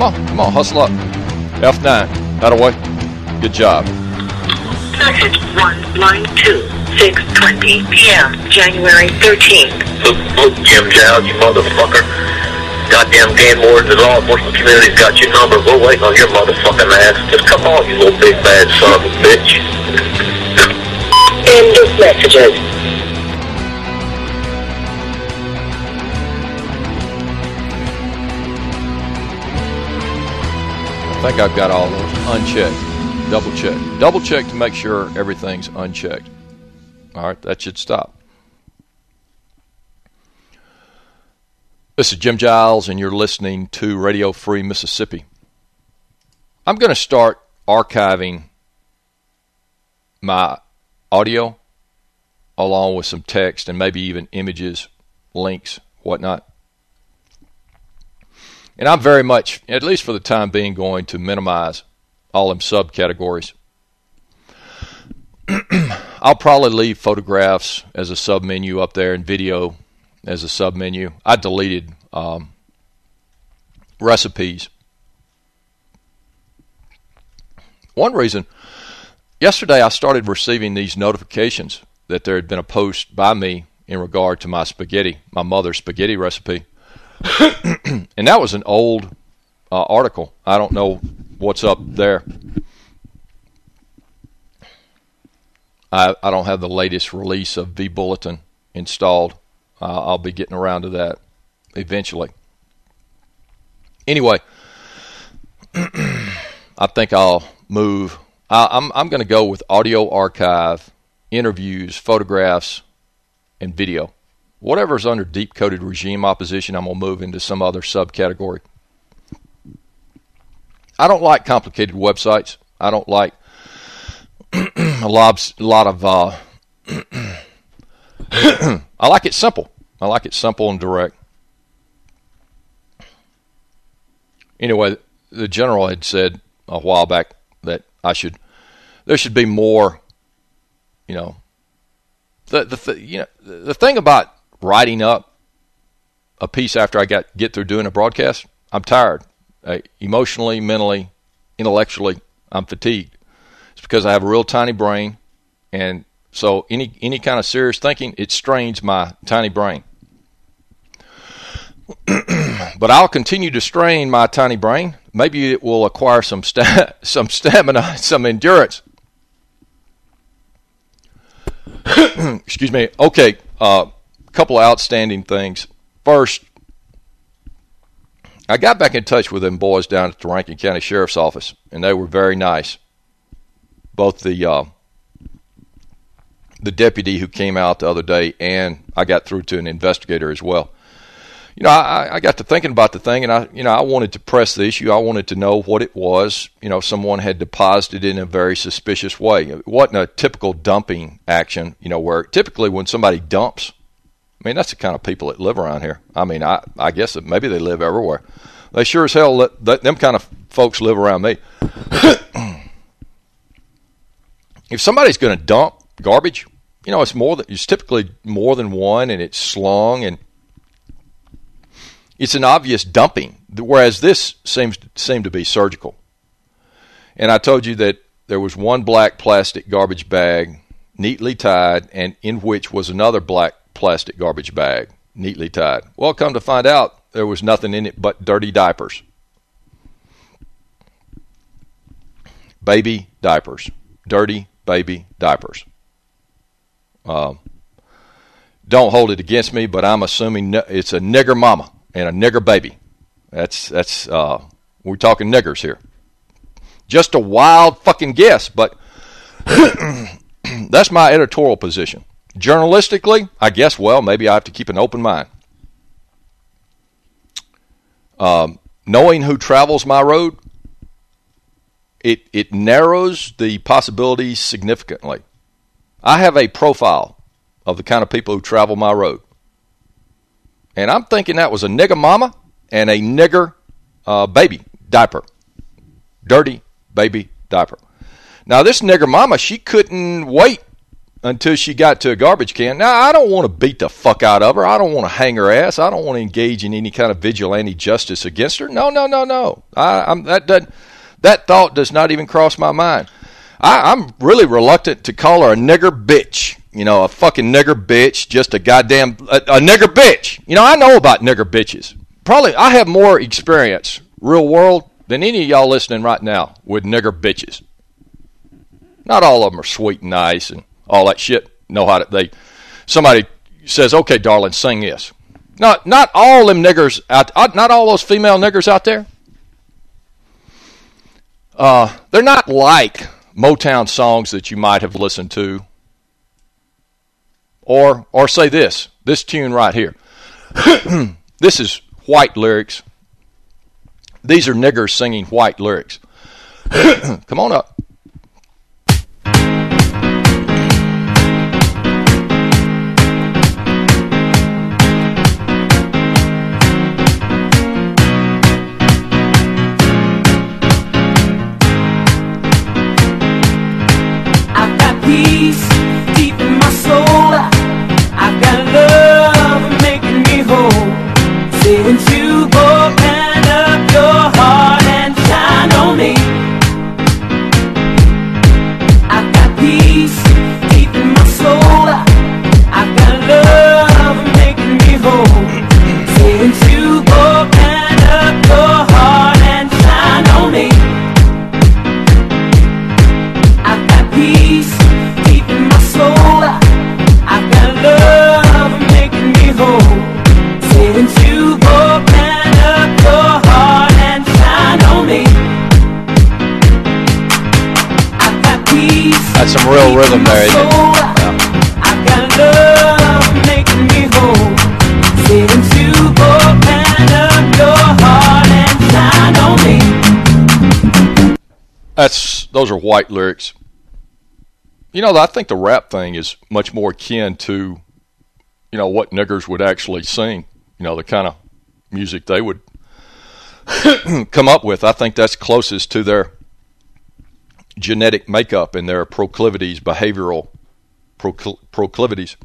Come on, come on, hustle up. F9, that away. Good job. Message 192, 6.20 p.m., January 13th. Look, look, Jim Giles, you motherfucker. Goddamn game wardens and law enforcement community's got your number. We're waiting on your motherfucking ass. Just come on, you little big bad son of a bitch. End of messages. I think I've got all those unchecked. Double check. Double check to make sure everything's unchecked. All right, that should stop. This is Jim Giles, and you're listening to Radio Free Mississippi. I'm going to start archiving my audio along with some text and maybe even images, links, whatnot. And I'm very much, at least for the time being, going to minimize all them subcategories. I'll probably leave photographs as a submenu up there and video as a submenu. I deleted um, recipes. One reason, yesterday I started receiving these notifications that there had been a post by me in regard to my spaghetti, my mother's spaghetti recipe. and that was an old uh, article. I don't know what's up there. I, I don't have the latest release of vBulletin installed. Uh, I'll be getting around to that eventually. Anyway, I think I'll move. I, I'm I'm going to go with audio archive, interviews, photographs, and video. Whatever's under deep coded regime opposition, I'm going to move into some other subcategory. I don't like complicated websites. I don't like a lot, a lot of. Uh, I like it simple. I like it simple and direct. Anyway, the general had said a while back that I should, there should be more, you know, the the you know the thing about writing up a piece after I got get through doing a broadcast, I'm tired, uh, emotionally, mentally, intellectually, I'm fatigued. It's because I have a real tiny brain, and so any any kind of serious thinking it strains my tiny brain. but I'll continue to strain my tiny brain. Maybe it will acquire some sta some stamina, some endurance. Excuse me. Okay, couple of outstanding things. First, I got back in touch with them boys down at the Rankin County Sheriff's Office, and they were very nice. Both the uh, the deputy who came out the other day, and I got through to an investigator as well you know, I, I got to thinking about the thing, and I, you know, I wanted to press the issue. I wanted to know what it was. You know, someone had deposited in a very suspicious way. It wasn't a typical dumping action. You know, where typically when somebody dumps, I mean, that's the kind of people that live around here. I mean, I, I guess that maybe they live everywhere. They sure as hell, let, them kind of folks live around me. if somebody's going to dump garbage, you know, it's more than it's typically more than one, and it's slung and it's an obvious dumping, whereas this seems seemed to be surgical. And I told you that there was one black plastic garbage bag neatly tied, and in which was another black plastic garbage bag neatly tied. Well, come to find out, there was nothing in it but dirty diapers. Baby diapers. Dirty baby diapers. Um, don't hold it against me, but I'm assuming it's a nigger mama and a nigger baby. That's that's uh, we're talking niggers here. Just a wild fucking guess, but that's my editorial position. Journalistically, I guess well maybe I have to keep an open mind. Um, knowing who travels my road, it it narrows the possibilities significantly. I have a profile of the kind of people who travel my road. And I'm thinking that was a nigger mama and a nigger uh, baby diaper. Dirty baby diaper. Now, this nigger mama, she couldn't wait until she got to a garbage can. Now, I don't want to beat the fuck out of her. I don't want to hang her ass. I don't want to engage in any kind of vigilante justice against her. No, no, no, no. I, I'm that that that thought does not even cross my mind. I, I'm really reluctant to call her a nigger bitch. You know, a fucking nigger bitch, just a goddamn a, a nigger bitch. You know, I know about nigger bitches. Probably, I have more experience, real world, than any of y'all listening right now with nigger bitches. Not all of them are sweet and nice and all that shit. Know how to they somebody says, "Okay, darling, sing this." Not not all them niggers out. uh, Not all those female niggers out there. Uh, they're not like Motown songs that you might have listened to. Or or say this this tune right here. this is white lyrics. These are niggers singing white lyrics. Come on up. Peace those are white lyrics. You know, I think the rap thing is much more akin to, you know, what niggers would actually sing. You know, the kind of music they would come up with. I think that's closest to their genetic makeup and their proclivities, behavioral procl- proclivities.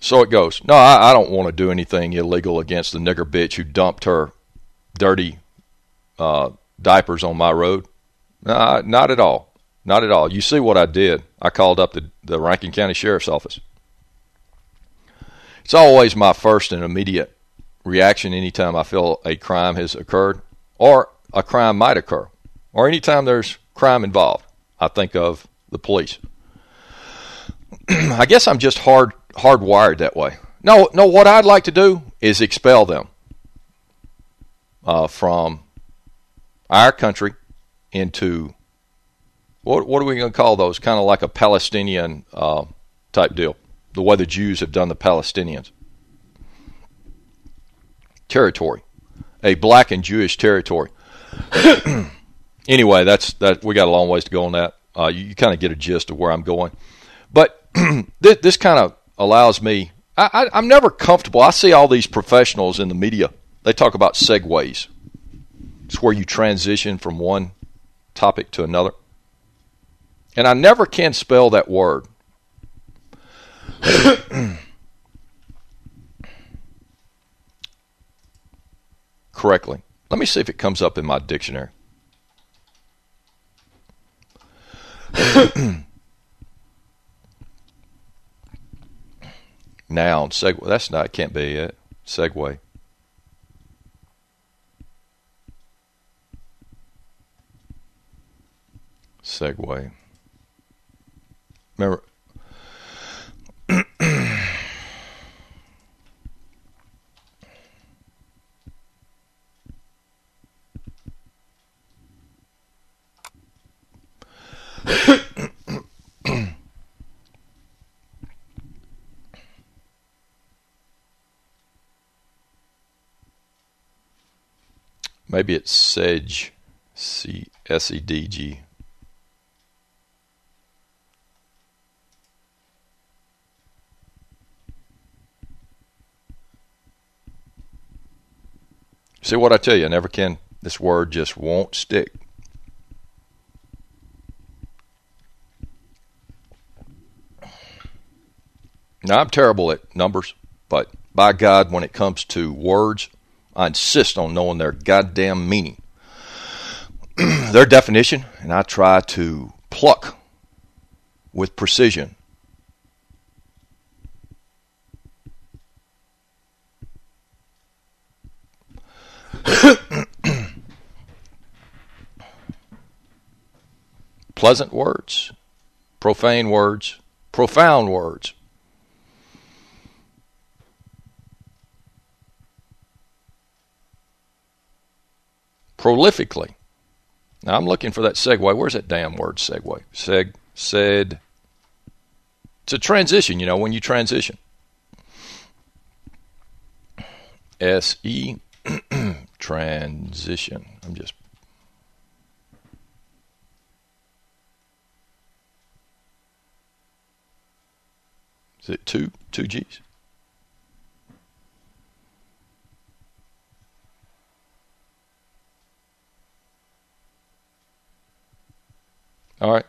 So it goes. No, I, I don't want to do anything illegal against the nigger bitch who dumped her dirty uh, diapers on my road. Nah, not at all. Not at all. You see what I did. I called up the, the Rankin County Sheriff's Office. It's always my first and immediate reaction anytime I feel a crime has occurred or a crime might occur or anytime there's crime involved. I think of the police. I guess I'm just hard hardwired that way. No, no. What I'd like to do is expel them uh, from our country into what what are we going to call those? Kind of like a Palestinian uh, type deal. The way the Jews have done the Palestinians territory, a black and Jewish territory. anyway, that's that. We got a long ways to go on that. Uh, you, you kind of get a gist of where I'm going, but this, this kind of allows me. I, I, I'm never comfortable. I see all these professionals in the media. They talk about segues. It's where you transition from one topic to another, and I never can spell that word. correctly. Let me see if it comes up in my dictionary. Noun, segue. That's not, can't be it. Segue. Segue. Remember, maybe it's sedge. C S E D G. See what I tell you, I never can. This word just won't stick. Now, I'm terrible at numbers, but by God, when it comes to words, I insist on knowing their goddamn meaning, their definition, and I try to pluck with precision Pleasant words, profane words, profound words. Prolifically. Now I'm looking for that segue. Where's that damn word segue? Seg, said. It's a transition, you know, when you transition. S E transition. I'm just Is it two two G's? All right.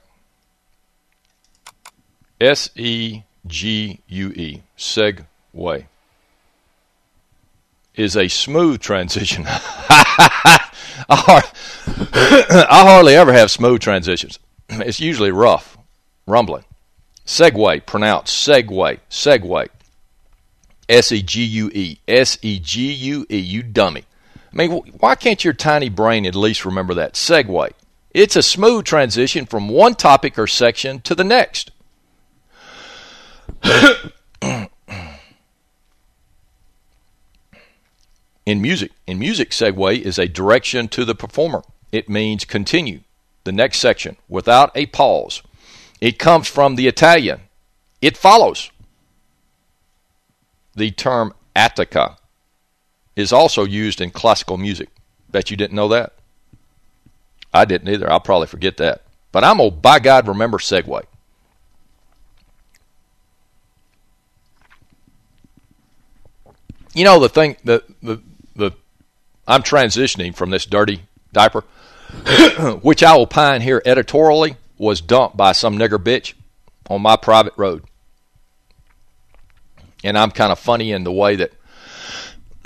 S E G U E. Segway. Is a smooth transition. I hardly ever have smooth transitions. It's usually rough, rumbling. Segway, pronounced Segway, Segway. S E G U E. S E G U E, you dummy. I mean, why can't your tiny brain at least remember that? Segway. It's a smooth transition from one topic or section to the next. In music, in music, segue is a direction to the performer. It means continue the next section without a pause. It comes from the Italian. It follows. The term attacca is also used in classical music. Bet you didn't know that. I didn't either. I'll probably forget that. But I'm to, by God, remember segue. You know the thing the the I'm transitioning from this dirty diaper, which I will pine here editorially was dumped by some nigger bitch on my private road. And I'm kind of funny in the way that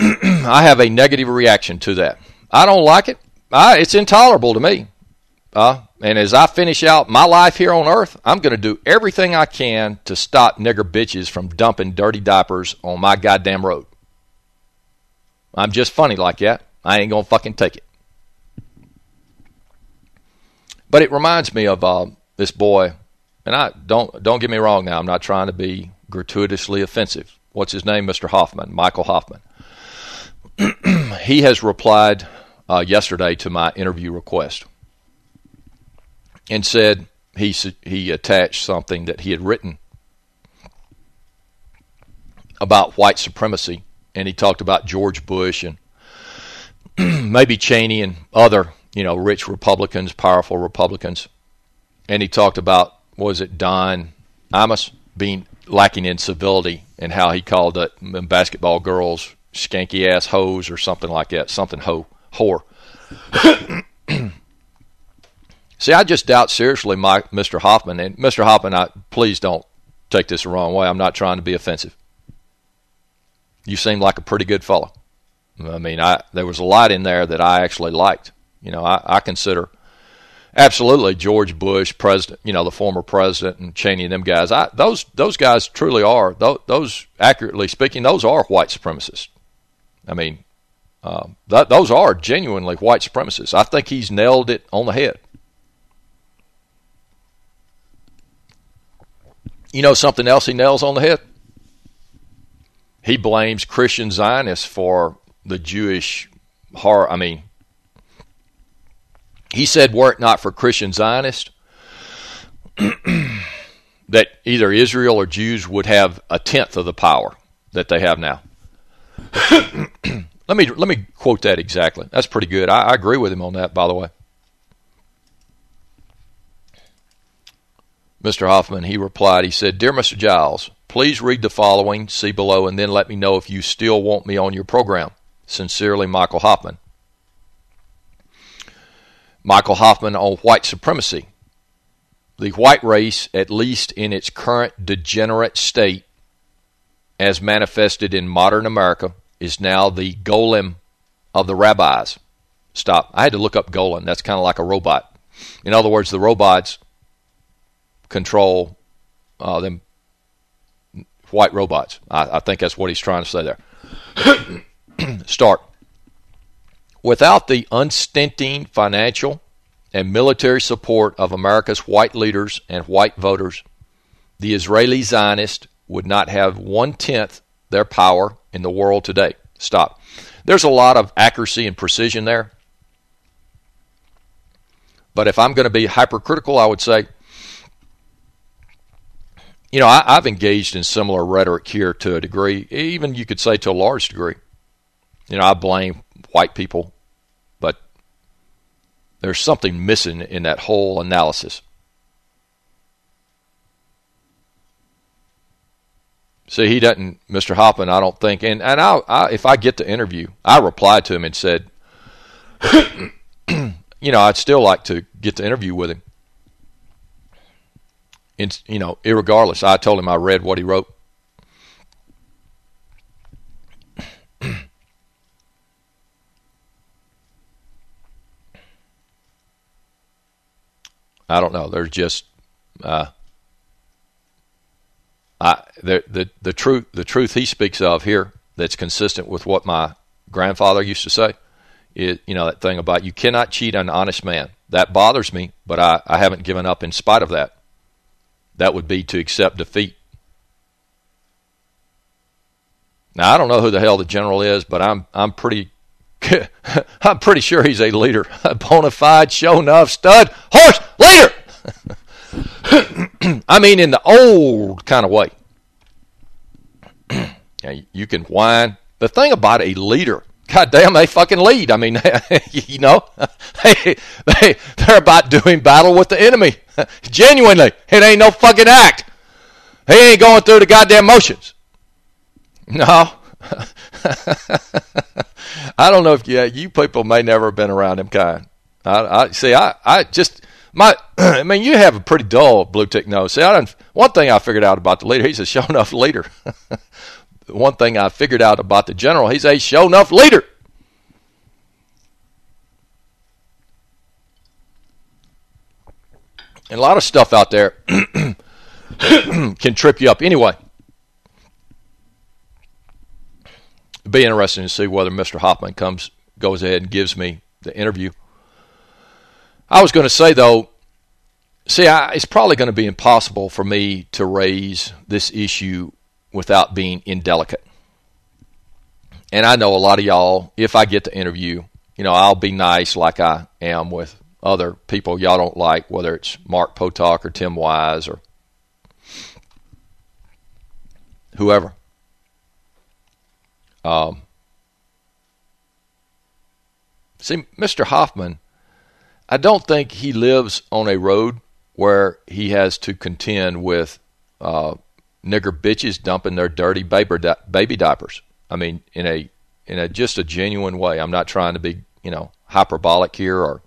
I have a negative reaction to that. I don't like it. I, it's intolerable to me. Uh, and as I finish out my life here on earth, I'm going to do everything I can to stop nigger bitches from dumping dirty diapers on my goddamn road. I'm just funny like that. I ain't going to fucking take it. But it reminds me of uh, this boy, and I don't don't get me wrong. Now I'm not trying to be gratuitously offensive. What's his name, Mr. Hoffman, Michael Hoffman. he has replied uh, yesterday to my interview request and said he he attached something that he had written about white supremacy, and he talked about George Bush and maybe Cheney and other you know, rich Republicans, powerful Republicans. And he talked about, was it Don Imus being lacking in civility and how he called the basketball girls skanky ass hoes or something like that, something ho whore. See, I just doubt seriously my, Mr. Hoffman, and Mr. Hoffman, I, please don't take this the wrong way. I'm not trying to be offensive. You seem like a pretty good fellow. I mean, I there was a lot in there that I actually liked. You know, I, I consider absolutely George Bush, president, you know, the former president, and Cheney and them guys. I, those those guys truly are those, those accurately speaking, those are white supremacists. I mean, uh, those are genuinely white supremacists. I think he's nailed it on the head. You know something else he nails on the head? He blames Christian Zionists for the Jewish horror. I mean, he said, were it not for Christian Zionists, that either Israel or Jews would have a tenth of the power that they have now. let me let me quote that exactly. That's pretty good. I, I agree with him on that, by the way. Mr. Hoffman, he replied, he said, Dear Mr. Giles, please read the following, see below, and then let me know if you still want me on your program. Sincerely, Michael Hoffman. Michael Hoffman on white supremacy. The white race, at least in its current degenerate state, as manifested in modern America, is now the golem of the rabbis. Stop. I had to look up golem. That's kind of like a robot. In other words, the robots control uh, them white robots. I, I think that's what he's trying to say there. Start. Without the unstinting financial and military support of America's white leaders and white voters, the Israeli Zionists would not have one tenth their power in the world today. Stop. There's a lot of accuracy and precision there. But if I'm going to be hypercritical, I would say, you know, I, I've engaged in similar rhetoric here to a degree, even you could say to a large degree. You know, I blame white people, but there's something missing in that whole analysis. See, he doesn't, Mr. Hoffman, I don't think, and, and I, I, if I get the interview, I replied to him and said, you know, I'd still like to get the interview with him. And, you know, irregardless, I told him I read what he wrote. I don't know. There's just, uh, I the the the truth the truth he speaks of here that's consistent with what my grandfather used to say is you know that thing about you cannot cheat an honest man. That bothers me, but I, I haven't given up in spite of that. That would be to accept defeat. Now I don't know who the hell the general is, but I'm I'm pretty I'm pretty sure he's a leader, a bona fide, show enough stud horse leader. I mean, in the old kind of way. you can whine. The thing about a leader, goddamn, they fucking lead. I mean, you know, they, they, they're about doing battle with the enemy. Genuinely. It ain't no fucking act. He ain't going through the goddamn motions. No. I don't know if you, you people may never have been around him kind. I, I see. I, I just my, I mean, you have a pretty dull blue tick nose. See, I done, one thing I figured out about the leader, he's a show enough leader. one thing I figured out about the general, he's a show enough leader. And a lot of stuff out there can trip you up. Anyway, be interesting to see whether Mr. Hoffman comes, goes ahead and gives me the interview. I was going to say, though, see, I, it's probably going to be impossible for me to raise this issue without being indelicate. And I know a lot of y'all, if I get the interview, you know, I'll be nice like I am with other people y'all don't like, whether it's Mark Potok or Tim Wise or whoever. Um, see, Mr. Hoffman I don't think he lives on a road where he has to contend with uh, nigger bitches dumping their dirty baby di- baby diapers. I mean, in a in a just a genuine way. I'm not trying to be you know hyperbolic here, or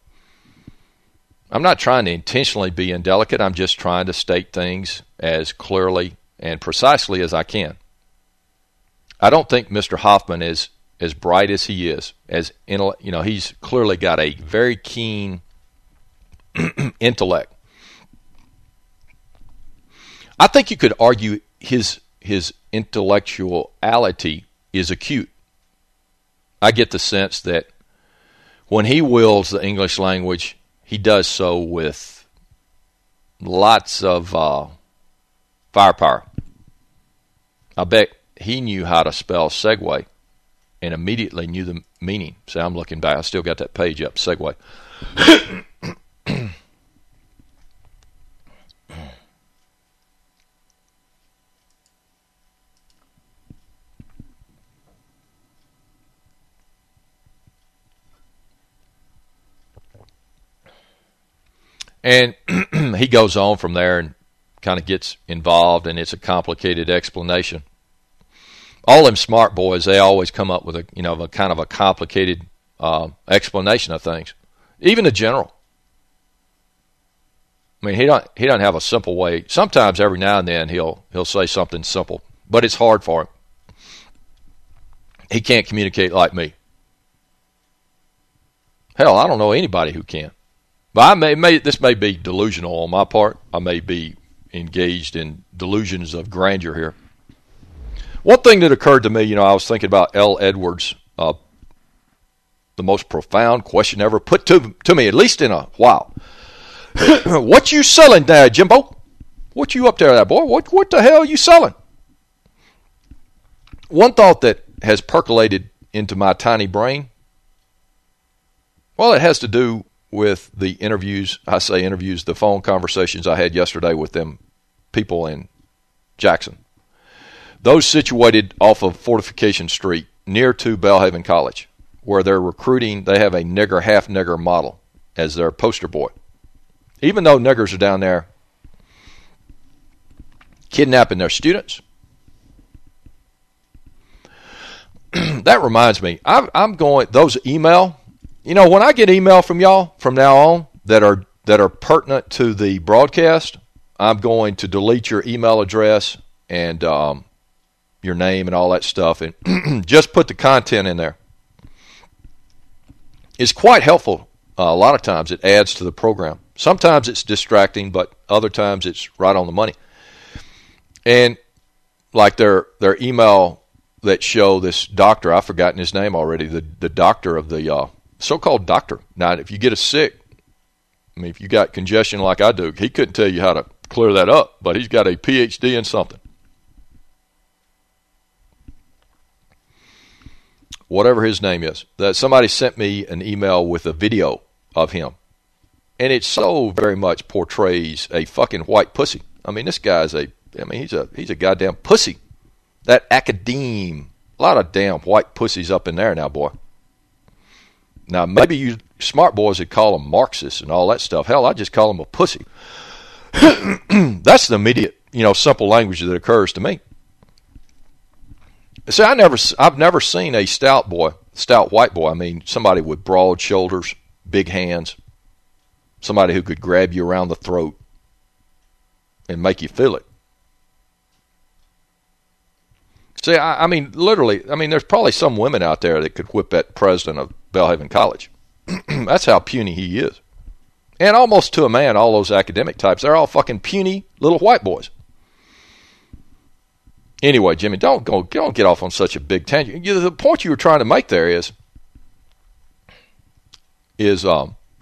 I'm not trying to intentionally be indelicate. I'm just trying to state things as clearly and precisely as I can. I don't think Mr. Hoffman is as bright as he is, as you know, he's clearly got a very keen intellect. I think you could argue his his intellectuality is acute. I get the sense that when he wills the English language, he does so with lots of uh, firepower. I bet he knew how to spell Segway and immediately knew the meaning. So I'm looking back. I still got that page up, Segway. And he goes on from there and kind of gets involved, and it's a complicated explanation. All them smart boys, they always come up with a you know a kind of a complicated uh, explanation of things. Even the general. I mean, he don't he doesn't have a simple way. Sometimes, every now and then, he'll he'll say something simple, but it's hard for him. he can't communicate like me. Hell, I don't know anybody who can. But I may, may this may be delusional on my part. I may be engaged in delusions of grandeur here. One thing that occurred to me, you know, I was thinking about L. Edwards, uh, the most profound question ever put to to me, at least in a while. what you selling there, Jimbo? What you up there, that boy? What what the hell are you selling? One thought that has percolated into my tiny brain. Well, it has to do with the interviews. I say interviews, the phone conversations I had yesterday with them people in Jackson. Those situated off of Fortification Street near to Belhaven College, where they're recruiting, they have a nigger, half nigger model as their poster boy. Even though niggers are down there kidnapping their students. that reminds me, i am going, those email, you know, when I get email from y'all from now on that are that are pertinent to the broadcast, I'm going to delete your email address and um, your name and all that stuff and just put the content in there. It's quite helpful. Uh, a lot of times it adds to the program. Sometimes it's distracting, but other times it's right on the money. And like their their email that show this doctor, I've forgotten his name already, the the doctor of the uh, so-called doctor. Now, if you get a sick, I mean, if you got congestion like I do, he couldn't tell you how to clear that up, but he's got a PhD in something. Whatever his name is, that somebody sent me an email with a video of him, and it so very much portrays a fucking white pussy. I mean, this guy's a, I mean, he's a he's a goddamn pussy. That academe, a lot of damn white pussies up in there now, boy. Now, maybe you smart boys would call him Marxist and all that stuff. Hell, I just call him a pussy. That's the immediate, you know, simple language that occurs to me. See, I never, I've never seen a stout boy, stout white boy. I mean, somebody with broad shoulders, big hands, somebody who could grab you around the throat and make you feel it. See, I, I, mean, literally, I mean, there's probably some women out there that could whip that president of Belhaven College. That's how puny he is. And almost to a man, all those academic types, they're all fucking puny little white boys. Anyway, Jimmy, don't go, don't get off on such a big tangent. The point you were trying to make there is, is um,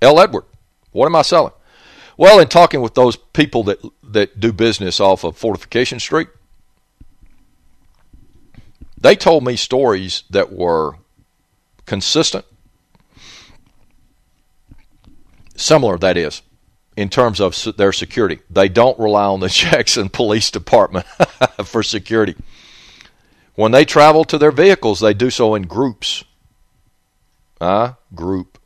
L. Edward. What am I selling? Well, in talking with those people that that do business off of Fortification Street, they told me stories that were consistent, similar, that is, in terms of their security. They don't rely on the Jackson Police Department for security. When they travel to their vehicles, they do so in groups. Uh, group.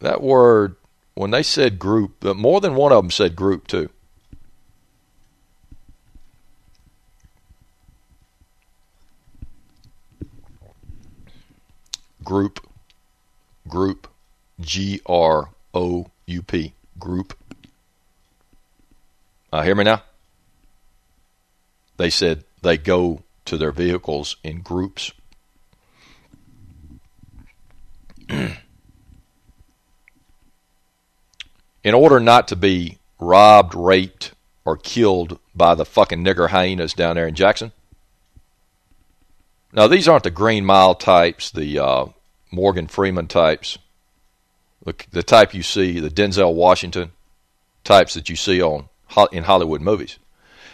That word, when they said group, more than one of them said group too. group, group, G R O U P, group. Uh, hear me now? They said they go to their vehicles in groups. in order not to be robbed, raped, or killed by the fucking nigger hyenas down there in Jackson, now, these aren't the Green Mile types, the uh, Morgan Freeman types, the, the type you see, the Denzel Washington types that you see on in Hollywood movies.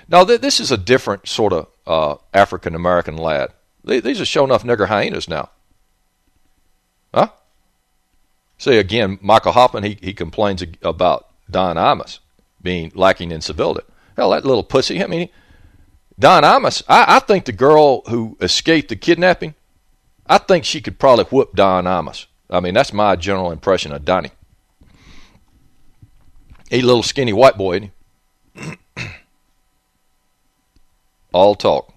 Now, th this is a different sort of uh, African American lad. these are show enough nigger hyenas now. Huh? See, again, Michael Hoffman, he, he complains about Don Imus being lacking in civility. Hell, that little pussy, I mean, Don Imus, I, I think the girl who escaped the kidnapping, I think she could probably whoop Don Imus. I mean, that's my general impression of Donnie. He little skinny white boy, All talk.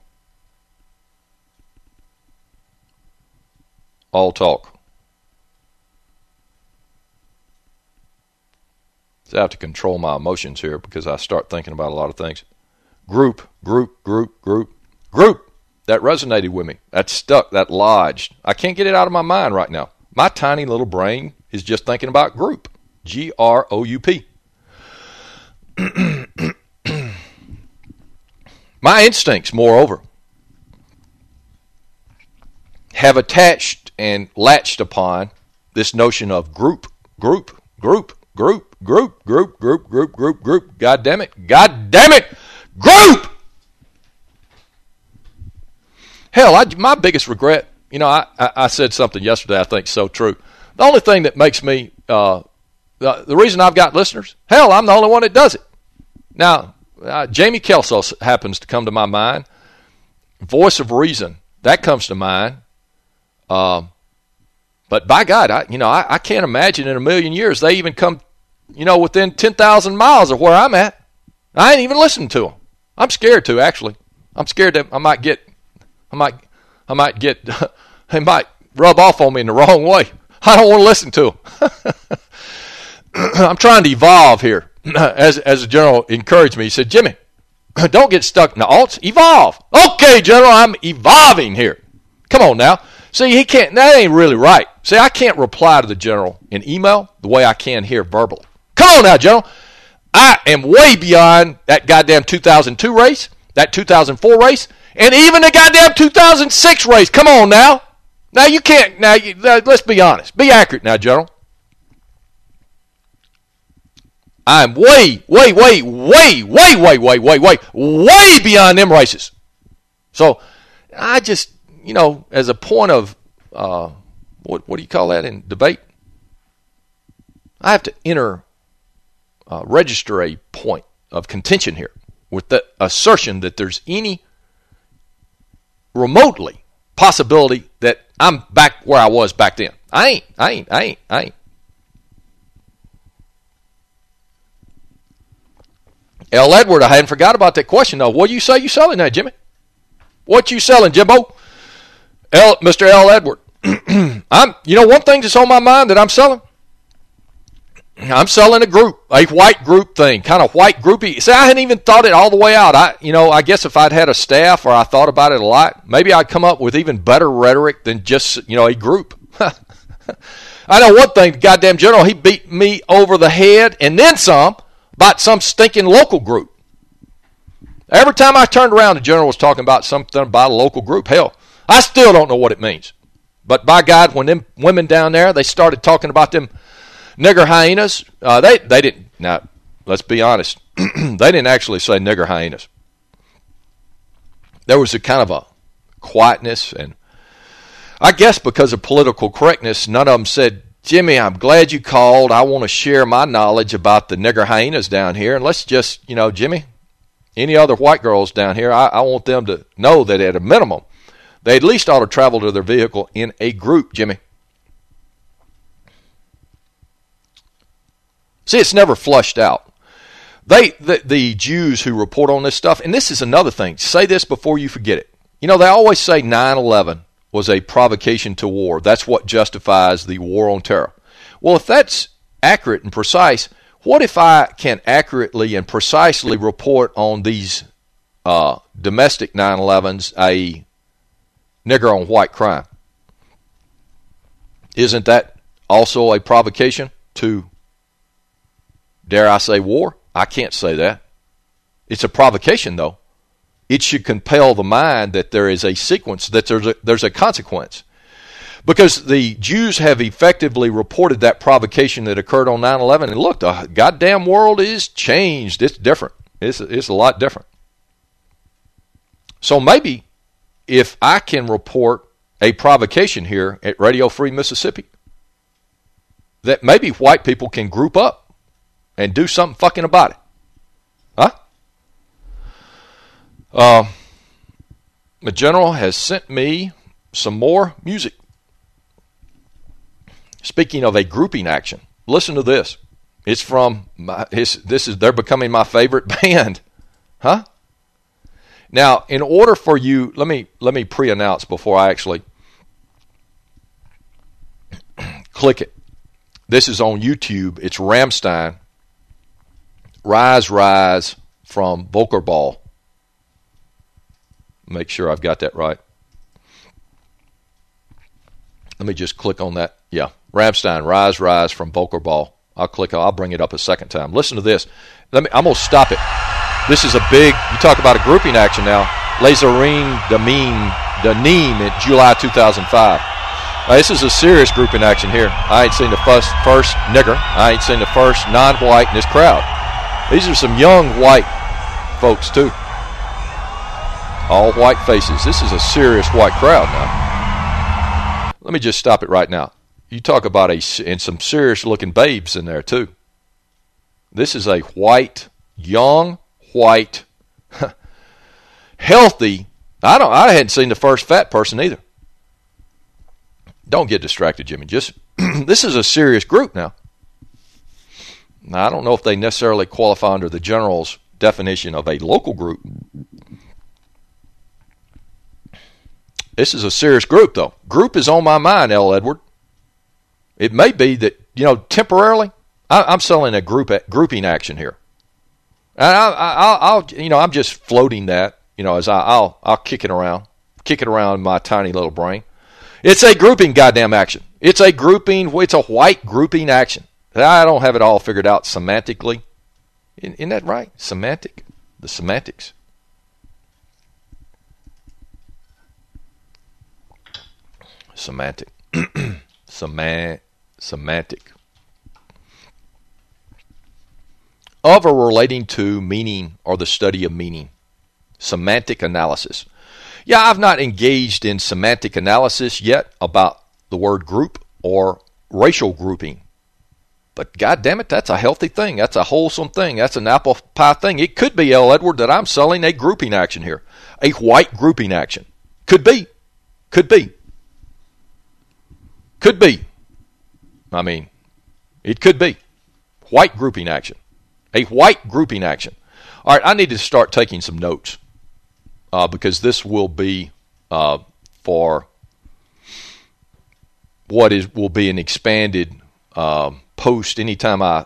All talk. So I have to control my emotions here because I start thinking about a lot of things. Group, group, group, group, group. that resonated with me. That stuck, that lodged. I can't get it out of my mind right now. My tiny little brain is just thinking about group. G R O U P. My instincts, moreover, have attached and latched upon this notion of group, group, group, group, group, group, group, group, group, group. God damn it. God damn it. Group! Hell, I, my biggest regret, you know, I, I, said something yesterday I think so true. The only thing that makes me, uh, the, the reason I've got listeners, hell, I'm the only one that does it. Now, uh, Jamie Kelso happens to come to my mind. Voice of reason, that comes to mind. Um, but by God, I you know I, I can't imagine in a million years they even come, you know, within ten thousand miles of where I'm at. I ain't even listening to them. I'm scared to actually. I'm scared that I might get, I might, I might get, they might rub off on me in the wrong way. I don't want to listen to them. I'm trying to evolve here. As as the general encouraged me, he said, Jimmy, don't get stuck in the alts. Evolve. Okay, general, I'm evolving here. Come on now. See, he can't. That ain't really right. See, I can't reply to the general in email the way I can here verbally. Come on now, general. I am way beyond that goddamn 2002 race, that 2004 race, and even the goddamn 2006 race. Come on now. Now you can't. Now you, let's be honest. Be accurate now, general. I'm way, way, way, way, way, way, way, way, way, way beyond them races. So I just, you know, as a point of, uh, what, what do you call that in debate? I have to enter, uh, register a point of contention here with the assertion that there's any remotely possibility that I'm back where I was back then. I ain't, I ain't, I ain't, I ain't. L. Edward, I hadn't forgot about that question though. What do you say you selling now, Jimmy? What you selling, Jimbo? L. Mr. L. Edward. I'm. You know, one thing that's on my mind that I'm selling. I'm selling a group, a white group thing, kind of white groupy. See, I hadn't even thought it all the way out. I, you know, I guess if I'd had a staff or I thought about it a lot, maybe I'd come up with even better rhetoric than just, you know, a group. I know one thing, goddamn general, he beat me over the head and then some about some stinking local group. Every time I turned around, the general was talking about something about a local group. Hell, I still don't know what it means. But by God, when them women down there, they started talking about them nigger hyenas, uh, they, they didn't, now, let's be honest, they didn't actually say nigger hyenas. There was a kind of a quietness, and I guess because of political correctness, none of them said Jimmy, I'm glad you called. I want to share my knowledge about the nigger hyenas down here. And let's just, you know, Jimmy, any other white girls down here, I, I want them to know that at a minimum, they at least ought to travel to their vehicle in a group, Jimmy. See, it's never flushed out. They, the, the Jews who report on this stuff, and this is another thing, say this before you forget it. You know, they always say 9 11 was a provocation to war. That's what justifies the war on terror. Well, if that's accurate and precise, what if I can accurately and precisely report on these uh, domestic 9/11s, a nigger on white crime? Isn't that also a provocation to, dare I say, war? I can't say that. It's a provocation, though it should compel the mind that there is a sequence, that there's a, there's a consequence. Because the Jews have effectively reported that provocation that occurred on 9-11. And look, the goddamn world is changed. It's different. It's, it's a lot different. So maybe if I can report a provocation here at Radio Free Mississippi, that maybe white people can group up and do something fucking about it. Huh? Uh, the general has sent me some more music. Speaking of a grouping action, listen to this. It's from my, his, this is they're becoming my favorite band, huh? Now, in order for you, let me let me pre-announce before I actually click it. This is on YouTube. It's Rammstein. Rise, rise from Volkerball. Make sure I've got that right. Let me just click on that. Yeah, Rammstein, Rise, Rise from Volkerball. I'll click. I'll bring it up a second time. Listen to this. Let me. I'm gonna stop it. This is a big. You talk about a grouping action now. Lasering the meme, in July 2005. Now, this is a serious grouping action here. I ain't seen the first first nigger. I ain't seen the first non-white in this crowd. These are some young white folks too. All white faces. This is a serious white crowd now. Let me just stop it right now. You talk about a and some serious looking babes in there too. This is a white, young, white, healthy. I don't. I hadn't seen the first fat person either. Don't get distracted, Jimmy. Just this is a serious group now. Now I don't know if they necessarily qualify under the general's definition of a local group. This is a serious group, though. Group is on my mind, L. Edward. It may be that you know temporarily I, am selling a group grouping action here. I, will you know I'm just floating that you know as I, I'll I'll kick it around, kick it around in my tiny little brain. It's a grouping goddamn action. It's a grouping. It's a white grouping action. I don't have it all figured out semantically. Isn't that right? Semantic, the semantics. Semantic. Semant semantic. Of or relating to meaning or the study of meaning. Semantic analysis. Yeah, I've not engaged in semantic analysis yet about the word group or racial grouping. But God damn it, that's a healthy thing. That's a wholesome thing. That's an apple pie thing. It could be, L. Edward, that I'm selling a grouping action here. A white grouping action. Could be. Could be. Could be. I mean, it could be. White grouping action. A white grouping action. All right, I need to start taking some notes uh, because this will be uh, for what is will be an expanded um, post anytime I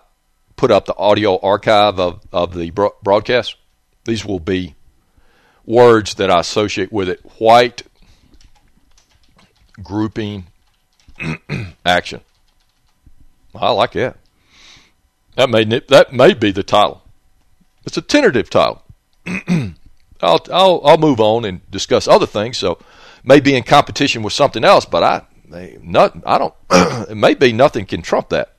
put up the audio archive of, of the broadcast. These will be words that I associate with it. White grouping action. I like that. That may that may be the title. It's a tentative title. I'll I'll I'll move on and discuss other things. So maybe in competition with something else, but I not I don't. it may be nothing can trump that.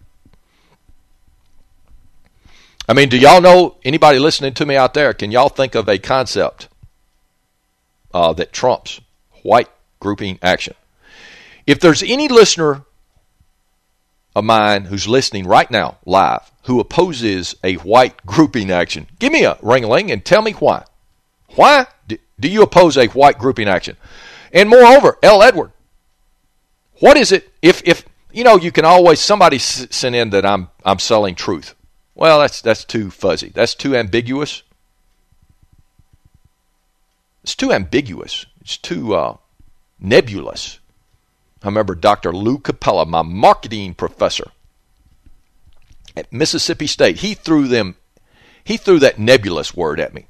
I mean, do y'all know anybody listening to me out there? Can y'all think of a concept uh, that trumps white grouping action? If there's any listener of mine who's listening right now, live, who opposes a white grouping action, give me a ring-a-ling and tell me why. Why do you oppose a white grouping action? And moreover, L. Edward, what is it if if you know you can always somebody sent in that I'm I'm selling truth. Well, that's that's too fuzzy. That's too ambiguous. It's too ambiguous. It's too uh, nebulous. I remember Dr. Lou Capella, my marketing professor at Mississippi State. He threw them, he threw that nebulous word at me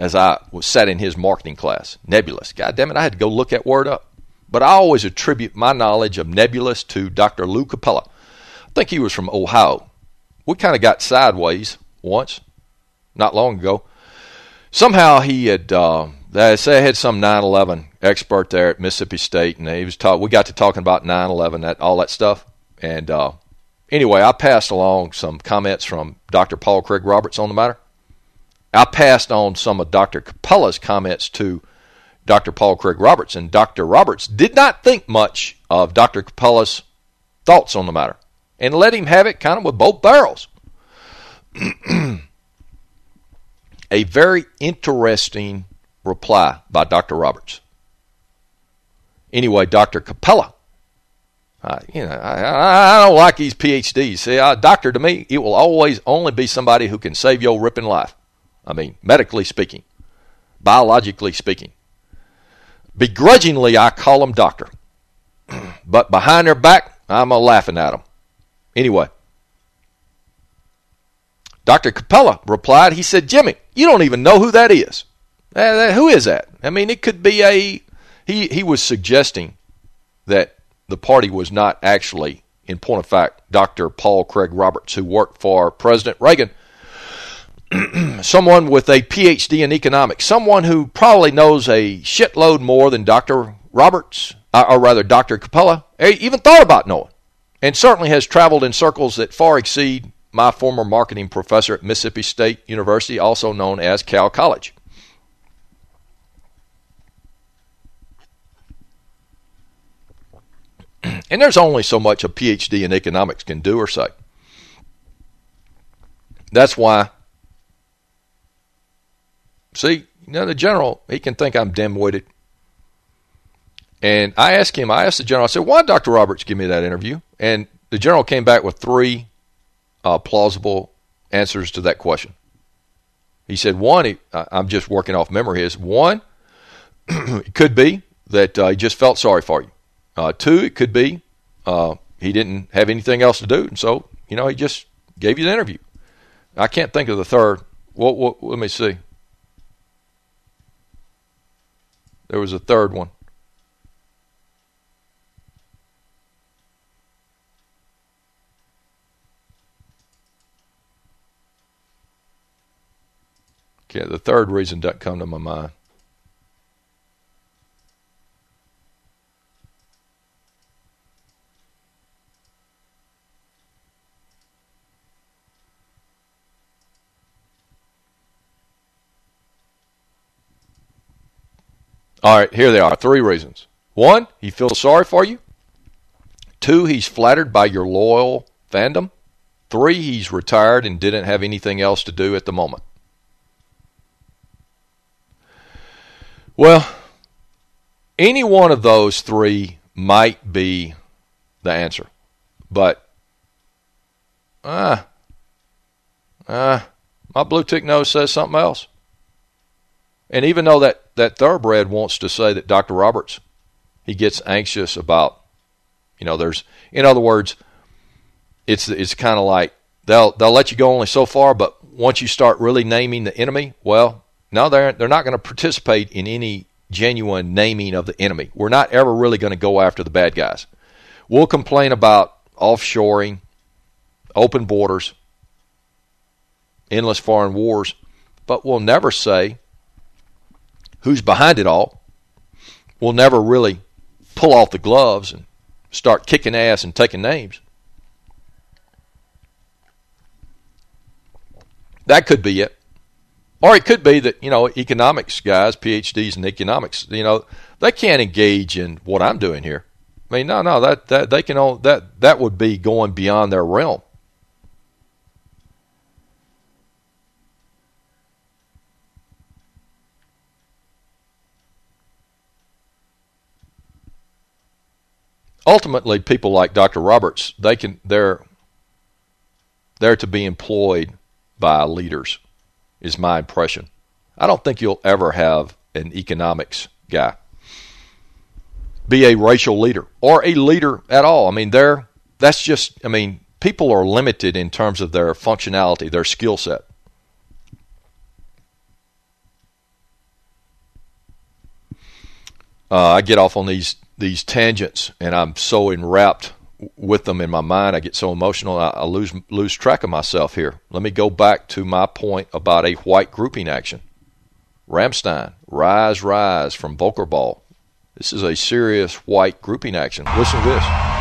as I was sat in his marketing class. Nebulous. God damn it, I had to go look that word up. But I always attribute my knowledge of nebulous to Dr. Lou Capella. I think he was from Ohio. We kind of got sideways once, not long ago. Somehow he had, uh, they say I had some 9/11 expert there at Mississippi State, and he was talk. We got to talking about 9/11, that all that stuff. And uh, anyway, I passed along some comments from Dr. Paul Craig Roberts on the matter. I passed on some of Dr. Capella's comments to Dr. Paul Craig Roberts, and Dr. Roberts did not think much of Dr. Capella's thoughts on the matter, and let him have it kind of with both barrels. A very interesting reply by Dr. Roberts. Anyway, Dr. Capella, you know, I, I, don't like these PhDs. See, a doctor to me, it will always only be somebody who can save your ripping life. I mean, medically speaking, biologically speaking. Begrudgingly, I call them doctor. but behind their back, I'm a laughing at them. Anyway, Dr. Capella replied, he said, Jimmy, you don't even know who that is. Uh, who is that? I mean, it could be a. He he was suggesting that the party was not actually, in point of fact, Dr. Paul Craig Roberts, who worked for President Reagan, someone with a PhD in economics, someone who probably knows a shitload more than Dr. Roberts, uh, or rather Dr. Capella, even thought about knowing, and certainly has traveled in circles that far exceed my former marketing professor at Mississippi State University, also known as Cal College. And there's only so much a PhD in economics can do or say. That's why, see, you know, the general, he can think I'm dim-witted. And I asked him, I asked the general, I said, why Dr. Roberts give me that interview? And the general came back with three uh, plausible answers to that question. He said, one, he, I'm just working off memory, is one, it could be that uh, he just felt sorry for you. Uh, two, it could be uh, he didn't have anything else to do, and so you know he just gave you the interview. I can't think of the third. What? what let me see. There was a third one. Okay, the third reason doesn't come to my mind. All right, here they are. Three reasons. One, he feels sorry for you. Two, he's flattered by your loyal fandom. Three, he's retired and didn't have anything else to do at the moment. Well, any one of those three might be the answer. But, ah, uh, uh, my blue tick nose says something else. And even though that, that thoroughbred wants to say that Dr. Roberts, he gets anxious about, you know, there's, in other words, it's it's kind of like they'll they'll let you go only so far, but once you start really naming the enemy, well, no, they're they're not going to participate in any genuine naming of the enemy. We're not ever really going to go after the bad guys. We'll complain about offshoring, open borders, endless foreign wars, but we'll never say who's behind it all We'll never really pull off the gloves and start kicking ass and taking names. That could be it. Or it could be that, you know, economics guys, PhDs in economics, you know, they can't engage in what I'm doing here. I mean, no, no, that, that they can all that that would be going beyond their realm. ultimately people like Dr. Roberts, they can they're they're to be employed by leaders is my impression. I don't think you'll ever have an economics guy be a racial leader or a leader at all. I mean, they're that's just I mean, people are limited in terms of their functionality, their skill set. Uh, I get off on these these tangents and I'm so enwrapped with them in my mind. I get so emotional. I, I, lose lose track of myself here. Let me go back to my point about a white grouping action. Rammstein, Rise, Rise from Völkerball. This is a serious white grouping action. Listen to this.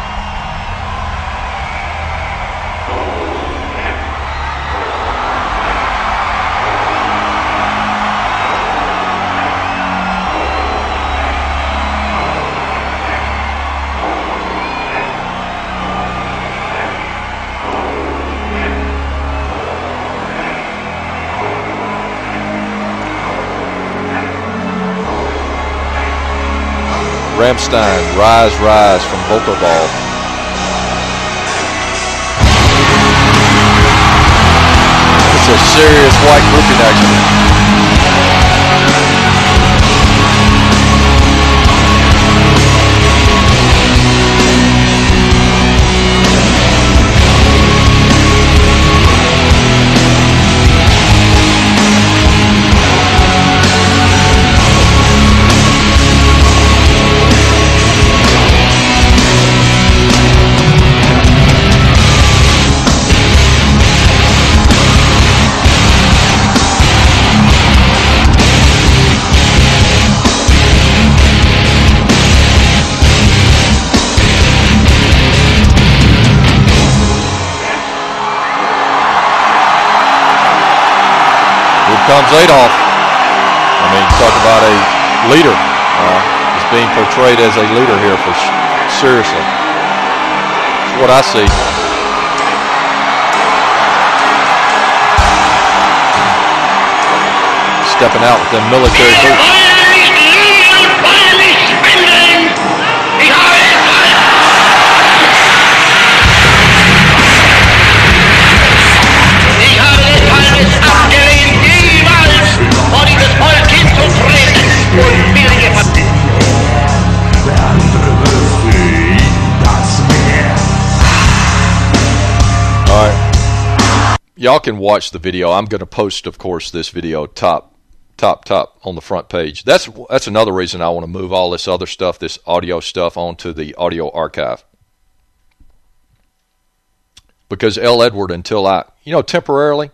Rammstein, Rise, Rise from Völkerball. It's a serious white grouping action. Comes Adolf. I mean, talk about a leader. Uh, is being portrayed as a leader here for seriously. That's what I see. Stepping out with them military boots. Y'all can watch the video. I'm going to post, of course, this video top, top, top on the front page. That's that's another reason I want to move all this other stuff, this audio stuff, onto the audio archive. Because L. Edward, until I, you know, temporarily,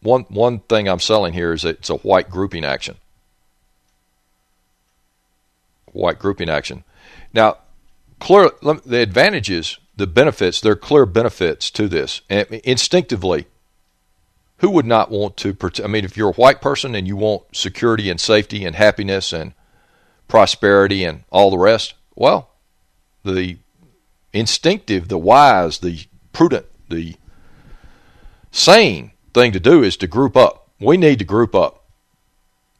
one one thing I'm selling here is it's a white grouping action. White grouping action. Now, clear the advantages, the benefits, there are clear benefits to this. And instinctively, who would not want to protect? I mean, if you're a white person and you want security and safety and happiness and prosperity and all the rest, well, the instinctive, the wise, the prudent, the sane thing to do is to group up. We need to group up.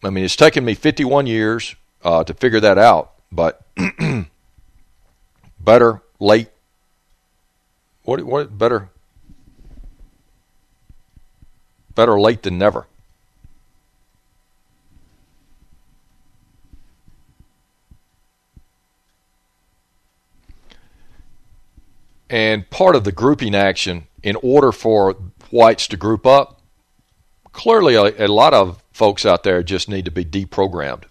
I mean, it's taken me 51 years uh, to figure that out, but better late. What what better? Better late than never. And part of the grouping action, in order for whites to group up, clearly a, a lot of folks out there just need to be deprogrammed.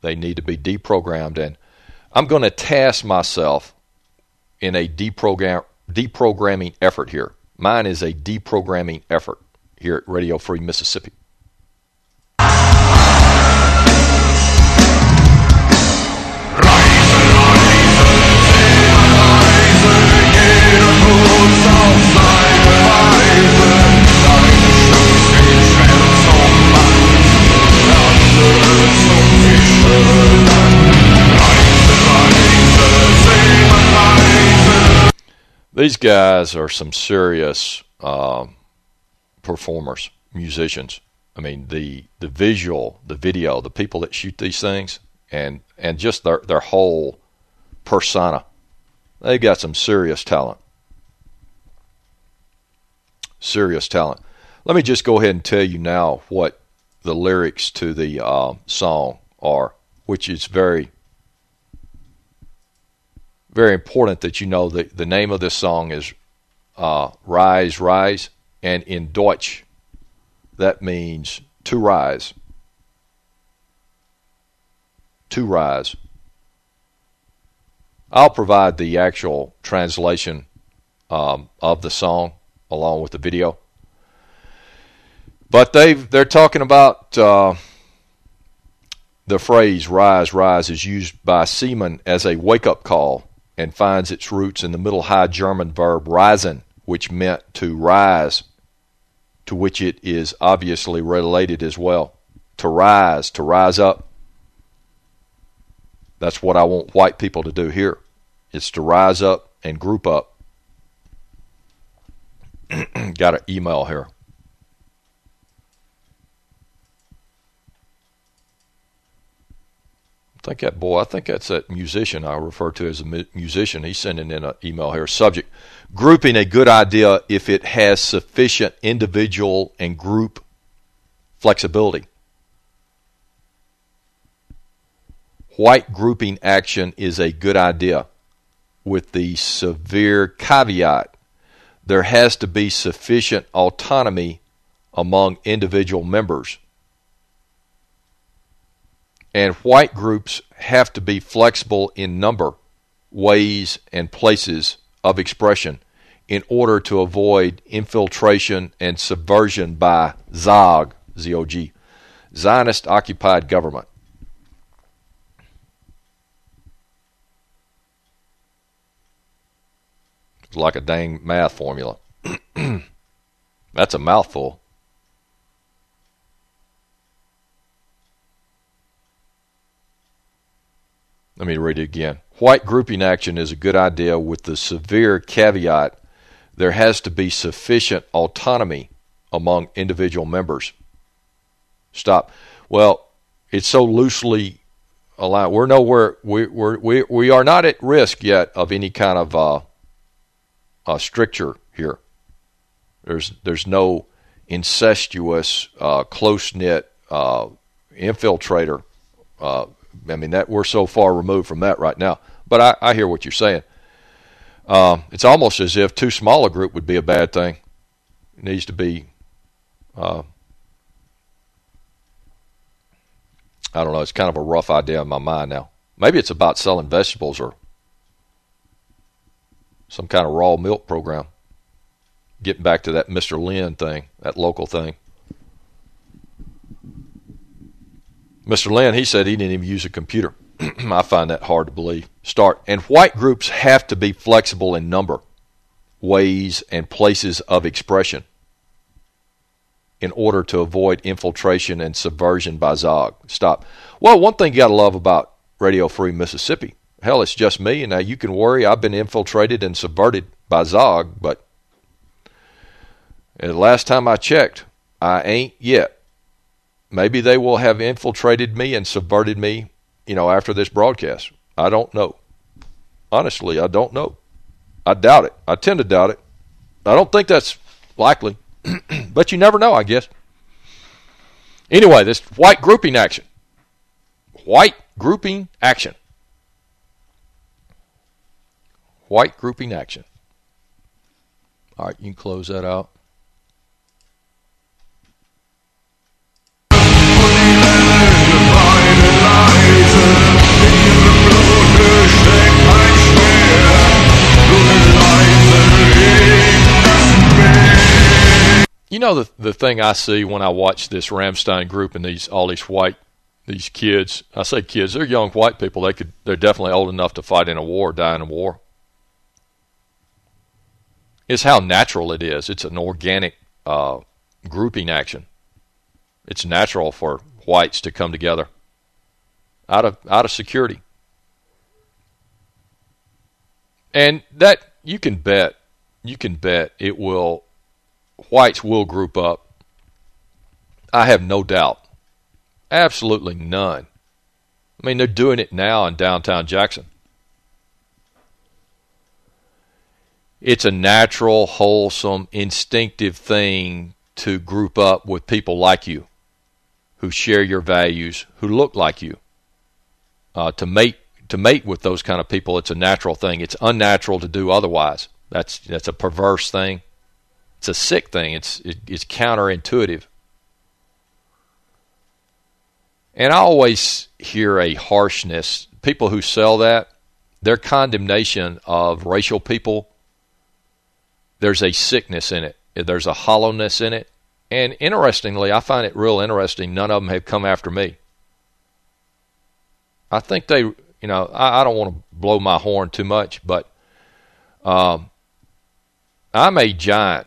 They need to be deprogrammed. And I'm going to task myself in a deprogram, deprogramming effort here. Mine is a deprogramming effort here at Radio Free Mississippi. These guys are some serious um, performers, musicians. I mean, the the visual, the video, the people that shoot these things, and and just their their whole persona. They've got some serious talent. Serious talent. Let me just go ahead and tell you now what the lyrics to the uh, song are, which is very very important that you know that the name of this song is uh, Rise, Rise, and in Deutsch, that means to rise. To rise. I'll provide the actual translation um, of the song along with the video. But they they're talking about uh, the phrase "rise, rise" is used by seamen as a wake-up call and finds its roots in the Middle High German verb reisen, which meant to rise, to which it is obviously related as well. To rise, to rise up. That's what I want white people to do here. It's to rise up and group up. Got an email here. Think that boy, I think that's that musician I refer to as a musician. He's sending in an email here. Subject: Grouping a good idea if it has sufficient individual and group flexibility. White grouping action is a good idea, with the severe caveat there has to be sufficient autonomy among individual members and white groups have to be flexible in number, ways, and places of expression in order to avoid infiltration and subversion by ZOG, Z-O-G, Zionist occupied government. It's like a dang math formula. That's a mouthful. Let me read it again. White grouping action is a good idea with the severe caveat there has to be sufficient autonomy among individual members. Stop. Well, it's so loosely allowed. We're nowhere. We we're, we we are not at risk yet of any kind of uh, uh, stricture here. There's there's no incestuous, uh, close knit uh, infiltrator. I mean that we're so far removed from that right now. But I, I hear what you're saying. Uh, it's almost as if too small a group would be a bad thing. It needs to be. Uh, I don't know. It's kind of a rough idea in my mind now. Maybe it's about selling vegetables or some kind of raw milk program. Getting back to that Mr. Lynn thing, that local thing. Mr. Lynn, he said he didn't even use a computer. I find that hard to believe. Start. And white groups have to be flexible in number, ways, and places of expression in order to avoid infiltration and subversion by Zog. Stop. Well, one thing you got to love about Radio Free Mississippi, hell, it's just me, and now you can worry I've been infiltrated and subverted by Zog, but the last time I checked, I ain't yet. Maybe they will have infiltrated me and subverted me, you know, after this broadcast. I don't know. Honestly, I don't know. I doubt it. I tend to doubt it. I don't think that's likely. but you never know, I guess. Anyway, this white grouping action. White grouping action. White grouping action. All right, you can close that out. You know the the thing I see when I watch this Rammstein group and these all these white these kids. I say kids, they're young white people. They could they're definitely old enough to fight in a war, die in a war. Is how natural it is. It's an organic uh, grouping action. It's natural for whites to come together out of out of security. And that you can bet, you can bet it will whites will group up. I have no doubt. Absolutely none. I mean, they're doing it now in downtown Jackson. It's a natural, wholesome, instinctive thing to group up with people like you, who share your values, who look like you. Uh, to mate to mate with those kind of people, it's a natural thing. It's unnatural to do otherwise. That's that's a perverse thing. It's a sick thing. It's it, it's counterintuitive. And I always hear a harshness. People who sell that, their condemnation of racial people, there's a sickness in it. There's a hollowness in it. And interestingly, I find it real interesting. None of them have come after me. I think they, you know, I, I don't want to blow my horn too much, but um, I'm a giant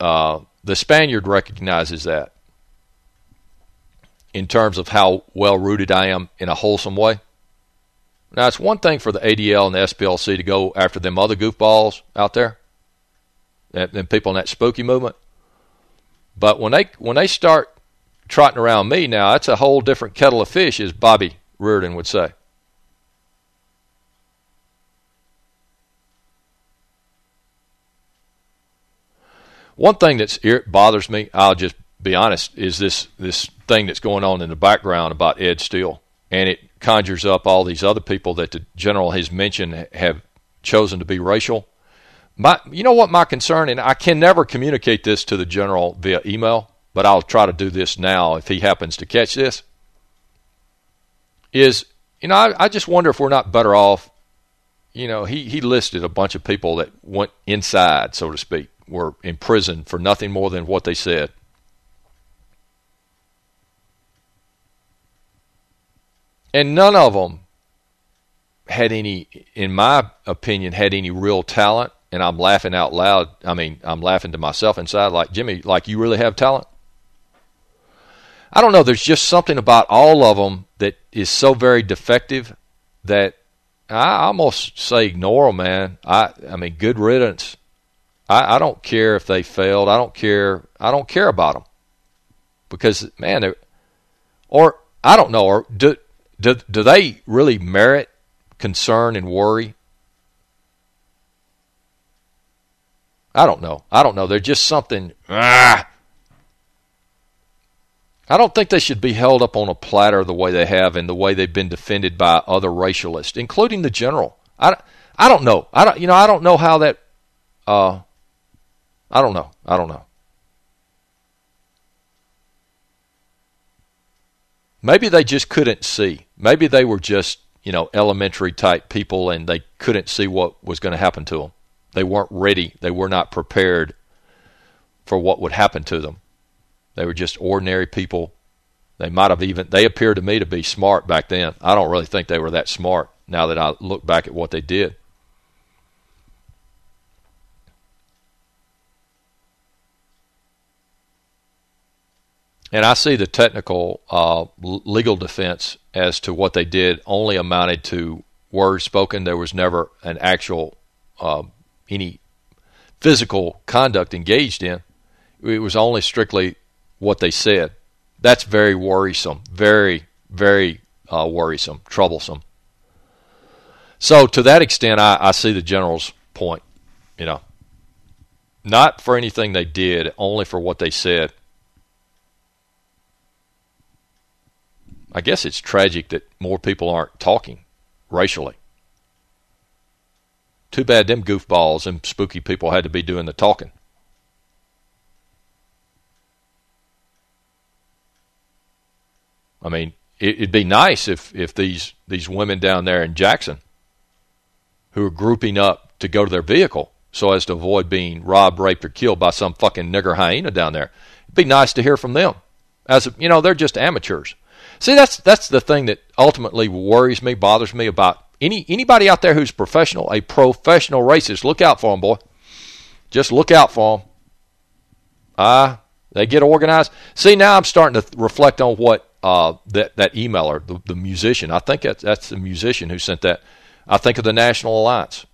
uh, the Spaniard recognizes that in terms of how well rooted I am in a wholesome way. Now, it's one thing for the ADL and the SPLC to go after them other goofballs out there, and people in that spooky movement. But when they when they start trotting around me now, that's a whole different kettle of fish, as Bobby Reardon would say. One thing that bothers me, I'll just be honest, is this this thing that's going on in the background about Ed Steele, and it conjures up all these other people that the general has mentioned have chosen to be racial. My, you know what my concern, and I can never communicate this to the general via email, but I'll try to do this now if he happens to catch this. Is you know I, I just wonder if we're not better off. You know, he he listed a bunch of people that went inside, so to speak were imprisoned for nothing more than what they said. And none of them had any, in my opinion, had any real talent. And I'm laughing out loud. I mean, I'm laughing to myself inside, like, Jimmy, like you really have talent? I don't know. There's just something about all of them that is so very defective that I almost say ignore them, man. I I mean, good riddance. I, I don't care if they failed. I don't care. I don't care about them because man, or I don't know. Or do do do they really merit concern and worry? I don't know. I don't know. They're just something. Ah, I don't think they should be held up on a platter the way they have and the way they've been defended by other racialists, including the general. I, I don't know. I don't. You know. I don't know how that. Uh, I don't know. I don't know. Maybe they just couldn't see. Maybe they were just, you know, elementary type people and they couldn't see what was going to happen to them. They weren't ready. They were not prepared for what would happen to them. They were just ordinary people. They might have even, they appeared to me to be smart back then. I don't really think they were that smart now that I look back at what they did. And I see the technical uh, legal defense as to what they did only amounted to words spoken. There was never an actual uh, any physical conduct engaged in. It was only strictly what they said. That's very worrisome, very, very uh, worrisome, troublesome. So to that extent, I, I see the general's point. You know, not for anything they did, only for what they said. I guess it's tragic that more people aren't talking racially. Too bad them goofballs and spooky people had to be doing the talking. I mean, it, it'd be nice if, if these, these women down there in Jackson who are grouping up to go to their vehicle so as to avoid being robbed, raped, or killed by some fucking nigger hyena down there. It'd be nice to hear from them. As you know, they're just amateurs. See, that's that's the thing that ultimately worries me, bothers me about any anybody out there who's professional, a professional racist. Look out for them, boy. Just look out for them. Ah, they get organized. See, now I'm starting to reflect on what uh, that that emailer, the, the musician. I think that's that's the musician who sent that. I think of the National Alliance.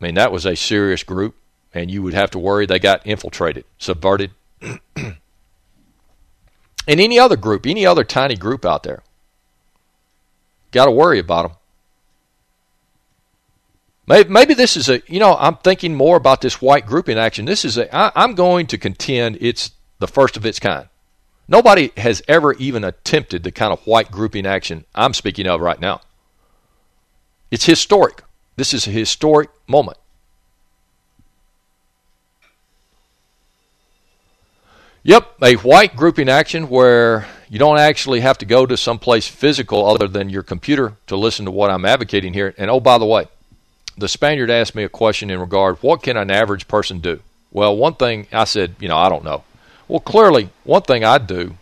I mean, that was a serious group, and you would have to worry they got infiltrated, subverted. And any other group, any other tiny group out there, got to worry about them. Maybe, maybe this is a, you know, I'm thinking more about this white grouping action. This is a, I, I'm going to contend it's the first of its kind. Nobody has ever even attempted the kind of white grouping action I'm speaking of right now. It's historic. This is a historic moment. Yep, a white grouping action where you don't actually have to go to some place physical other than your computer to listen to what I'm advocating here. And oh, by the way, the Spaniard asked me a question in regard, what can an average person do? Well, one thing I said, you know, I don't know. Well, clearly, one thing I'd do,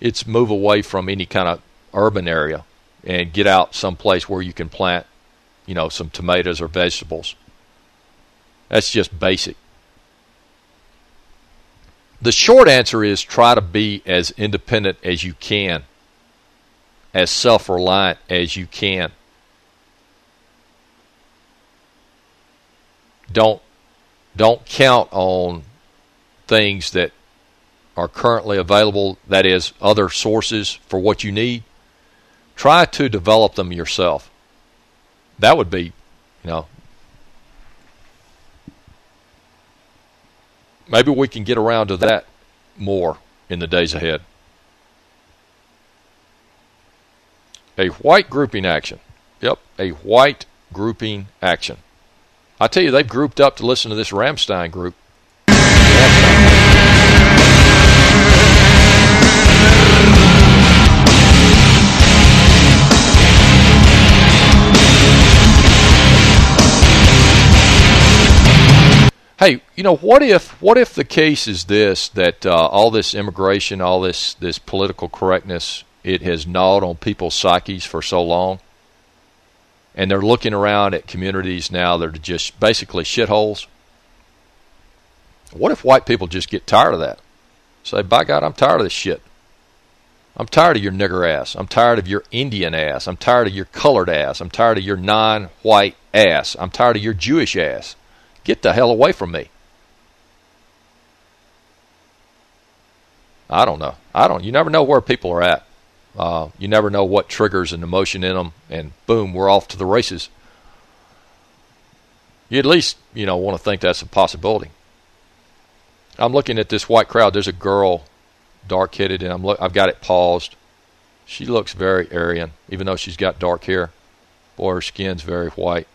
it's move away from any kind of urban area and get out someplace where you can plant, you know, some tomatoes or vegetables. That's just basic. The short answer is try to be as independent as you can, as self reliant as you can. Don't don't count on things that are currently available, that is, other sources for what you need. Try to develop them yourself. That would be, you know, maybe we can get around to that more in the days ahead. A white grouping action. Yep, a white grouping action. I tell you, they've grouped up to listen to this Rammstein group. Hey, you know what if what if the case is this that uh, all this immigration, all this this political correctness, it has gnawed on people's psyches for so long, and they're looking around at communities now that are just basically shitholes. What if white people just get tired of that? Say, by God, I'm tired of this shit. I'm tired of your nigger ass. I'm tired of your Indian ass. I'm tired of your colored ass. I'm tired of your non-white ass. I'm tired of your Jewish ass. Get the hell away from me. I don't know. I don't. You never know where people are at. Uh, you never know what triggers an emotion in them, and boom, we're off to the races. You at least, you know, want to think that's a possibility. I'm looking at this white crowd. There's a girl, dark-headed, and I'm look. I've got it paused. She looks very Aryan, even though she's got dark hair. Boy, her skin's very white.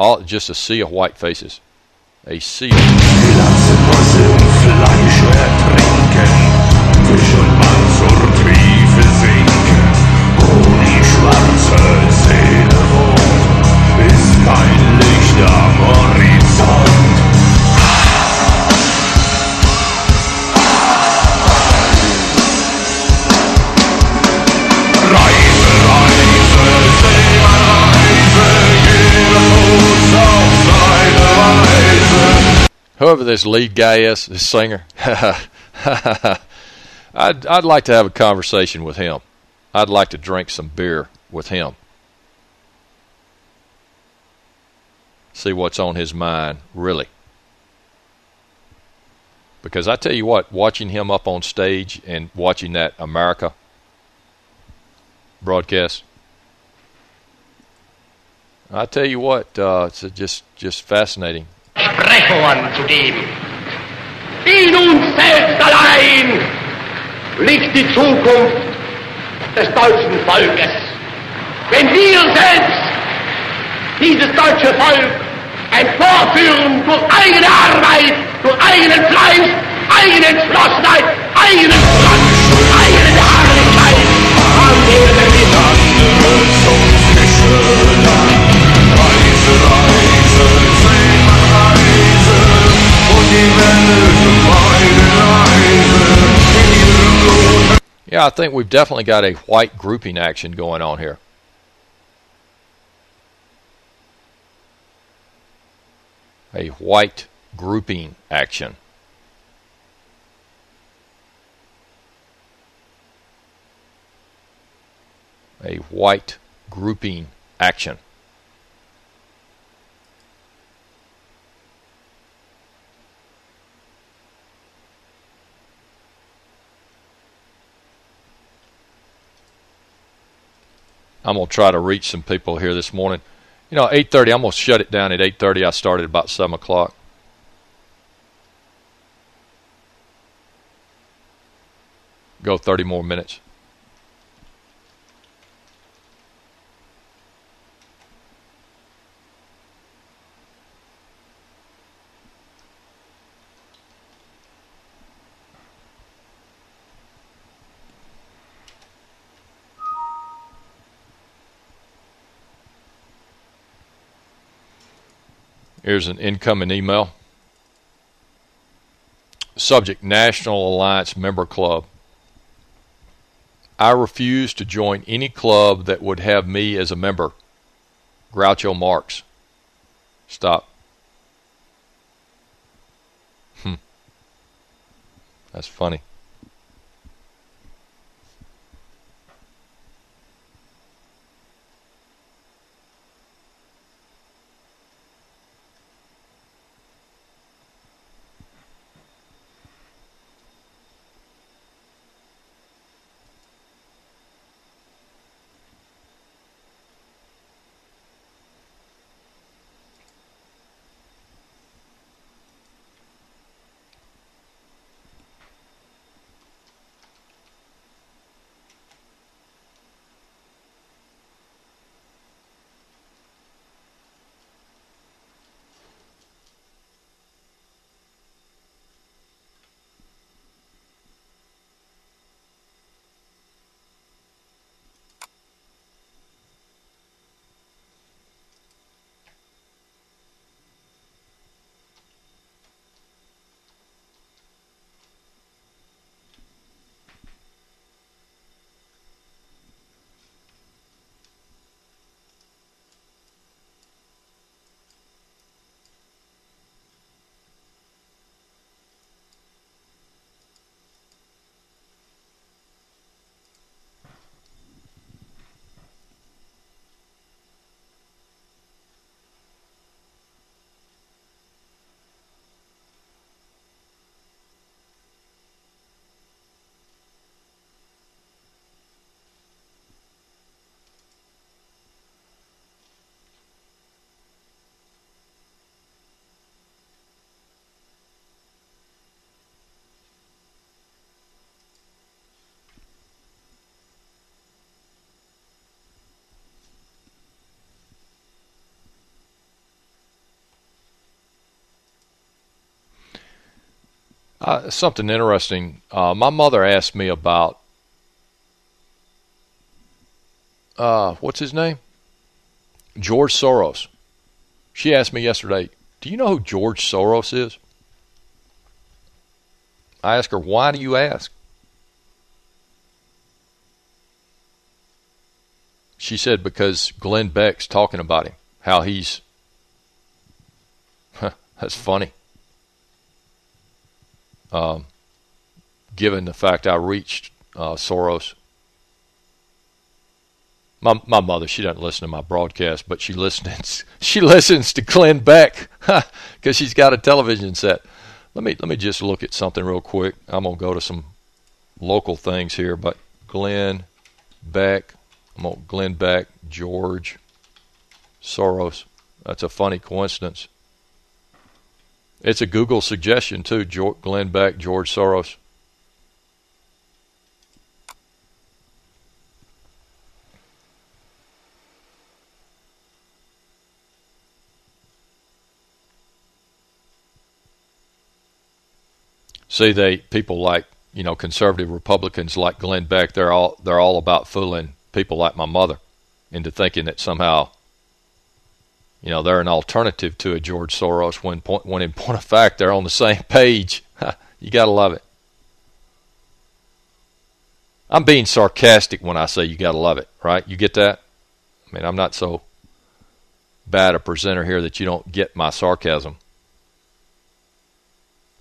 All just a sea of white faces. A sea. Whoever this lead guy is, this singer, I'd I'd like to have a conversation with him. I'd like to drink some beer with him. See what's on his mind, really. Because I tell you what, watching him up on stage and watching that America broadcast, I tell you what, uh, it's just just fascinating. Versprechungen zu geben. In uns selbst allein liegt die Zukunft des deutschen Volkes. Wenn wir selbst dieses deutsche Volk emporführen durch eigene Arbeit, durch eigenen Fleiß, eigene Entschlossenheit, eigenen Stolz, Yeah, I think we've definitely got a white grouping action going on here. A white grouping action. A white grouping action. I'm gonna try to reach some people here this morning. You know, 8:30. I'm gonna shut it down at 8:30. I started about seven o'clock. Go 30 more minutes. Here's an incoming email. Subject National Alliance Member Club. I refuse to join any club that would have me as a member. Groucho Marx. Stop. Hmm. That's funny. Uh, something interesting. Uh, my mother asked me about uh, what's his name? George Soros. She asked me yesterday, "Do you know who George Soros is?" I asked her, "Why do you ask?" She said, "Because Glenn Beck's talking about him, how he's." That's funny. Um, given the fact I reached uh, Soros. My my mother, she doesn't listen to my broadcast, but she listens. She listens to Glenn Beck because she's got a television set. Let me let me just look at something real quick. I'm gonna go to some local things here, but Glenn Beck, I'm gonna Glenn Beck, George Soros. That's a funny coincidence. It's a Google suggestion too. Glenn Beck, George Soros. See, they people like you know conservative Republicans like Glenn Beck. They're all they're all about fooling people like my mother into thinking that somehow you know they're an alternative to a George Soros when point when in point of fact they're on the same page. you got to love it. I'm being sarcastic when I say you got to love it, right? You get that? I mean, I'm not so bad a presenter here that you don't get my sarcasm.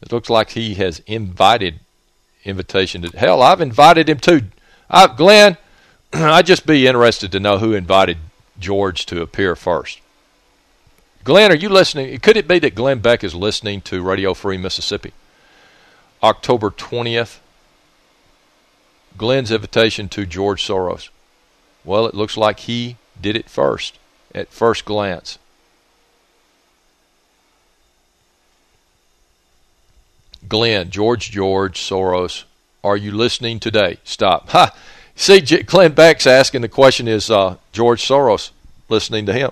It looks like he has invited invitation to hell. I've invited him too. Glenn, I'd just be interested to know who invited George to appear first. Glenn, are you listening? Could it be that Glenn Beck is listening to Radio Free Mississippi? October 20th. Glenn's invitation to George Soros. Well, it looks like he did it first, at first glance. Glenn, George George Soros, are you listening today? Stop. Ha! See, Glenn Beck's asking the question, is uh, George Soros listening to him?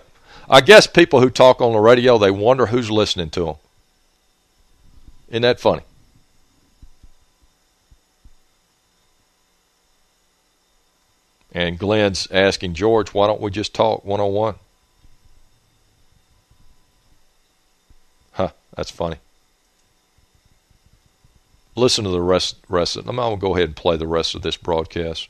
I guess people who talk on the radio, they wonder who's listening to them. Isn't that funny? And Glenn's asking George, why don't we just talk one on one? Huh, that's funny. Listen to the rest rest of it. I'm going to go ahead and play the rest of this broadcast.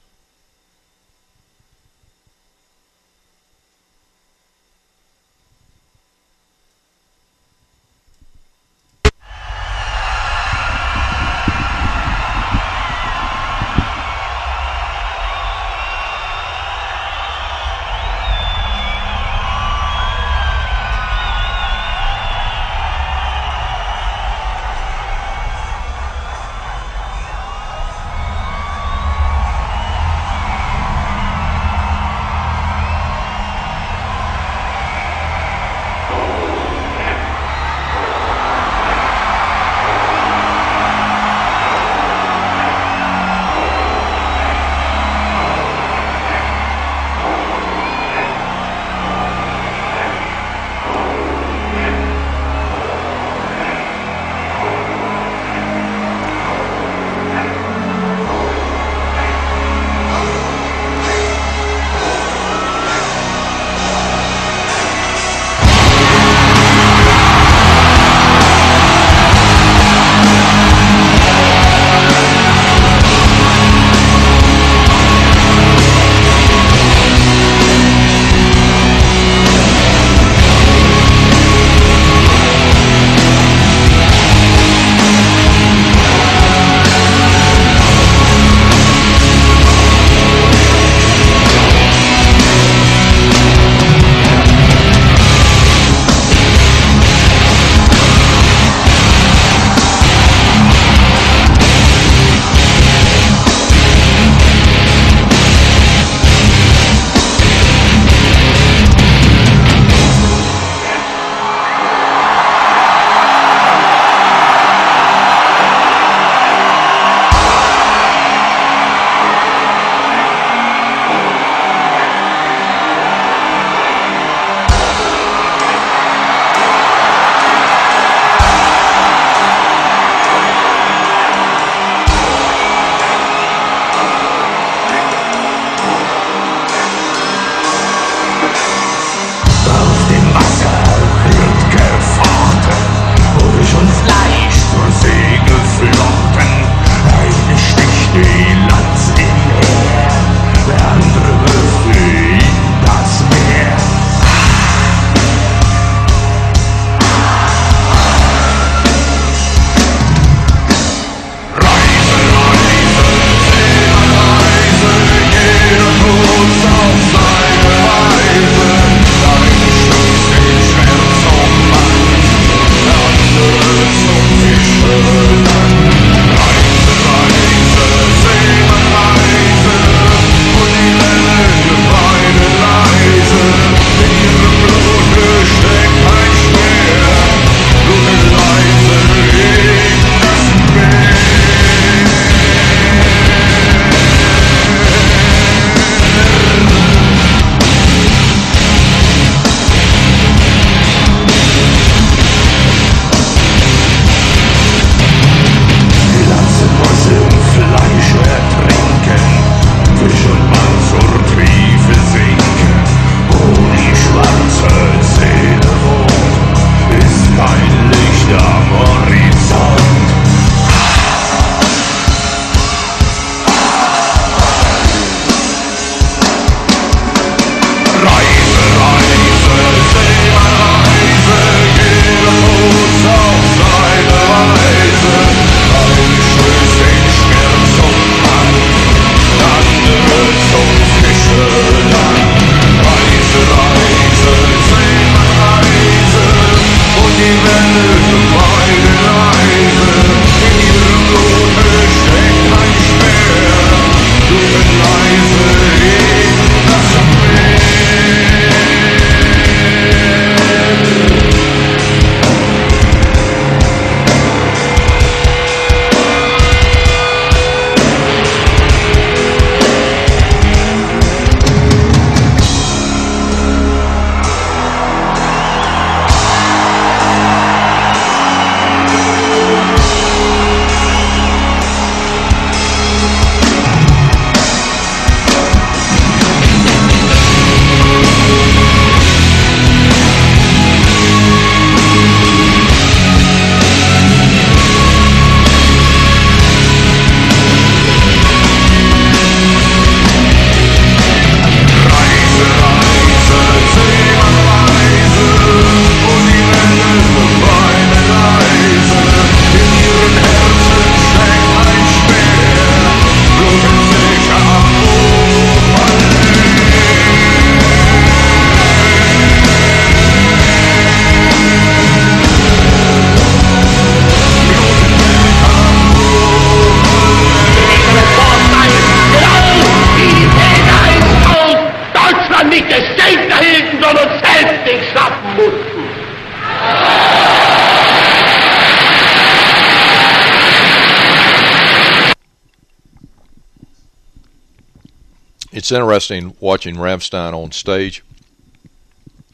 It's interesting watching Rammstein on stage.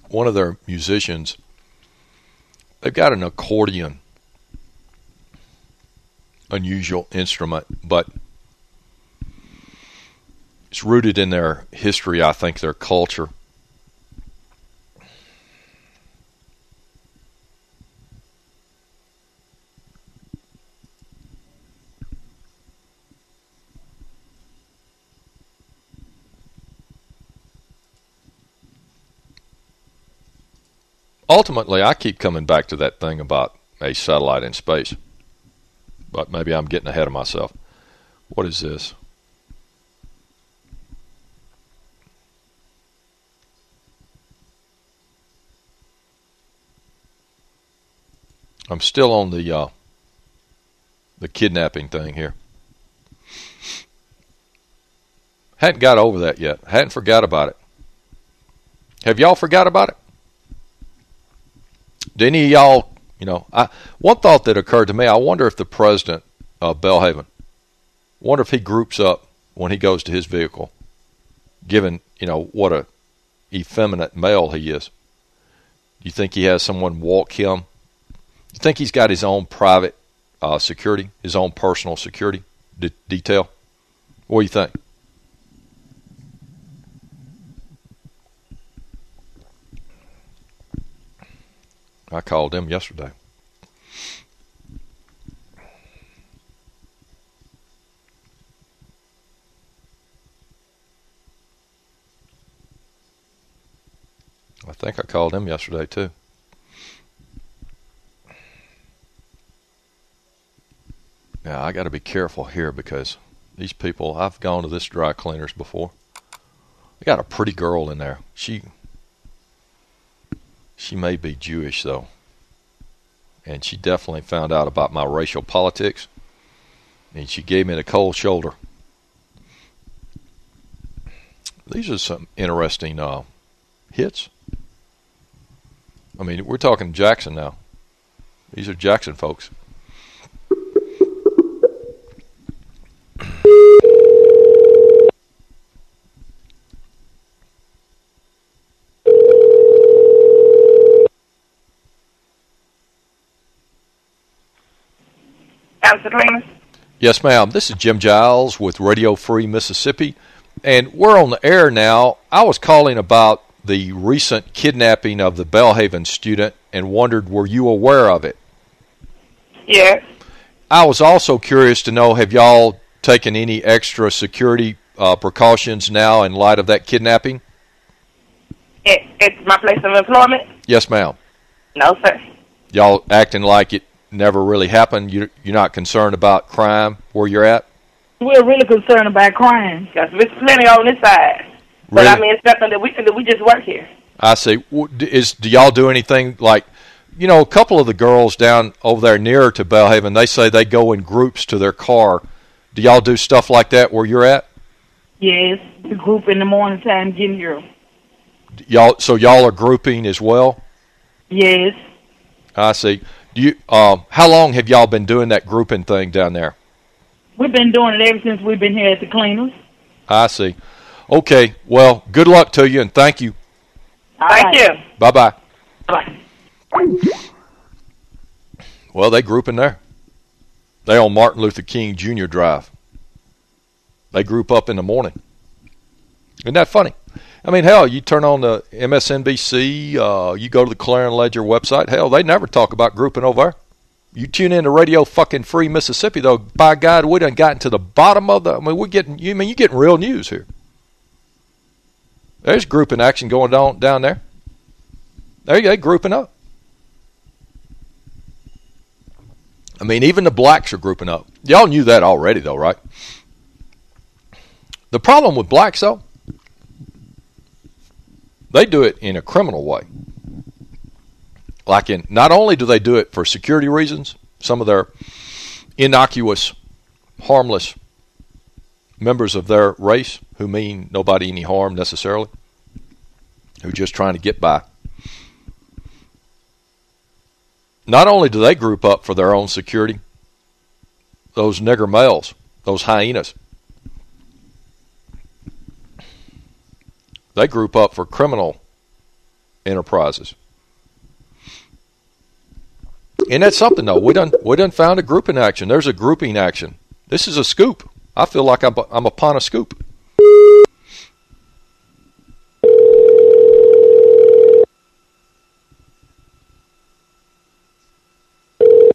One of their musicians, they've got an accordion, unusual instrument, but it's rooted in their history, I think, their culture. Ultimately, I keep coming back to that thing about a satellite in space. But maybe I'm getting ahead of myself. What is this? I'm still on the uh, the kidnapping thing here. Hadn't got over that yet. Hadn't forgot about it. Have y'all forgot about it? Do any of y'all, you know, I, one thought that occurred to me, I wonder if the president of Belhaven, wonder if he groups up when he goes to his vehicle, given, you know, what a effeminate male he is. Do you think he has someone walk him? You think he's got his own private uh, security, his own personal security de- detail? What do you think? I called him yesterday. I think I called him yesterday too. Now I got to be careful here because these people. I've gone to this dry cleaners before. They got a pretty girl in there. She she may be Jewish though, and she definitely found out about my racial politics, and she gave me the cold shoulder. These are some interesting uh, hits. I mean, we're talking Jackson now. These are Jackson folks. Yes, ma'am. This is Jim Giles with Radio Free Mississippi, and we're on the air now. I was calling about the recent kidnapping of the Belhaven student and wondered, were you aware of it? Yes. I was also curious to know, have y'all taken any extra security uh, precautions now in light of that kidnapping? It, it's my place of employment? Yes, ma'am. No, sir. Y'all acting like it never really happened. You, you're not concerned about crime where you're at? We're really concerned about crime. Because there's plenty on this side. But I mean, it's nothing that we can do. We just work here. I see. Is do y'all do anything like, you know, a couple of the girls down over there nearer to Belhaven, they say they go in groups to their car. Do y'all do stuff like that where you're at? Yes. The group in the morning time getting here. Y'all, so y'all are grouping as well. Yes. I see. Do you? Um, how long have y'all been doing that grouping thing down there? We've been doing it ever since we've been here at the cleaners. I see. Okay. Well, good luck to you and thank you. Thank you. Bye bye. Bye. Well, they group in there. They on Martin Luther King Jr. Drive. They group up in the morning. Isn't that funny? I mean, hell, you turn on the MSNBC, uh, you go to the Clarion Ledger website. Hell, they never talk about grouping over there. You tune in to Radio fucking Free Mississippi, though. By God, we done gotten to the bottom of the. I mean, we're getting. You I mean you're getting real news here? There's grouping action going on down there. There you go, grouping up. I mean, even the blacks are grouping up. Y'all knew that already, though, right? The problem with blacks, though, they do it in a criminal way. Like in, not only do they do it for security reasons, some of their innocuous, harmless members of their race who mean nobody any harm necessarily. who are just trying to get by. Not only do they group up for their own security, those nigger males, those hyenas, they group up for criminal enterprises. And that's something though. We done we done found a grouping action. There's a grouping action. This is a scoop. I feel like I'm I'm upon a scoop.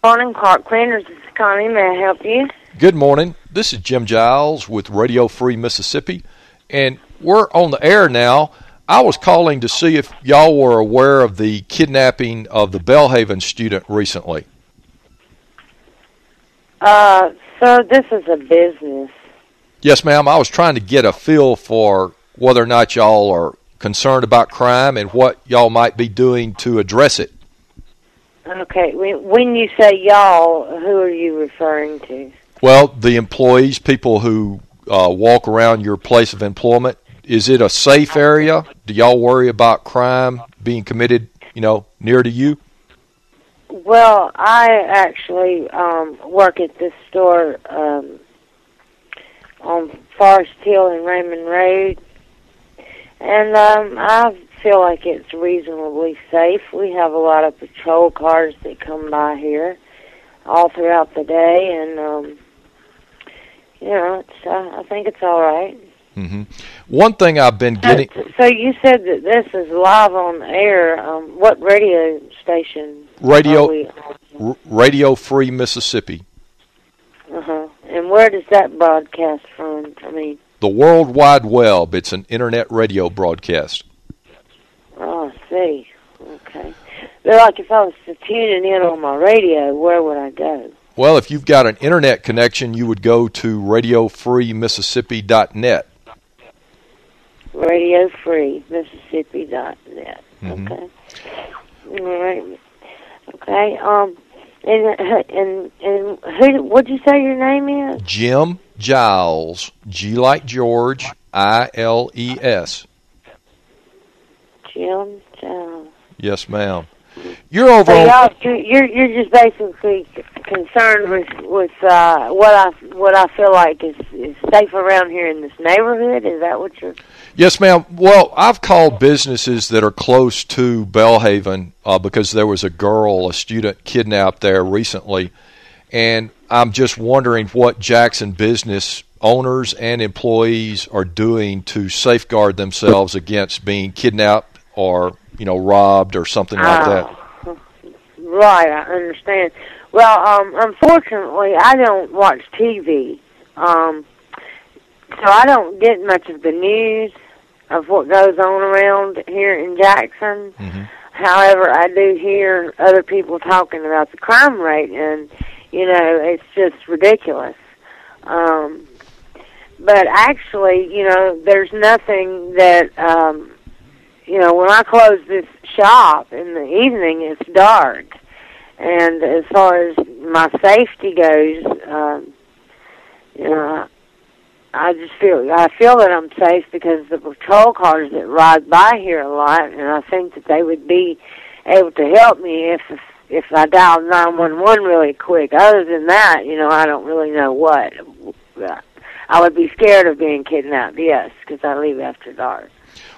Morning, Clark Cleaners. This is Connie. May I help you? Good morning. This is Jim Giles with Radio Free Mississippi, and we're on the air now. I was calling to see if y'all were aware of the kidnapping of the Belhaven student recently. Uh, sir, this is a business. Yes, ma'am. I was trying to get a feel for whether or not y'all are concerned about crime and what y'all might be doing to address it. Okay, when when you say y'all, who are you referring to? Well, the employees, people who uh, walk around your place of employment, is it a safe area? Do y'all worry about crime being committed, you know, near to you? Well, I actually um, work at this store um, on Forest Hill and Raymond Road, and um, I feel like it's reasonably safe. We have a lot of patrol cars that come by here all throughout the day, and um, you know, it's, uh, I think it's all right. Hmm One thing I've been getting so you said that this is live on air. Um, what radio station? radio Are we R- Radio Free Mississippi, Uh huh. And where does that broadcast from? I mean, the World Wide Web. It's an internet radio broadcast. oh, I see. Okay. But like if I was to tune in on my radio, where would I go? Well, if you've got an internet connection, you would go to radiofreemississippi.net. Radio Free Mississippi dot net. Mhm. Okay. All right. Okay. Um. And and and who? What'd you say your name is? Jim Giles, G like George, I L E S. Jim Jones. Yes, ma'am. You're over So on. y'all, you- you're you're just basically concerned with with uh, what I what I feel like is is safe around here in this neighborhood. Is that what you're? Yes, ma'am. Well, I've called businesses that are close to Belhaven uh, because there was a girl, a student, kidnapped there recently, and I'm just wondering what Jackson business owners and employees are doing to safeguard themselves against being kidnapped or you know robbed or something like that. Oh, Right, I understand. Well, um, unfortunately, I don't watch TV, um, so I don't get much of the news of what goes on around here in Jackson. Mhm. However, I do hear other people talking about the crime rate, and you know, it's just ridiculous. Um, but actually, you know, there's nothing that um, you know, when I close this shop in the evening, it's dark. And as far as my safety goes, um, you know, I just feel I feel that I'm safe because the patrol cars that ride by here a lot, and I think that they would be able to help me if if I dialed nine one one really quick. Other than that, you know, I don't really know what. I would be scared of being kidnapped, yes, because I leave after dark.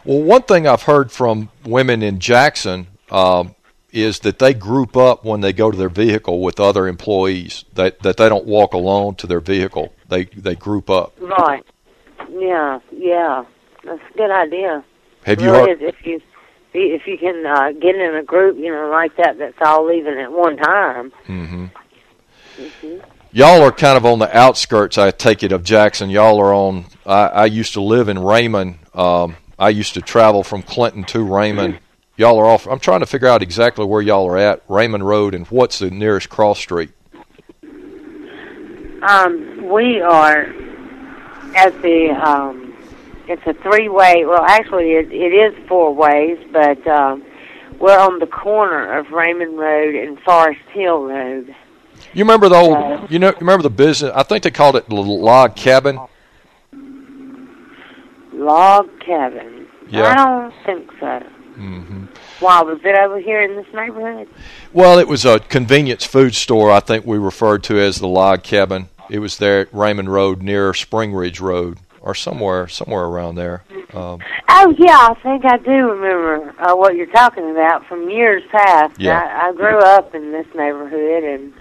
Well, one thing I've heard from women in Jackson um, is that they group up when they go to their vehicle with other employees. That that they don't walk alone to their vehicle. They they group up. Right. Yeah, yeah. That's a good idea. Have you really heard? if you if you can uh, get in a group, you know, like that, that's all leaving at one time. Mm-hmm. Y'all are kind of on the outskirts, I take it, of Jackson. Y'all are on. I, I used to live in Raymond. Um, I used to travel from Clinton to Raymond. Y'all are off. I'm trying to figure out exactly where y'all are at, Raymond Road, and what's the nearest cross street. Um, we are at the. Um, it's a three-way. Well, actually, it, it is four ways, but um, we're on the corner of Raymond Road and Forest Hill Road. You remember the old? You know, you remember the business? I think they called it the log cabin. Log cabin. Yeah. I don't think so. hmm Why was it over here in this neighborhood? Well, it was a convenience food store. I think we referred to as the Log Cabin. It was there at Raymond Road near Spring Ridge Road, or somewhere somewhere around there. Um, Oh yeah, I think I do remember uh, what you're talking about from years past. Yeah. I, I grew up in this neighborhood, and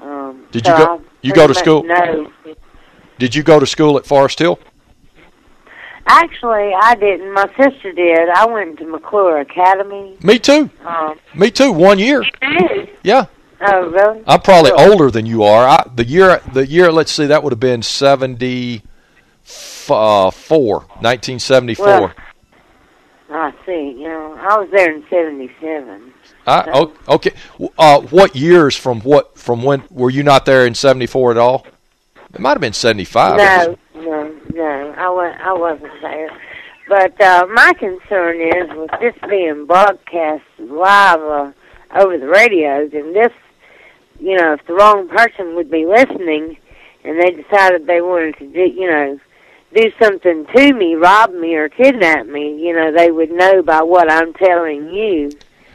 um, Did so you go- you go to school? know. did you go to school at Forest Hill? Actually, I didn't. My sister did. I went to McClure Academy. Me too. Um, Me too. One year. Yeah, oh, really? I'm probably Cool. older than you are. I, the year, the year. Let's see, that would have been seventy uh, 1974. Well, I see. You know, I was there in '77. I, okay. Uh, what years from what from when were you not there in '74 at all? It might have been '75. No, no. I wa I wasn't there. But uh, my concern is with this being broadcast live uh, over the radios, and this, you know, if the wrong person would be listening, and they decided they wanted to do, you know, do something to me, rob me or kidnap me, you know, they would know by what I'm telling you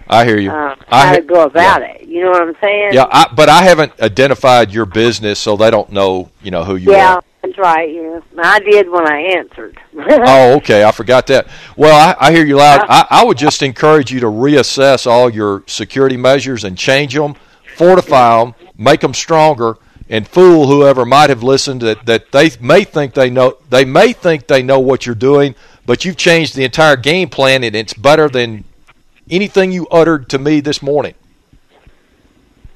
I hear you. uh, I how to go about it. You know what I'm saying? Yeah, I, but I haven't identified your business, so they don't know, you know, who you yeah, are. That's right. Yeah, I did when I answered. Oh, okay. I forgot that. Well, I, I hear you loud. I, I would just encourage you to reassess all your security measures and change them, fortify them, make them stronger, and fool whoever might have listened that, that they may think they know they may think they know what you're doing, but you've changed the entire game plan and it's better than anything you uttered to me this morning.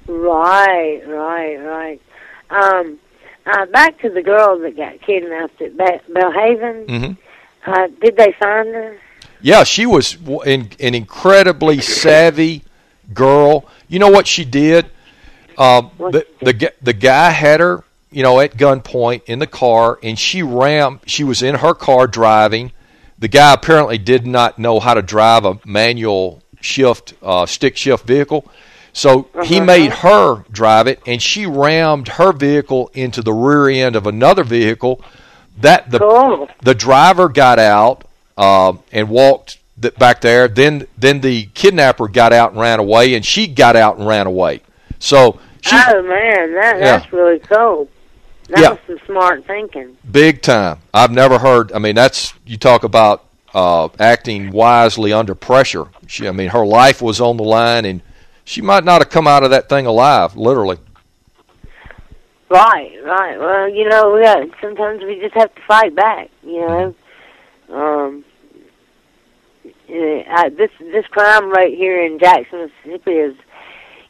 Right, right, right. Um, uh, back to the girl that got kidnapped at Be- Belhaven. Mhm. Uh, did they find her? Yeah, she was w- an, an incredibly savvy girl. You know what she did? Um, the the the guy had her, you know, at gunpoint in the car, and she rammed. She was in her car driving. The guy apparently did not know how to drive a manual shift, uh, stick shift vehicle, so he Uh-huh. made her drive it, and she rammed her vehicle into the rear end of another vehicle. That the Cool. the driver got out um, and walked th- back there. Then then the kidnapper got out and ran away, and she got out and ran away. So she oh man, that Yeah. that's really cool. That Yeah. was some smart thinking. big time. I've never heard. I mean, that's you talk about uh, acting wisely under pressure. She, I mean, her life was on the line, and she might not have come out of that thing alive, literally. Right, right. Well, you know, we got, sometimes we just have to fight back. You know, um, yeah, I, this this crime right here in Jackson, Mississippi, has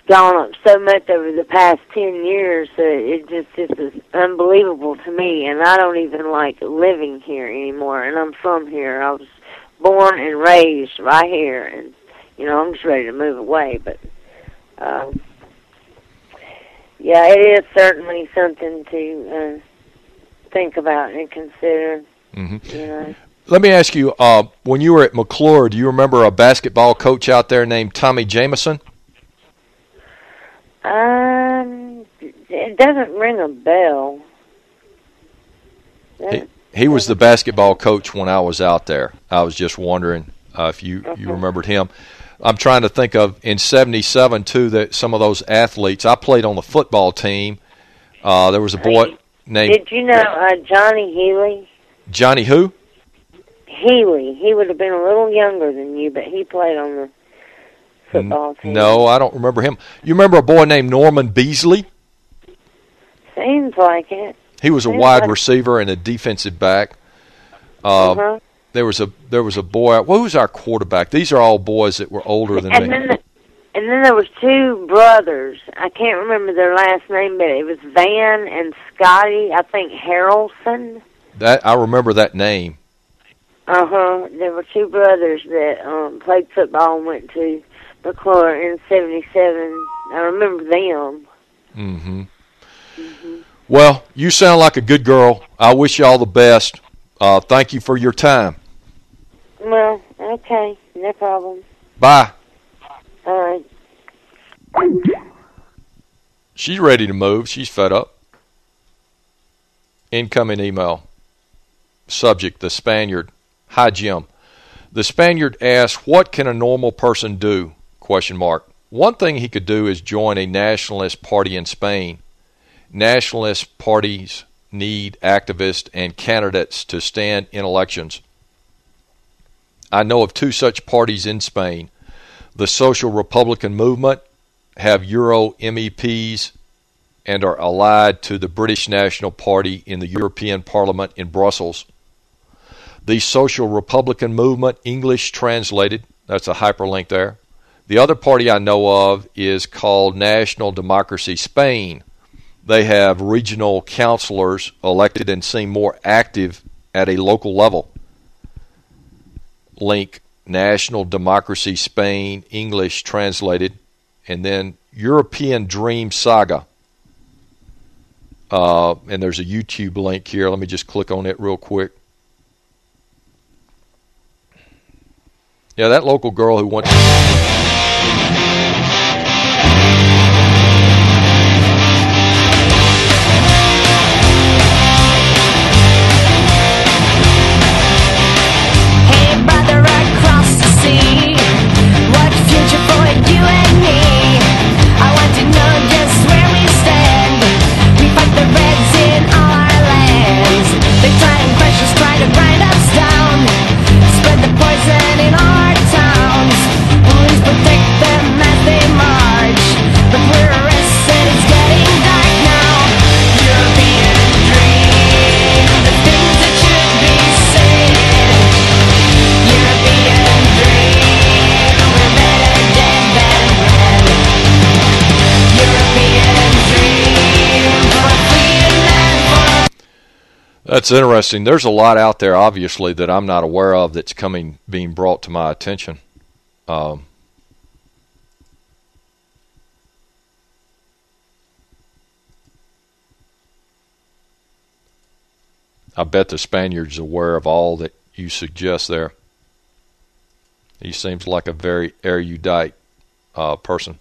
gone up so much over the past ten years that it just just is unbelievable to me. And I don't even like living here anymore. And I'm from here. I was born and raised right here, and you know, I'm just ready to move away. But um, yeah, it is certainly something to uh, think about and consider. hmm You know. Let me ask you: uh, When you were at McClure, do you remember a basketball coach out there named Tommy Jameson? Um, it doesn't ring a bell. He, he was the basketball coach when I was out there. I was just wondering uh, if you you remembered him. I'm trying to think of in '77 too that some of those athletes. I played on the football team. Uh, there was a boy named Did you know uh, Johnny Healy? Johnny who? Healy. He would have been a little younger than you, but he played on the football team. No, I don't remember him. You remember a boy named Norman Beasley? Seems like it. He was a wide like- receiver and a defensive back. Uh, Uh-huh. There was a there was a boy. What was our quarterback? These are all boys that were older than And me. then, the, and then there was two brothers. I can't remember their last name, but it was Van and Scotty. I think Harrelson. That I remember that name. Uh huh. There were two brothers that um played football and went to McClure in '77. I remember them. Mm hmm. Well, you sound like a good girl. I wish you all the best. Uh, thank you for your time. Well, okay, no problem. Bye. All right. She's ready to move. She's fed up. Incoming email. Subject: The Spaniard. Hi, Jim. The Spaniard asks, "What can a normal person do?" Question mark. One thing he could do is join a nationalist party in Spain. Nationalist parties need activists and candidates to stand in elections. I know of two such parties in Spain. The Social Republican Movement have Euro MEPs and are allied to the British National Party in the European Parliament in Brussels. The Social Republican Movement, English translated, that's a hyperlink there. The other party I know of is called National Democracy Spain. They have regional councillors elected and seem more active at a local level. Link National Democracy Spain, English translated, and then European Dream Saga. Uh, and there's a YouTube link here. Let me just click on it real quick. Yeah, that local girl who wants. That's interesting. There's a lot out there, obviously, that I'm not aware of that's coming, being brought to my attention. Um, I bet the Spaniard's aware of all that you suggest there. He seems like a very erudite uh, person.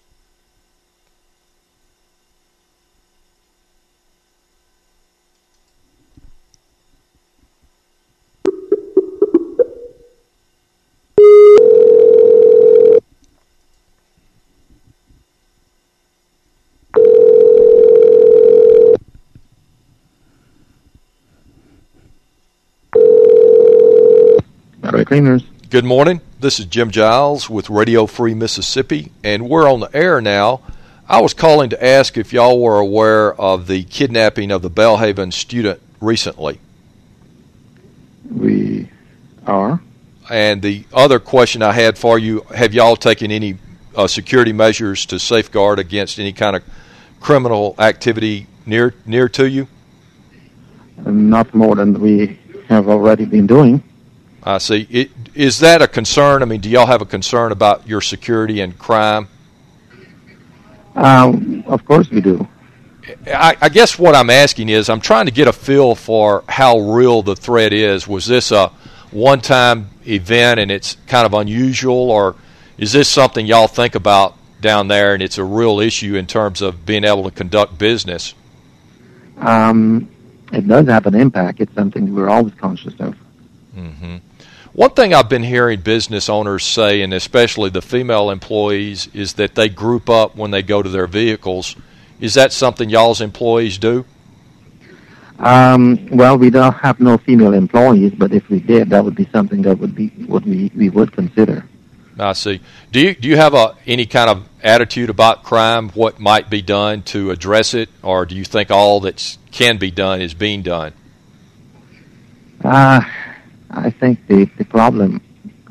Cleaners. Good morning. This is Jim Giles with Radio Free Mississippi, and we're on the air now. I was calling to ask if y'all were aware of the kidnapping of the Belhaven student recently. We are. And the other question I had for you, have y'all taken any uh, security measures to safeguard against any kind of criminal activity near near to you? Not more than we have already been doing. I see. It, is that a concern? I mean, do y'all have a concern about your security and crime? Um, of course we do. I, I guess what I'm asking is, I'm trying to get a feel for how real the threat is. Was this a one-time event and it's kind of unusual, or is this something y'all think about down there and it's a real issue in terms of being able to conduct business? Um, it does have an impact. It's something we're always conscious of. hmm One thing I've been hearing business owners say, and especially the female employees, is that they group up when they go to their vehicles. Is that something y'all's employees do? Um, well, we don't have no female employees, but if we did, that would be something that would be what we, we would consider. I see. Do you do you have a any kind of attitude about crime? What might be done to address it, or do you think all that can be done is being done? Uh, I think the, the problem,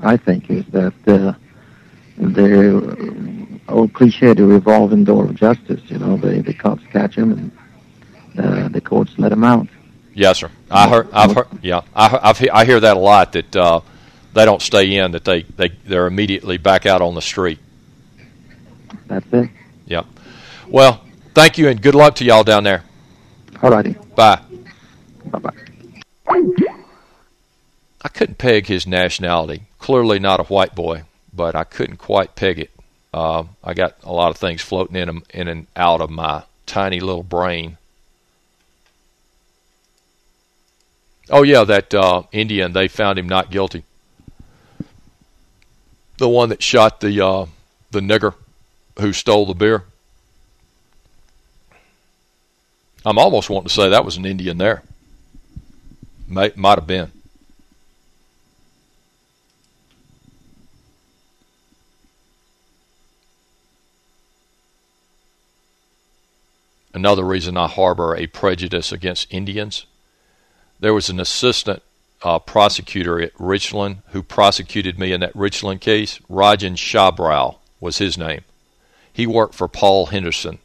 I think, is that uh, the old cliche, the revolving door of justice, you know, the, the cops catch him and uh, the courts let him out. Yes, sir. I heard. I've heard. Yeah, I, I've, I hear that a lot. That uh, they don't stay in. That they they they're immediately back out on the street. That's it. Yep. Well, thank you and good luck to y'all down there. All righty. Bye. Bye-bye. Couldn't peg his nationality. Clearly not a white boy, but I couldn't quite peg it. Uh, I got a lot of things floating in, in and out of my tiny little brain. Oh yeah, that uh, Indian. They found him not guilty. the one that shot the uh, the nigger who stole the beer. I'm almost wanting to say that was an Indian there. Might might have been. Another reason I harbor a prejudice against Indians. There was an assistant uh, prosecutor at Richland who prosecuted me in that Richland case. Rajan Shabrow was his name. He worked for Paul Henderson,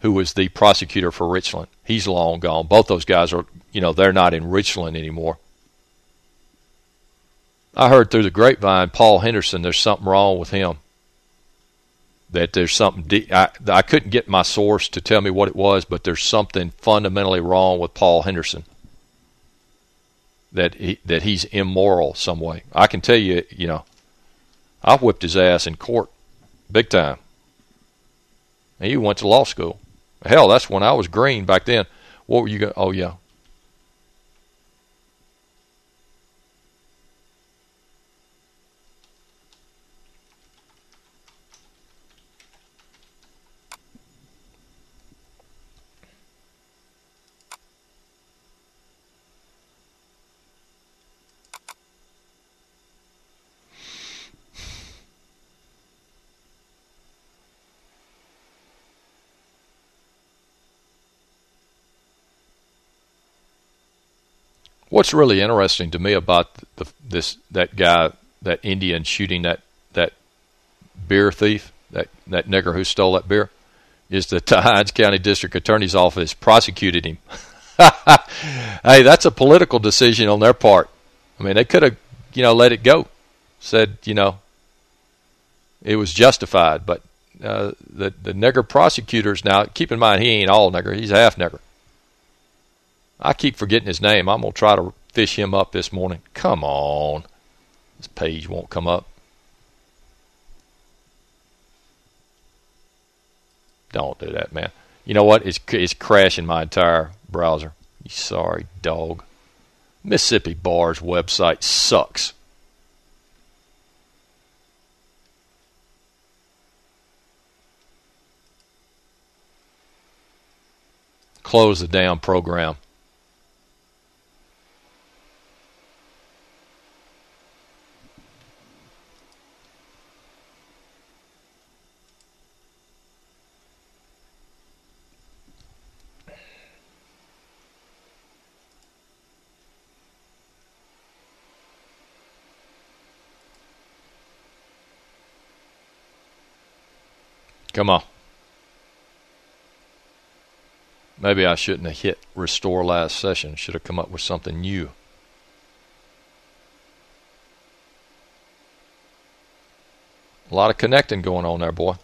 who was the prosecutor for Richland. He's long gone. Both those guys are, you know, they're not in Richland anymore. I heard through the grapevine, Paul Henderson, there's something wrong with him. That there's something, I, I couldn't get my source to tell me what it was, but there's something fundamentally wrong with Paul Henderson. That he, that he's immoral some way. I can tell you, you know, I whipped his ass in court, big time. And he went to law school. Hell, that's when I was green back then. What were you going? Oh yeah. What's really interesting to me about the, this that guy, that Indian shooting that that beer thief, that that nigger who stole that beer, is the Hinds County District Attorney's Office prosecuted him. hey, that's a political decision on their part. I mean, they could have, you know, let it go, said, you know, it was justified, but uh, the the nigger prosecutors now. Keep in mind, he ain't all nigger; he's half nigger. I keep forgetting his name. I'm going to try to fish him up this morning. Come on. This page won't come up. Don't do that, man. You know what? It's, it's crashing my entire browser. You sorry dog. Mississippi Bar's website sucks. Close the damn program. Come on. Maybe I shouldn't have hit restore last session. Should have come up with something new. A lot of connecting going on there, boy.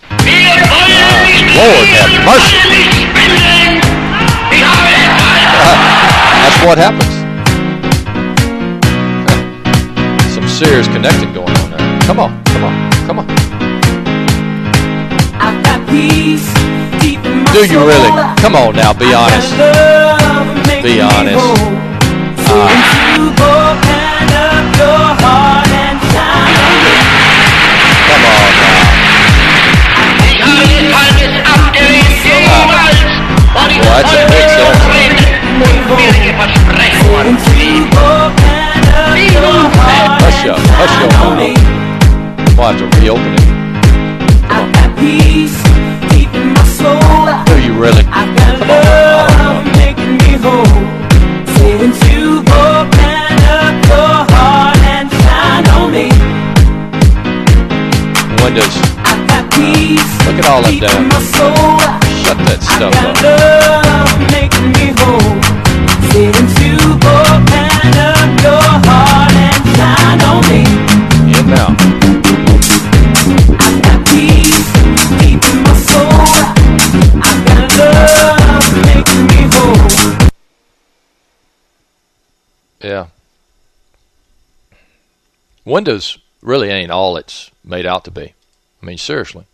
Lord have mercy. That's what happens. Some serious connecting going on. Come on, come on, come on. I've got peace deep in my Do you really? Come on now, be honest. Be honest. Ah. you open up your heart and shine on me. Come on now. Well, that's a mix there. Hush up, hush up. We'll have to reopen it. I've got peace deep in my soul. Do you really? I've got love making me whole. Since you open up your heart and shine on me. Windows. I've got peace Look at all that in down. my soul. Shut that stuff I've got up. love making me whole. Since you open up your heart and shine on me. In now. Yeah. Windows really ain't all it's made out to be. I mean, seriously.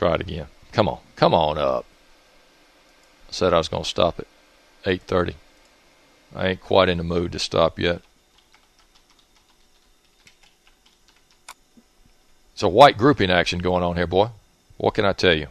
Try it again. Come on. Come on up. I said I was going to stop at 8.30. I ain't quite in the mood to stop yet. It's a white grouping action going on here, boy. What can I tell you?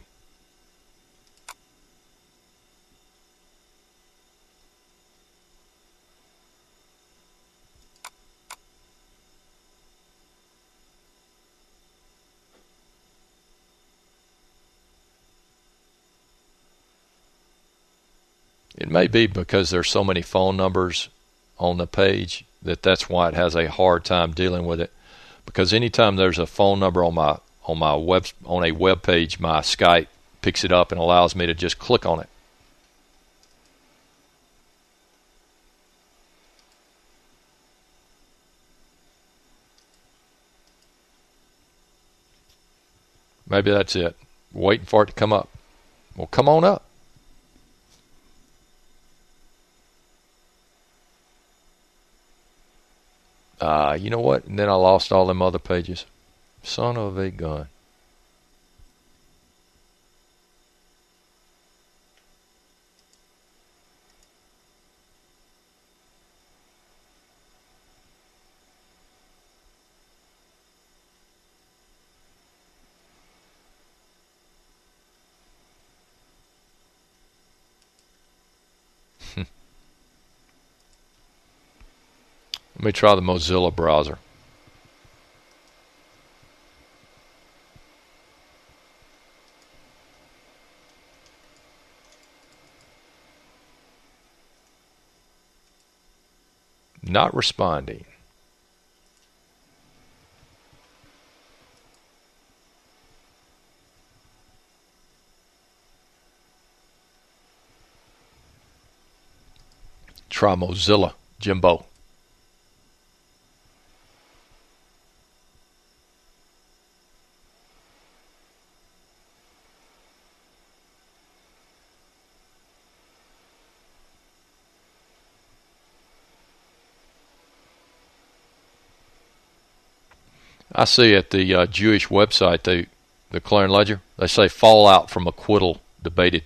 It may be because there's so many phone numbers on the page that that's why it has a hard time dealing with it. Because anytime there's a phone number on my on my web on a web page, my Skype picks it up and allows me to just click on it. Maybe that's it. Waiting for it to come up. Well, come on up. Uh, you know what? And then I lost all them other pages. Son of a gun. Let me try the Mozilla browser. Not responding. Try Mozilla, Jimbo. I see at the uh, Jewish website, they, the Clarion Ledger, they say fallout from acquittal debated.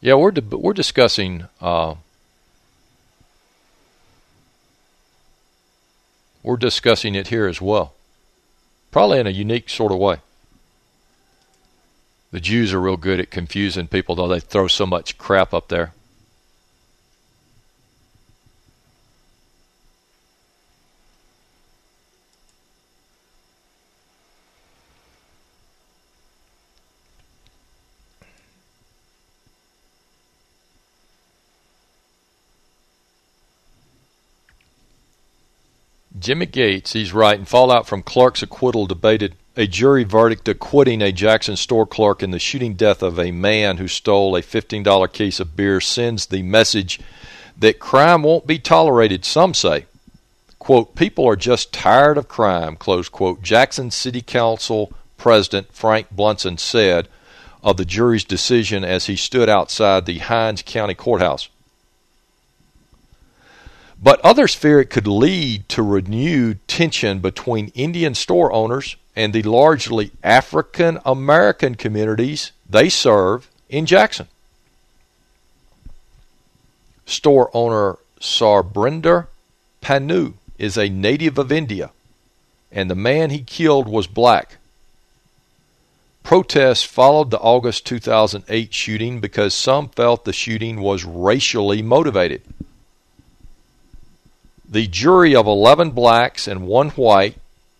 Yeah, we're we're discussing uh, we're discussing it here as well, probably in a unique sort of way. The Jews are real good at confusing people, though they throw so much crap up there. Jimmy Gates, he's writing, fallout from Clark's acquittal debated a jury verdict acquitting a Jackson store clerk in the shooting death of a man who stole a $15 case of beer sends the message that crime won't be tolerated, some say. Quote, people are just tired of crime, close quote. Jackson City Council President Frank Bluntson said of the jury's decision as he stood outside the Hinds County Courthouse. But others fear it could lead to renewed tension between Indian store owners and the largely African American communities they serve in Jackson. Store owner Sarbrinder Pannu is a native of India, and the man he killed was black. Protests followed the August 2008 shooting because some felt the shooting was racially motivated. The jury of 11 blacks and one white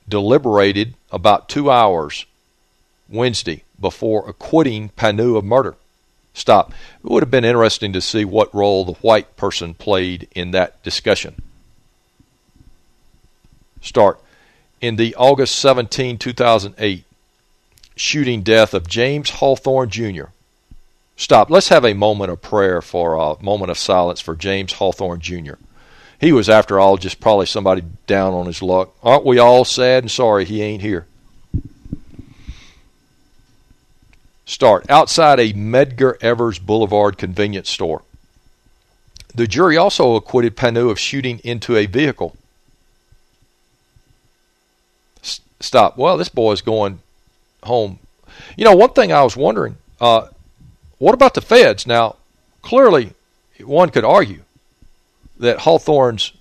deliberated about two hours Wednesday before acquitting Pannu of murder. Stop. It would have been interesting to see what role the white person played in that discussion. Start. In the August 17, 2008 shooting death of James Hawthorne Jr. Stop. Let's have a moment of prayer for a moment of silence for James Hawthorne Jr he was, after all, just probably somebody down on his luck. Aren't we all sad and sorry he ain't here? Start outside a Medgar Evers Boulevard convenience store. The jury also acquitted Pannu of shooting into a vehicle. stop. Well, this boy's going home. You know, one thing I was wondering, uh, what about the feds? Now, clearly, one could argue that Hawthorne's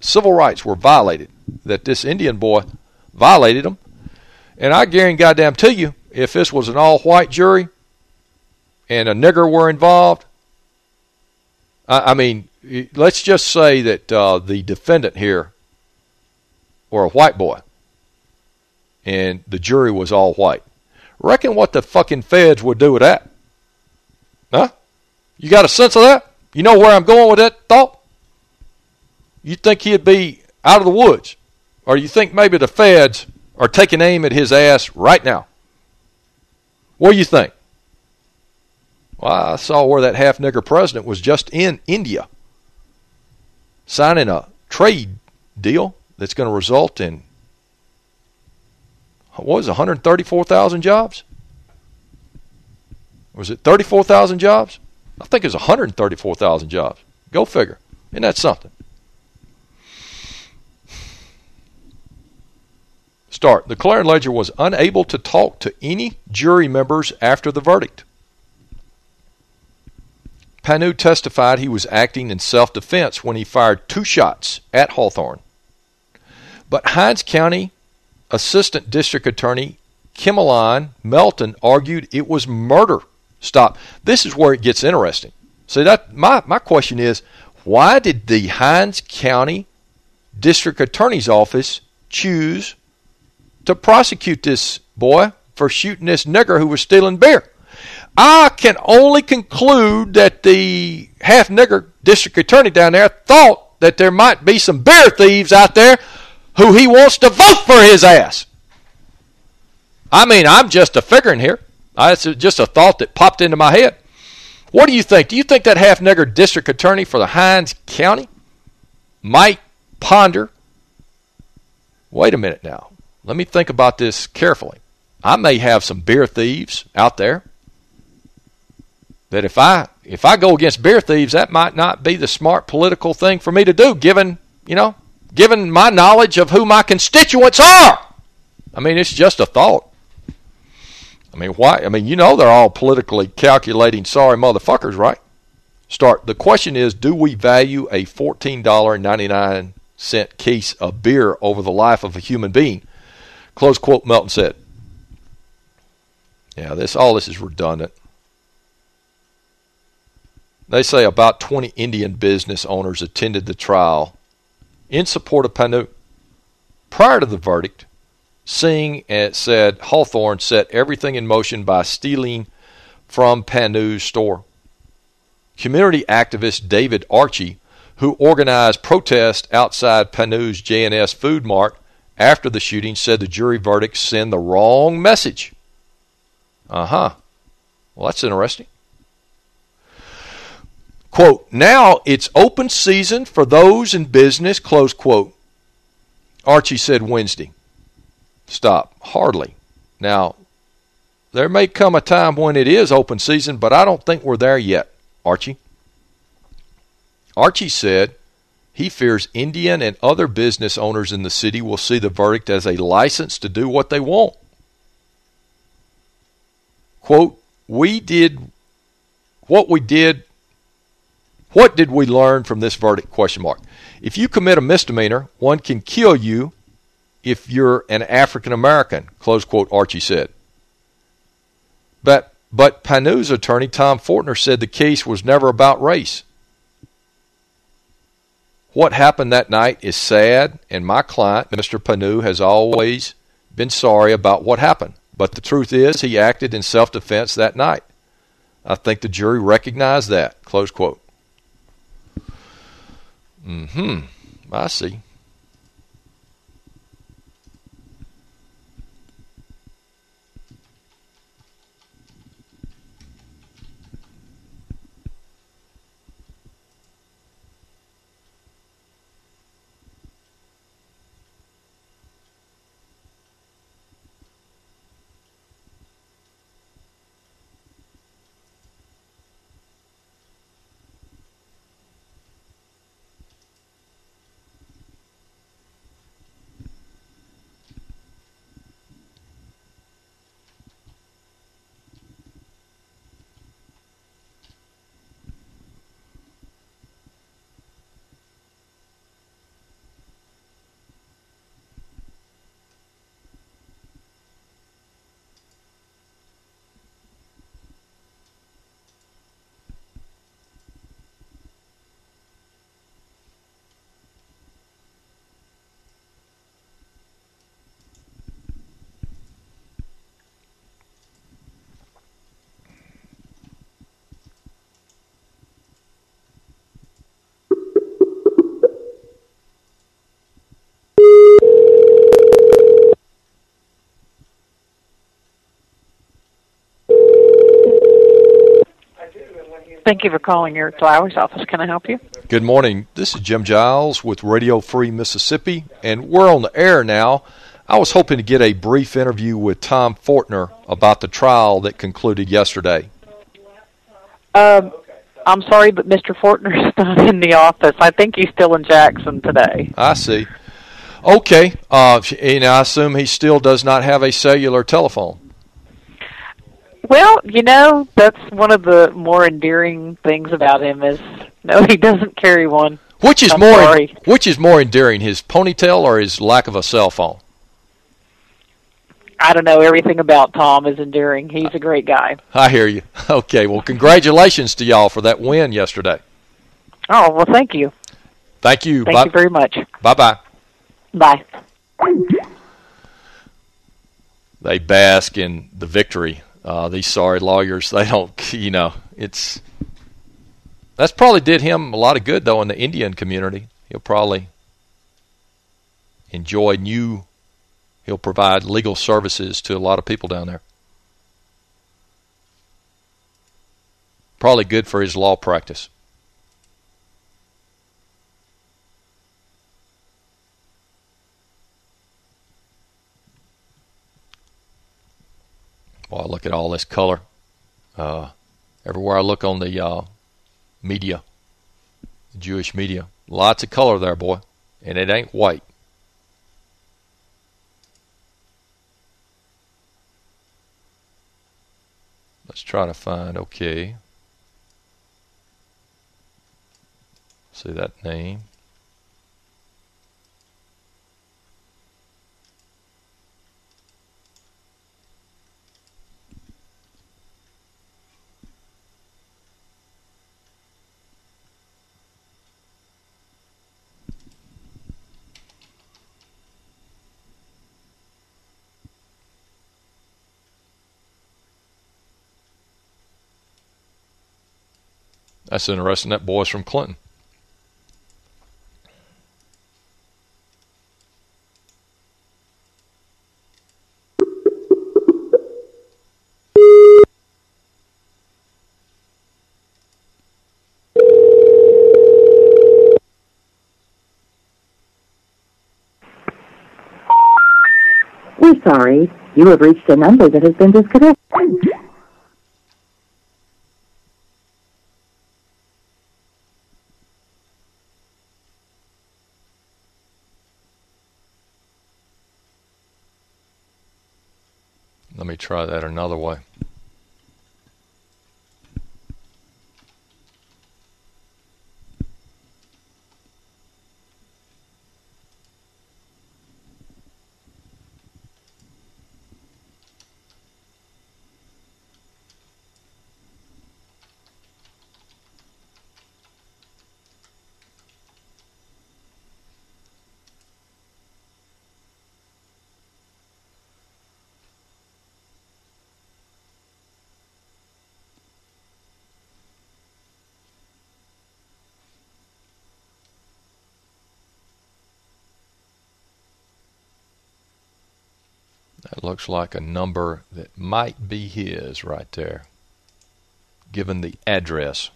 civil rights were violated, that this Indian boy violated them. And I guarantee goddamn to you, if this was an all-white jury and a nigger were involved, I, I mean, let's just say that uh, the defendant here were a white boy and the jury was all white. Reckon what the fucking feds would do with that? Huh? You got a sense of that? You know where I'm going with that thought? You think he'd be out of the woods? Or you think maybe the feds are taking aim at his ass right now? What do you think? Well, I saw where that half-nigger president was just in India signing a trade deal that's going to result in what was it, 134,000 jobs? Was it 34,000 jobs? I think it was 134,000 jobs. Go figure. Isn't that something? Start. The Clarion Ledger was unable to talk to any jury members after the verdict. Pannu testified he was acting in self-defense when he fired two shots at Hawthorne. But Hinds County Assistant District Attorney Kimelon Melton argued it was murder. Stop. This is where it gets interesting. See that my my question is why did the Hinds County District Attorney's office choose to prosecute this boy for shooting this nigger who was stealing beer? I can only conclude that the half nigger district attorney down there thought that there might be some beer thieves out there who he wants to vote for his ass. I mean, I'm just a figuring here. It's just a thought that popped into my head. What do you think? Do you think that half-nigger district attorney for the Hinds County might ponder, wait a minute now, let me think about this carefully. I may have some beer thieves out there that if I if I go against beer thieves, that might not be the smart political thing for me to do, given, you know, given my knowledge of who my constituents are. I mean, it's just a thought. I mean, why? I mean, you know they're all politically calculating sorry motherfuckers, right? Start. The question is, do we value a $14.99 case of beer over the life of a human being? Close quote, Melton said. Yeah, this all this is redundant. They say about 20 Indian business owners attended the trial in support of Pannu. Prior to the verdict, Singh eh, said Hawthorne set everything in motion by stealing from Pannu's store. Community activist David Archie, who organized protests outside Pannu's J&S Food Mart after the shooting, said the jury verdict sent the wrong message. Uh-huh. Well, that's interesting. Quote, now it's open season for those in business, close quote. Archie said Wednesday. Stop. Hardly. Now, there may come a time when it is open season, but I don't think we're there yet, Archie. Archie said he fears Indian and other business owners in the city will see the verdict as a license to do what they want. Quote, we did what we did what did we learn from this verdict? Question mark. If you commit a misdemeanor, one can kill you if you're an African American, close quote, Archie said. But, but Pannu's attorney, Tom Fortner, said the case was never about race. What happened that night is sad, and my client, Mr. Pannu, has always been sorry about what happened. But the truth is, he acted in self-defense that night. I think the jury recognized that, close quote. Mm-hmm. I see. Thank you for calling your Flowers office. Can I help you? Good morning. This is Jim Giles with Radio Free Mississippi, and we're on the air now. I was hoping to get a brief interview with Tom Fortner about the trial that concluded yesterday. Um, I'm sorry, but Mr. Fortner's not in the office. I think he's still in Jackson today. I see. Okay, uh, and I assume he still does not have a cellular telephone. Well, you know, that's one of the more endearing things about him is no, he doesn't carry one. Which is I'm more sorry. which is more endearing, his ponytail or his lack of a cell phone? I don't know. Everything about Tom is endearing. He's a great guy. I hear you. Okay, well, congratulations to y'all for that win yesterday. Oh, well, thank you. Thank you. Thank Bye- you very much. Bye-bye. Bye. They bask in the victory. Uh, these sorry lawyers, they don't, you know, it's that's probably did him a lot of good though in the Indian community. He'll probably enjoy new. He'll provide legal services to a lot of people down there. Probably good for his law practice. Boy, look at all this color. Uh, everywhere I look on the uh, media, Jewish media, lots of color there, boy, and it ain't white. Let's try to find, okay. See that name. That's interesting. That boy's from Clinton. We're sorry. You have reached a number that has been disconnected. Let me try that another way. That looks like a number that might be his right there, given the address.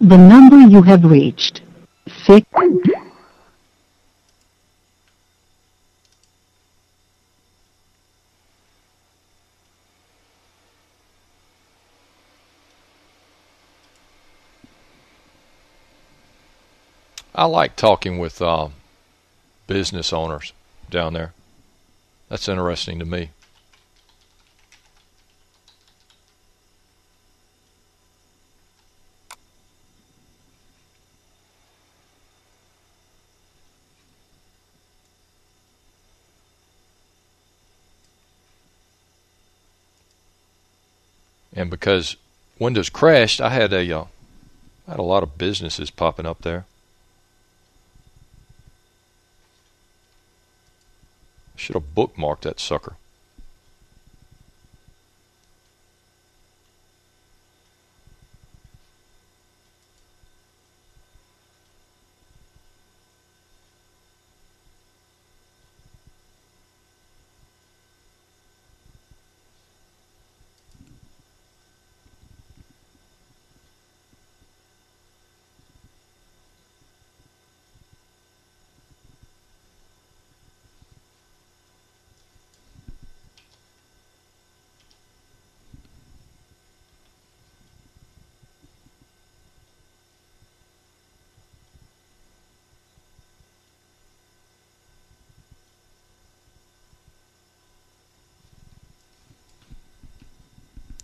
The number you have reached. Six. I like talking with uh, business owners down there. That's interesting to me. And because Windows crashed, I had a uh, I had a lot of businesses popping up there. Should have bookmarked that sucker.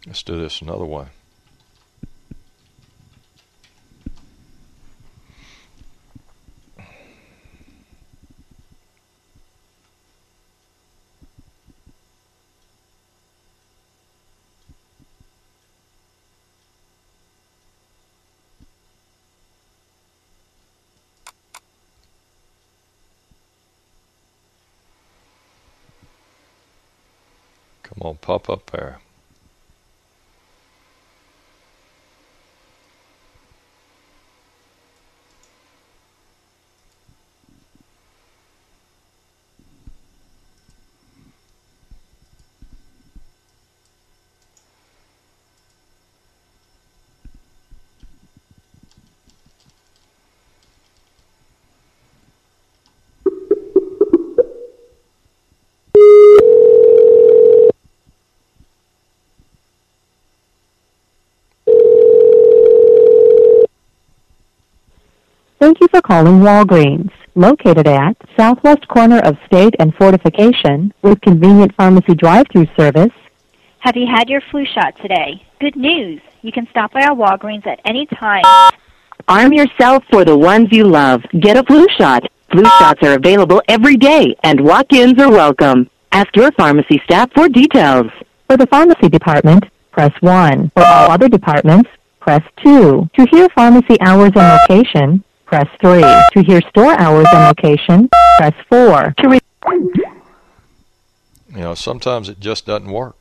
Let's do this another way. Come on, pop up there. Thank you for calling Walgreens, located at southwest corner of State and Fortification, with convenient pharmacy drive-through service. Have you had your flu shot today? Good news! You can stop by our Walgreens at any time. Arm yourself for the ones you love. Get a flu shot. Flu shots are available every day, and walk-ins are welcome. Ask your pharmacy staff for details. For the pharmacy department, press 1. For all other departments, press 2. To hear pharmacy hours and location, press 3. To hear store hours and location, press 4. To re- You know, sometimes it just doesn't work.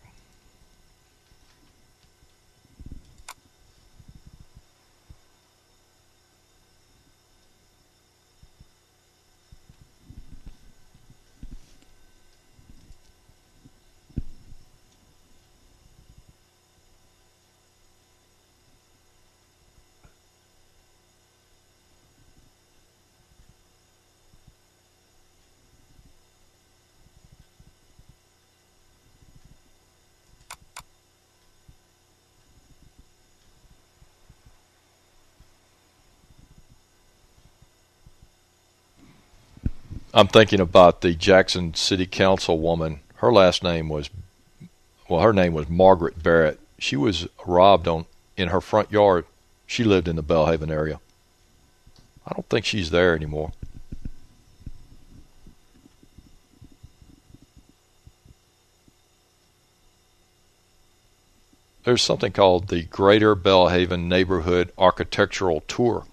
I'm thinking about the Jackson City Council woman. Her last name was, well, her name was Margaret Barrett. She was robbed on in her front yard. She lived in the Belhaven area. I don't think she's there anymore. There's something called the Greater Belhaven Neighborhood Architectural Tour.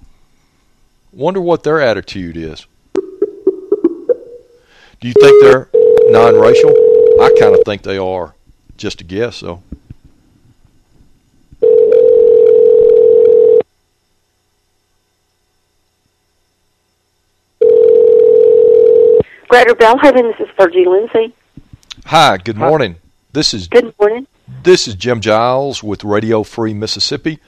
Wonder what their attitude is. Do you think they're non-racial? I kind of think they are. Just a guess, though. Greater Belhaven, this is Virgi Lindsay. Hi, good morning. This is Good morning. this is Jim Giles with Radio Free Mississippi,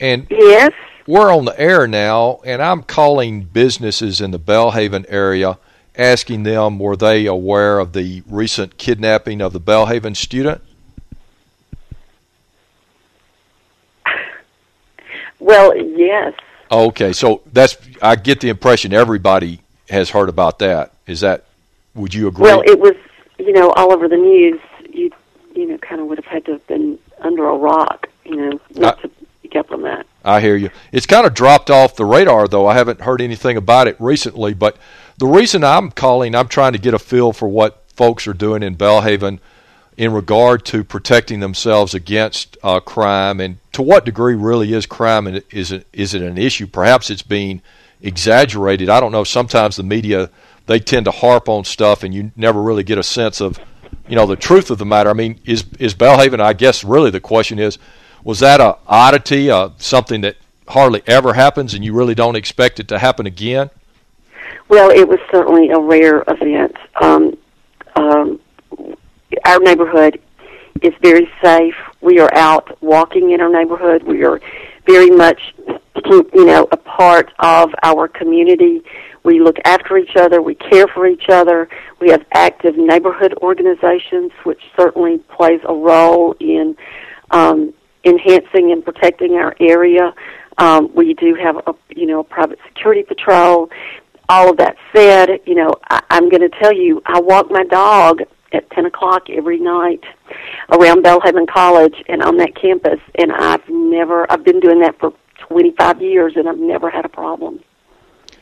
and Yes. we're on the air now. And I'm calling businesses in the Belhaven area, asking them were they aware of the recent kidnapping of the Belhaven student. Well, yes. Okay, so that's I get the impression everybody has heard about that. Is that would you agree? Well, it was, you know, all over the news. You, you know, kind of would have had to have been under a rock, you know, not to pick up on that. I hear you. It's kind of dropped off the radar, though. I haven't heard anything about it recently. But the reason I'm calling, I'm trying to get a feel for what folks are doing in Belhaven in regard to protecting themselves against uh, crime, and to what degree really is crime and is it is it an issue? Perhaps it's being exaggerated. I don't know. Sometimes the media they tend to harp on stuff, and you never really get a sense of you know the truth of the matter. I mean, is is Belhaven? I guess really the question is, was that a oddity, uh, something that hardly ever happens, and you really don't expect it to happen again? Well, it was certainly a rare event. Um, um, our neighborhood is very safe. We are out walking in our neighborhood. We are very much, you know, a part of our community. We look after each other. We care for each other. We have active neighborhood organizations, which certainly plays a role in um, enhancing and protecting our area. Um, we do have a, you know, a private security patrol. All of that said, you know, I, I'm going to tell you, I walk my dog at 10 o'clock every night around Belhaven College and on that campus. And I've never, I've been doing that for 25 years and I've never had a problem.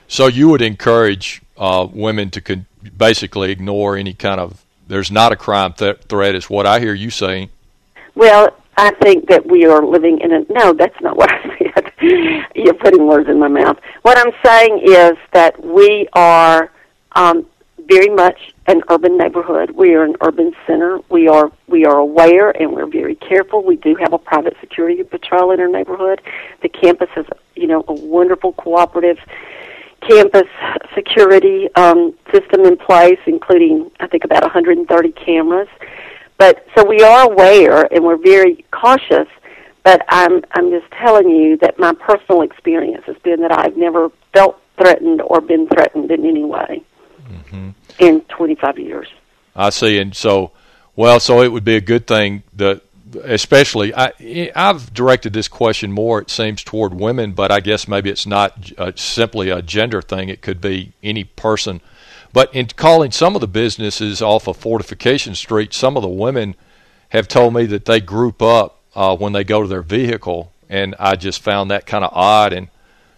So you would encourage uh, women to con- basically ignore any kind of there's not a crime th- threat is what I hear you saying. Well, I think that we are living in a, no, that's not what I said. You're putting words in my mouth. What I'm saying is that we are, um, very much an urban neighborhood. We are an urban center. We are we are aware and we're very careful. We do have a private security patrol in our neighborhood. The campus has you know a wonderful cooperative campus security um, system in place, including I think about 130 cameras. But so we are aware and we're very cautious. But I'm I'm just telling you that my personal experience has been that I've never felt threatened or been threatened in any way Mm-hmm. in 25 years. I see, and so well, so it would be a good thing that, especially, I I've directed this question more. It seems toward women, but I guess maybe it's not uh, simply a gender thing. It could be any person. But in calling some of the businesses off of Fortification Street, some of the women have told me that they group up uh, when they go to their vehicle, and I just found that kind of odd. And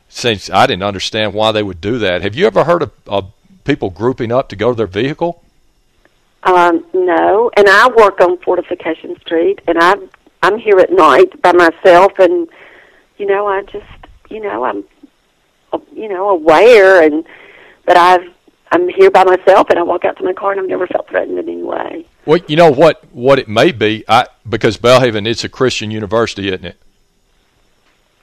since I didn't understand why they would do that, have you ever heard of, of people grouping up to go to their vehicle? Um, no, and I work on Fortification Street, and I'm I'm here at night by myself, and you know I just you know I'm you know aware, and but I've I'm here by myself, and I walk out to my car, and I've never felt threatened in any way. Well, you know what what it may be, I because Belhaven it's a Christian university, isn't it?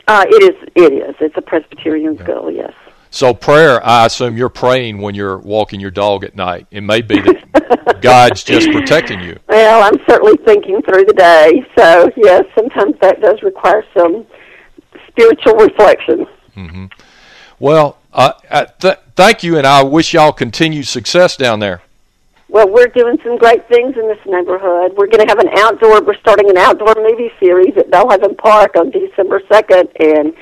Uh, it is it is it's a Presbyterian school, yes. So prayer, I assume you're praying when you're walking your dog at night. It may be that God's just protecting you. Well, I'm certainly thinking through the day, so yes, sometimes that does require some spiritual reflection. hmm Well, uh, uh, th- thank you, and I wish y'all continued success down there. Well, we're doing some great things in this neighborhood. We're going to have an outdoor. We're starting an outdoor movie series at Belhaven Park on December second, and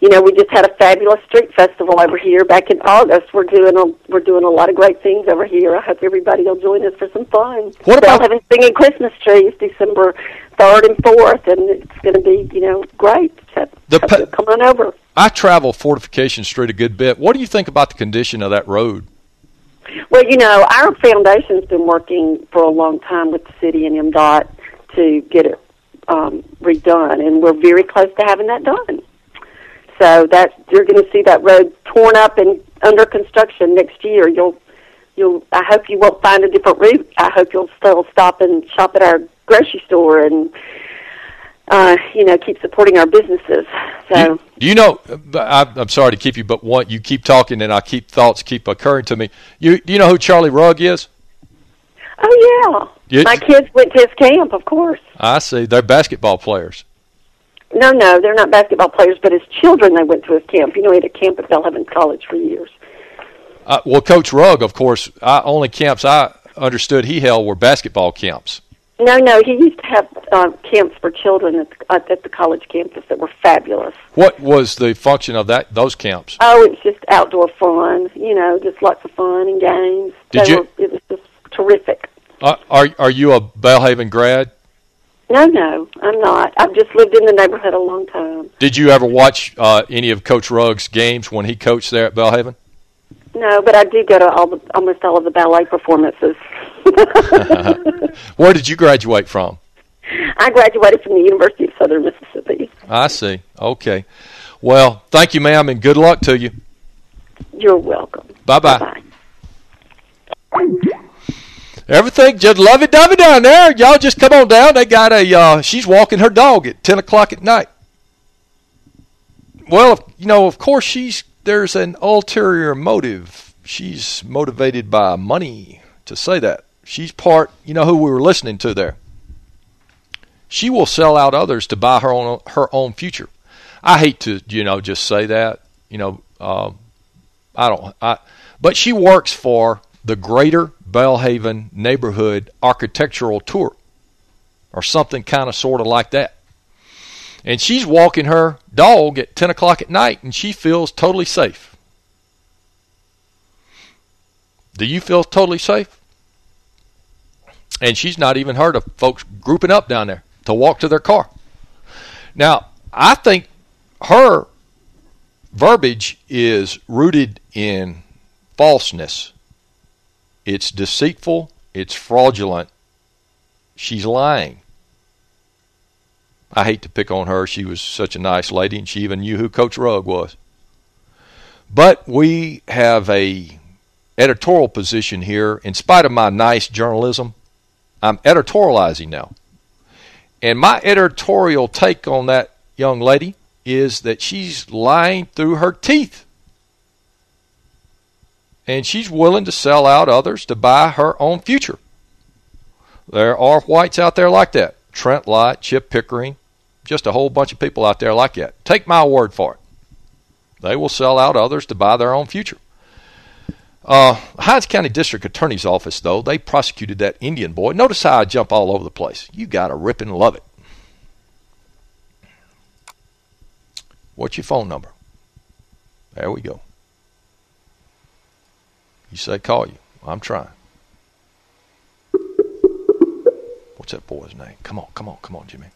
you know we just had a fabulous street festival over here back in August. We're doing a we're doing a lot of great things over here. I hope everybody will join us for some fun. What about- Belhaven singing Christmas trees December third and fourth, and it's going to be you know great. The come on over. I travel Fortification Street a good bit. What do you think about the condition of that road? Well, you know, our foundation's been working for a long time with the city and MDOT to get it um, redone, and we're very close to having that done. So that you're going to see that road torn up and under construction next year. You'll, you'll. I hope you won't find a different route. I hope you'll still stop and shop at our grocery store and, uh, you know, keep supporting our businesses. So. Do you know? I, I'm sorry to keep you, but one, you keep talking, and I keep thoughts keep occurring to me. You do you know who Charlie Rugg is? Oh yeah, You- my kids went to his camp, of course. I see. They're basketball players. No, no, they're not basketball players, but as children they went to his camp. You know, he had a camp at Belhaven College for years. Uh, well, Coach Rugg, of course, I, only camps I understood he held were basketball camps. No, no, he used to have uh, camps for children at the, at the college campus that were fabulous. What was the function of that those camps? Oh, it's just outdoor fun. You know, just lots of fun and games. Did They you- Were, it was just terrific. Uh, are are you a Belhaven grad? No, no, I'm not. I've just lived in the neighborhood a long time. Did you ever watch uh, any of Coach Rugg's games when he coached there at Belhaven? No, but I do go to all the almost all of the ballet performances. Where did you graduate from? I graduated from the University of Southern Mississippi. I see. Okay. Well, thank you, ma'am, and good luck to you. You're welcome. Bye-bye. Everything just lovey-dovey down there. Y'all just come on down. They got a, uh, she's walking her dog at 10 o'clock at night. Well, you know, of course she's, there's an ulterior motive. She's motivated by money to say that. She's part, you know who we were listening to there. She will sell out others to buy her own, her own future. I hate to, you know, just say that, you know, um, I don't, I, but she works for the Greater Belhaven Neighborhood Architectural Tour, or something kind of sort of like that. And she's walking her dog at 10 o'clock at night, and she feels totally safe. Do you feel totally safe? And she's not even heard of folks grouping up down there to walk to their car. Now, I think her verbiage is rooted in falseness. It's deceitful, it's fraudulent. She's lying. I hate to pick on her. She was such a nice lady, and she even knew who Coach Rugg was. But we have a editorial position here. In spite of my nice journalism, I'm editorializing now. And my editorial take on that young lady is that she's lying through her teeth. And she's willing to sell out others to buy her own future. There are whites out there like that. Trent Lott, Chip Pickering, just a whole bunch of people out there like that. Take my word for it. They will sell out others to buy their own future. Uh, Hinds County District Attorney's Office, though, they prosecuted that Indian boy. Notice how I jump all over the place. You got to rip and love it. What's your phone number? There we go. You say call you. I'm trying. What's that boy's name? Come on, come on, come on, Jimmy.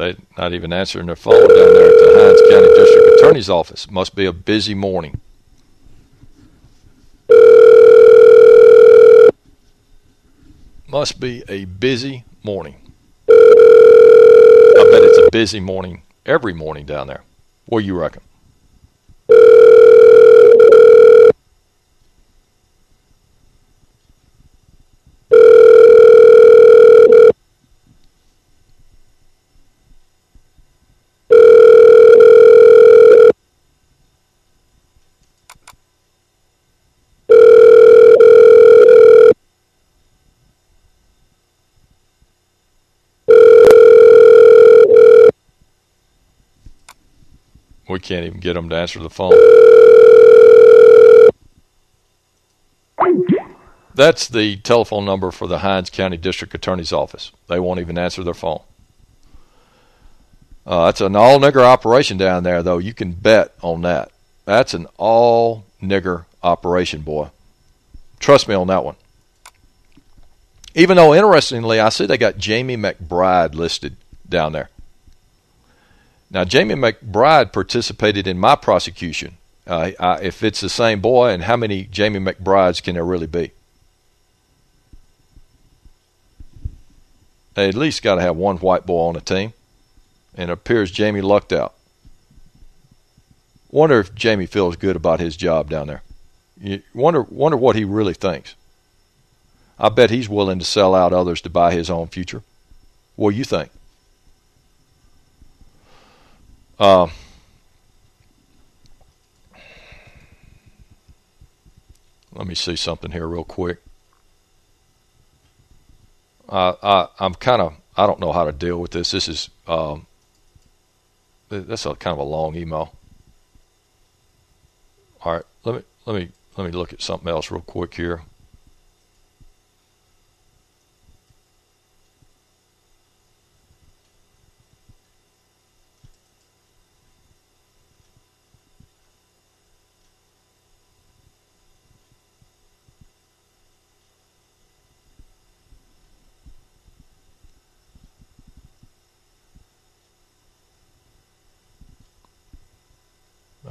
They not even answering their phone down there at the Hinds County District Attorney's Office. Must be a busy morning. Must be a busy morning. I bet it's a busy morning every morning down there. What do you reckon? Get them to answer the phone. That's the telephone number for the Hinds County District Attorney's Office. They won't even answer their phone. Uh, that's an all nigger operation down there, though. You can bet on that. That's an all nigger operation, boy. Trust me on that one. Even though, interestingly, I see they got Jamie McBride listed down there. Now, Jamie McBride participated in my prosecution. Uh, I, if it's the same boy, and how many Jamie McBrides can there really be? They at least got to have one white boy on the team. And it appears Jamie lucked out. Wonder if Jamie feels good about his job down there. You wonder wonder what he really thinks. I bet he's willing to sell out others to buy his own future. What do you think? Uh, let me see something here real quick. Uh, I, I'm kind of I don't know how to deal with this. This is um, that's a kind of a long email. All right, let me let me let me look at something else real quick here.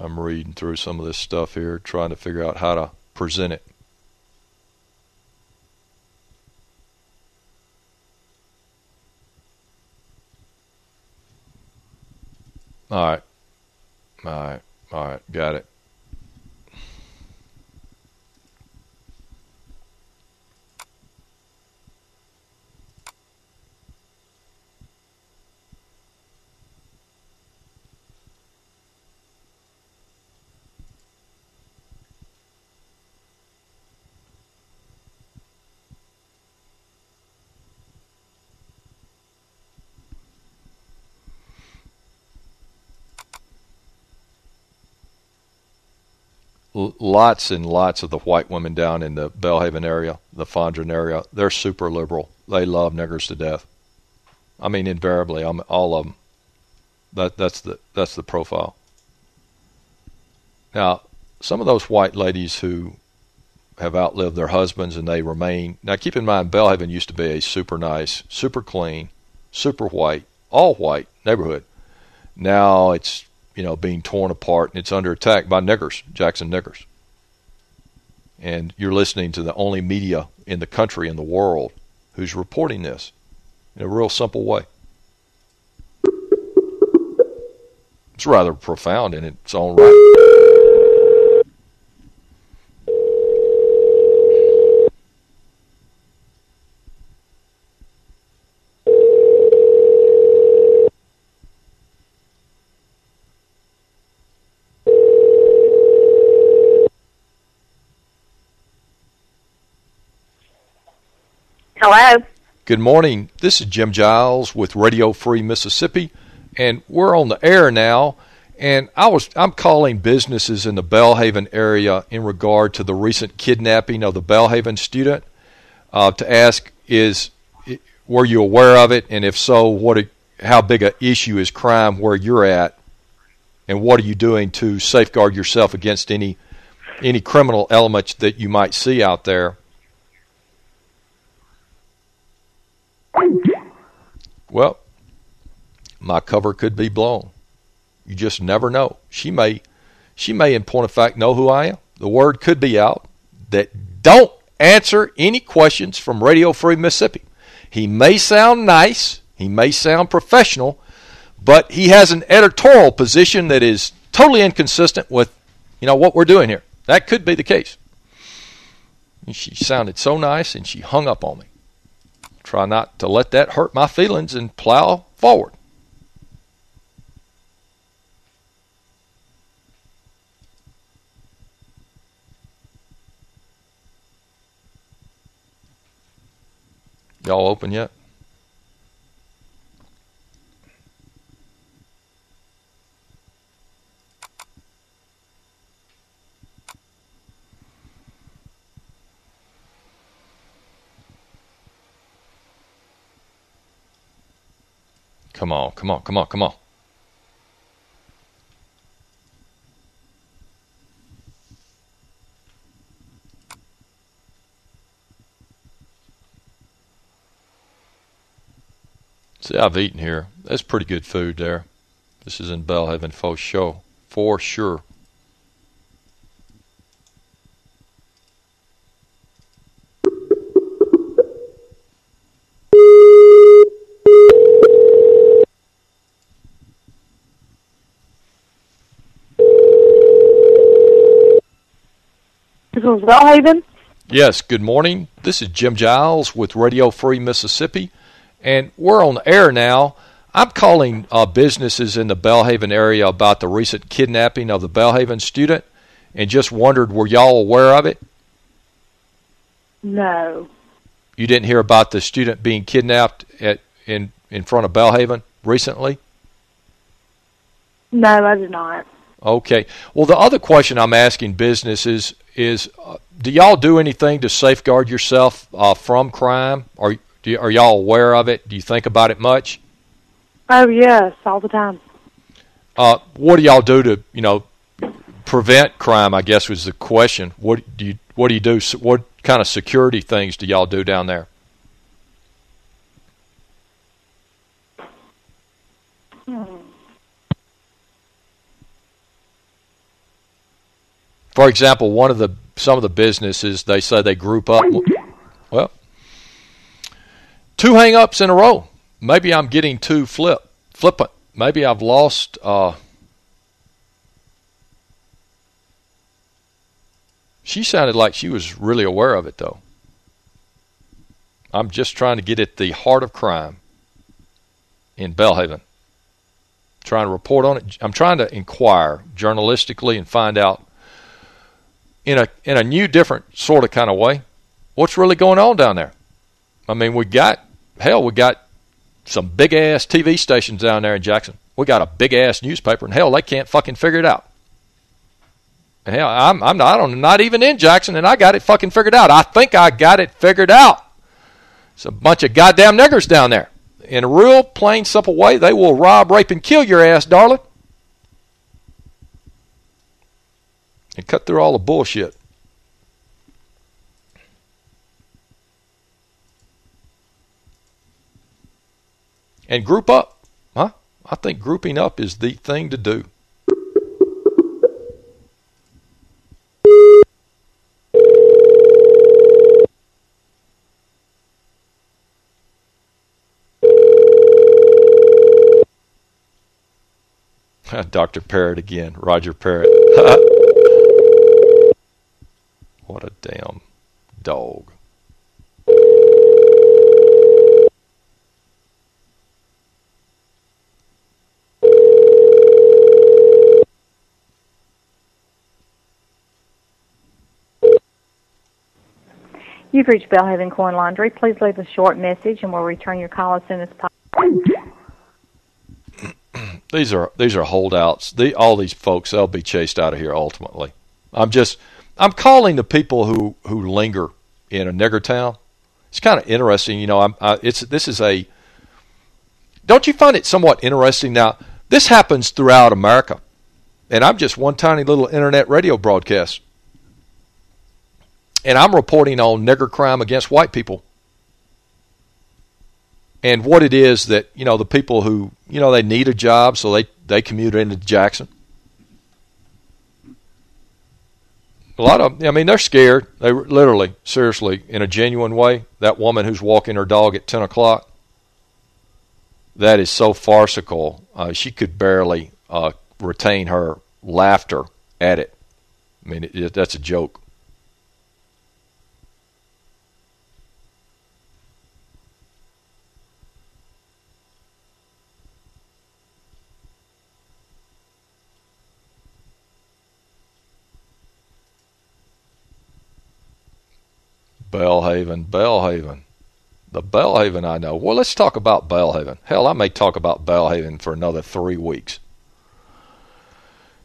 I'm reading through some of this stuff here, trying to figure out how to present it. All right. All right. All right. Got it. Lots and lots of the white women down in the Belhaven area, the Fondren area, they're super liberal. They love niggers to death. I mean, invariably, I'm, all of them. That that's the that's the profile. Now, some of those white ladies who have outlived their husbands and they remain. Now, keep in mind, Belhaven used to be a super nice, super clean, super white, all white neighborhood. Now it's you know being torn apart and it's under attack by niggers, Jackson niggers. And you're listening to the only media in the country in the world who's reporting this in a real simple way. It's rather profound in its own right. Hello. Good morning. This is Jim Giles with Radio Free Mississippi, and we're on the air now. And I was I'm calling businesses in the Belhaven area in regard to the recent kidnapping of the Belhaven student uh, to ask is were you aware of it, and if so, what a, how big a issue is crime where you're at, and what are you doing to safeguard yourself against any any criminal elements that you might see out there? Well, my cover could be blown. You just never know. She may, she may, in point of fact, know who I am. The word could be out that don't answer any questions from Radio Free Mississippi. He may sound nice, he may sound professional, but he has an editorial position that is totally inconsistent with, you know, what we're doing here. That could be the case. She sounded so nice, and she hung up on me. Try not to let that hurt my feelings and plow forward. Y'all open yet? Come on, come on, come on, come on. See, I've eaten here. That's pretty good food there. This is in Belhaven for sure. For sure. This is Belhaven. Yes, good morning. This is Jim Giles with Radio Free Mississippi, and we're on air now. I'm calling uh, businesses in the Belhaven area about the recent kidnapping of the Belhaven student and just wondered, were y'all aware of it? No. You didn't hear about the student being kidnapped at in, in front of Belhaven recently? No, I did not. Okay. Well, the other question I'm asking businesses is, uh, do y'all do anything to safeguard yourself uh, from crime? Are do are y'all aware of it? Do you think about it much? Oh yes, all the time. Uh, what do y'all do to you know prevent crime? I guess was the question. What do you what do you do? What kind of security things do y'all do down there? Hmm. For example, one of the some of the businesses they say they group up. Well, two hang-ups in a row. Maybe I'm getting too flip flippant. Maybe I've lost. Uh, she sounded like she was really aware of it, though. I'm just trying to get at the heart of crime in Belhaven. Trying to report on it. I'm trying to inquire journalistically and find out in a in a new, different sort of kind of way what's really going on down there. I mean, we got hell, we got some big ass TV stations down there in Jackson. We got a big ass newspaper, and hell, they can't fucking figure it out. Hell, I'm I'm not I'm not even in Jackson, and I got it fucking figured out. I think I got it figured out. It's a bunch of goddamn niggers down there. In a real plain, simple way, they will rob, rape, and kill your ass, darling. And cut through all the bullshit. And group up. Huh? I think grouping up is the thing to do. Dr. Parrott again. Roger Parrott. what a damn dog. You've reached Belhaven Coin Laundry. Please leave a short message and we'll return your call as soon as possible. these are these are holdouts. The, all these folks, they'll be chased out of here ultimately. I'm just I'm calling the people who who linger in a nigger town. It's kind of interesting, you know. I'm I, it's this is a. Don't you find it somewhat interesting now? This happens throughout America, and I'm just one tiny little internet radio broadcast, and I'm reporting on nigger crime against white people and what it is that you know the people who you know they need a job, so they they commute into Jackson. A lot of, I mean, they're scared. They literally, seriously, in a genuine way. That woman who's walking her dog at ten o'clock. That is so farcical. Uh, she could barely uh, retain her laughter at it. I mean, it, it, that's a joke. Belhaven, Belhaven. The Belhaven I know. Well, let's talk about Belhaven. Hell, I may talk about Belhaven for another three weeks.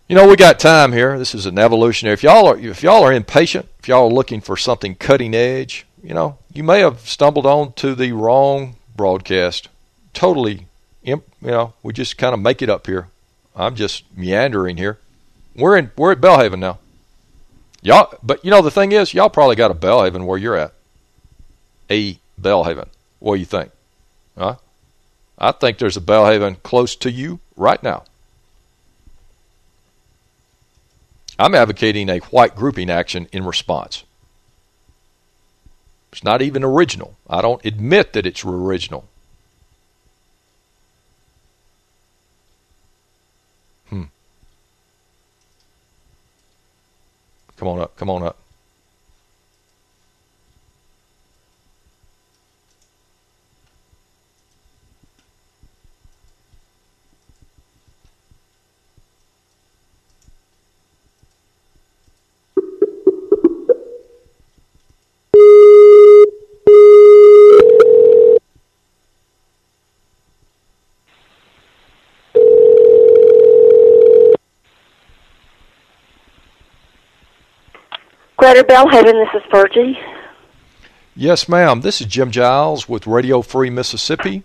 You know, we got time here. This is an evolutionary. If y'all are if y'all are impatient, if y'all are looking for something cutting edge, you know, you may have stumbled on to the wrong broadcast. Totally, you know, we just kind of make it up here. I'm just meandering here. We're in we're at Belhaven now. Y'all, but you know the thing is, y'all probably got a Belhaven where you're at. A Belhaven. What do you think? Huh? I think there's a Belhaven close to you right now. I'm advocating a white grouping action in response. It's not even original. I don't admit that it's original. Come on up. Come on up. Greater Belhaven, this is Virgi. Yes, ma'am. This is Jim Giles with Radio Free Mississippi.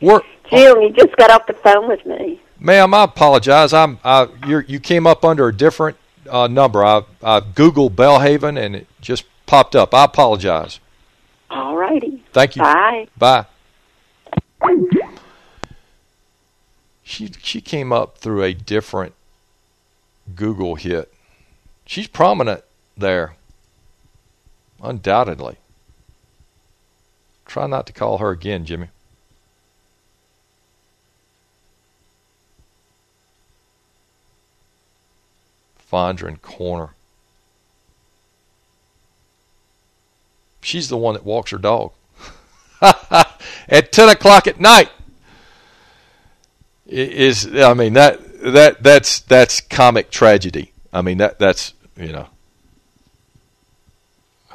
We're, Jim, you just got off the phone with me. Ma'am, I apologize. I'm I you you came up under a different uh, number. I I googled Belhaven and it just popped up. I apologize. All righty. Thank you. Bye. Bye. She she came up through a different Google hit. She's prominent there. Undoubtedly. Try not to call her again, Jimmy. Fondren Corner. She's the one that walks her dog. at 10 o'clock at night. Is I mean that that that's that's comic tragedy. I mean that that's you know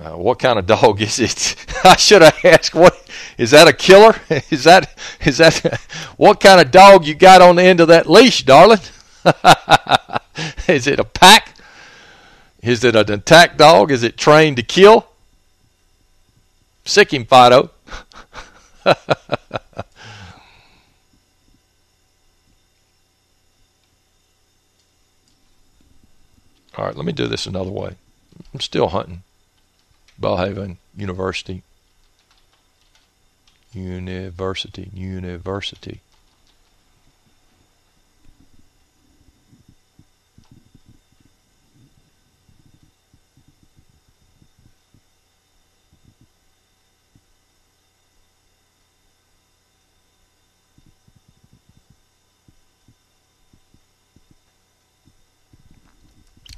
uh, what kind of dog is it? I should have asked. What is that? A killer? Is that is that what kind of dog you got on the end of that leash, darling? is it a pack? Is it an attack dog? Is it trained to kill? Sick him, Fido. All right, let me do this another way. I'm still hunting. Belhaven University. University. University.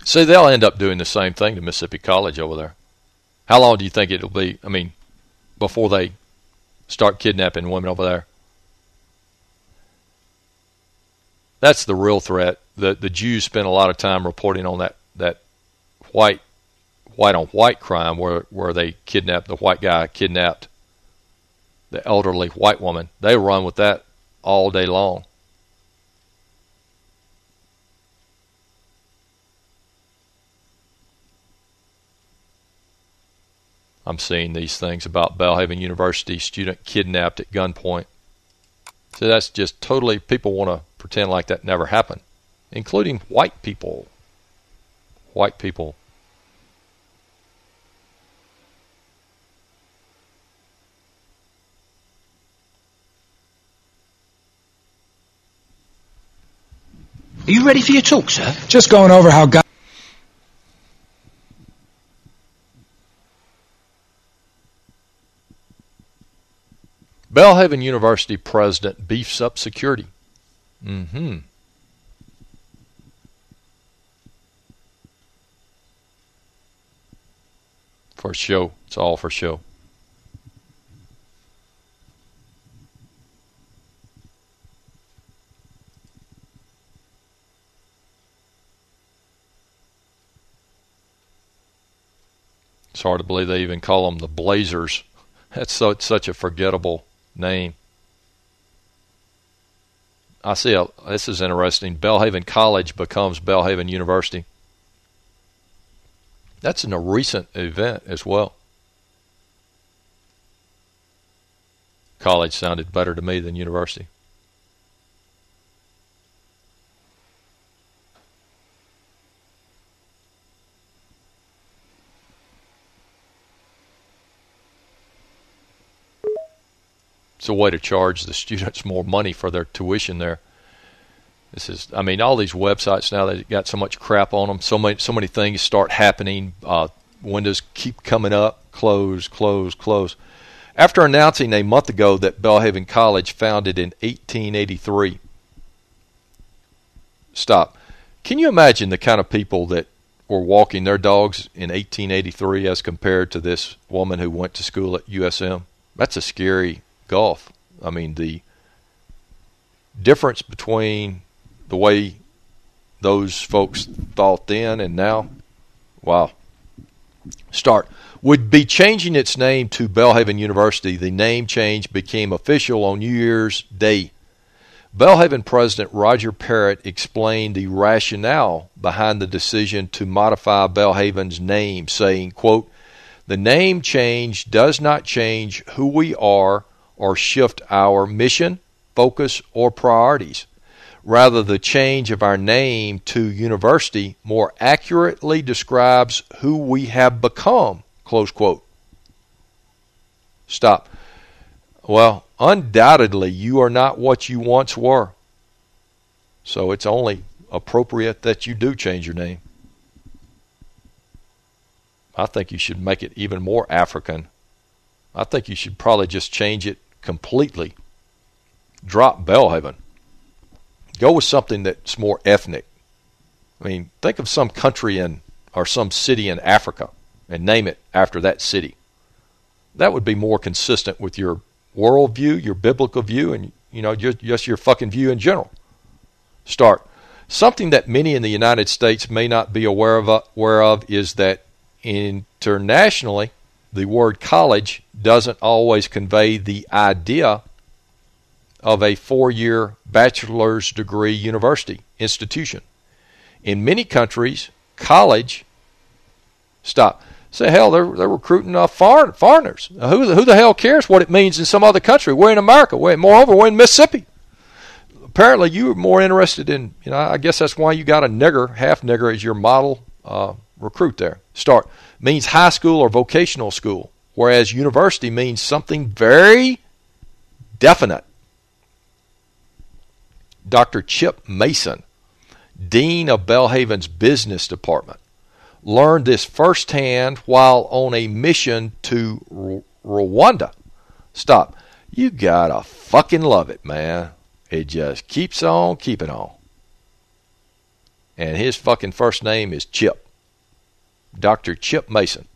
See, they'll end up doing the same thing to Mississippi College over there. How long do you think it'll be? I mean, before they start kidnapping women over there? That's the real threat. The the Jews spent a lot of time reporting on that that white white on white crime where where they kidnapped the white guy kidnapped the elderly white woman. They run with that all day long. I'm seeing these things about Belhaven University student kidnapped at gunpoint. So that's just totally, people want to pretend like that never happened, including white people. White people. Are you ready for your talk, sir? Just going over how God. Belhaven University president beefs up security. Mm-hmm. For show. It's all for show. It's hard to believe they even call them the Blazers. That's so, such a forgettable name. I see. A, this is interesting. Belhaven College becomes Belhaven University. That's in a recent event as well. College sounded better to me than university. It's a way to charge the students more money for their tuition there. This is, I mean, all these websites now they got so much crap on them. So many, so many things start happening. Uh, windows keep coming up, close, close, close. After announcing a month ago that Belhaven College, founded in 1883, stop. Can you imagine the kind of people that were walking their dogs in 1883 as compared to this woman who went to school at USM? That's a scary gulf. I mean, the difference between the way those folks thought then and now, wow. Start. Would be changing its name to Belhaven University. The name change became official on New Year's Day. Belhaven President Roger Parrott explained the rationale behind the decision to modify Belhaven's name, saying, quote, The name change does not change who we are or shift our mission, focus, or priorities. Rather, the change of our name to university more accurately describes who we have become. Close quote. Stop. Well, undoubtedly, you are not what you once were. So it's only appropriate that you do change your name. I think you should make it even more African. I think you should probably just change it completely. Drop Belhaven. Go with something that's more ethnic. I mean, think of some country in or some city in Africa and name it after that city. That would be more consistent with your worldview, your biblical view, and you know just, just your fucking view in general. Start. Something that many in the United States may not be aware of, aware of is that internationally, the word college doesn't always convey the idea of a four-year bachelor's degree university institution. In many countries, college Stop. Say, hell, they're, they're recruiting uh, foreign, foreigners. Who, who the hell cares what it means in some other country? We're in America. We're, moreover, we're in Mississippi. Apparently, you were more interested in, you know, I guess that's why you got a nigger, half nigger, as your model uh, recruit there. Start. Means high school or vocational school, whereas university means something very definite. Dr. Chip Mason, Dean of Belhaven's Business Department, learned this firsthand while on a mission to Ru- Rwanda. Stop. You gotta fucking love it, man. It just keeps on keeping on. And his fucking first name is Chip. Dr. Chip Mason.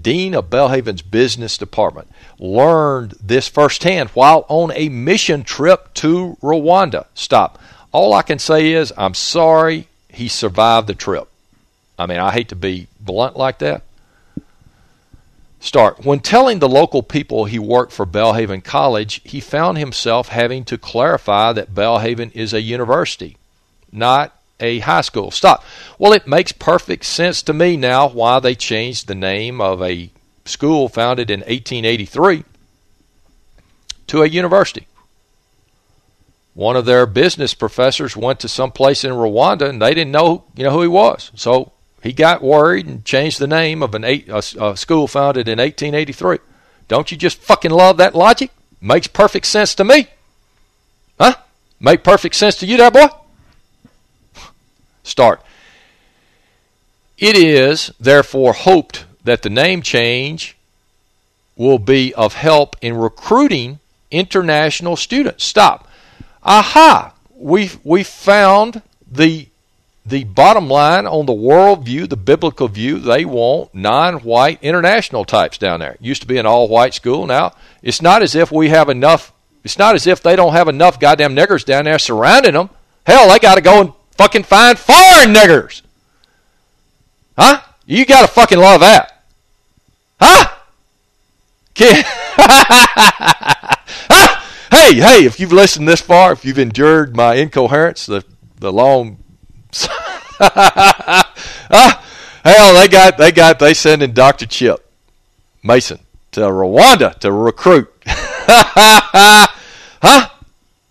Dean of Belhaven's Business Department, learned this firsthand while on a mission trip to Rwanda. Stop. All I can say is, I'm sorry he survived the trip. I mean, I hate to be blunt like that. Start. When telling the local people he worked for Belhaven College, he found himself having to clarify that Belhaven is a university, not a high school. Stop. Well, it makes perfect sense to me now why they changed the name of a school founded in 1883 to a university. One of their business professors went to some place in Rwanda and they didn't know, you know, who he was. So he got worried and changed the name of an eight, a, a school founded in 1883. Don't you just fucking love that logic? Makes perfect sense to me. Huh? Make perfect sense to you that boy? Start. It is, therefore, hoped that the name change will be of help in recruiting international students. Stop. Aha! We we found the the bottom line on the world view, the biblical view. They want non-white international types down there. It used to be an all-white school. Now it's not as if we have enough. It's not as if they don't have enough goddamn niggers down there surrounding them. Hell, they got to go and fucking find foreign niggers. Huh? You got to fucking love that. Huh? Kid. Huh? Hey, hey, if you've listened this far, if you've endured my incoherence, the the long ah, hell, they got they got they sending Dr. Chip Mason to Rwanda to recruit. huh?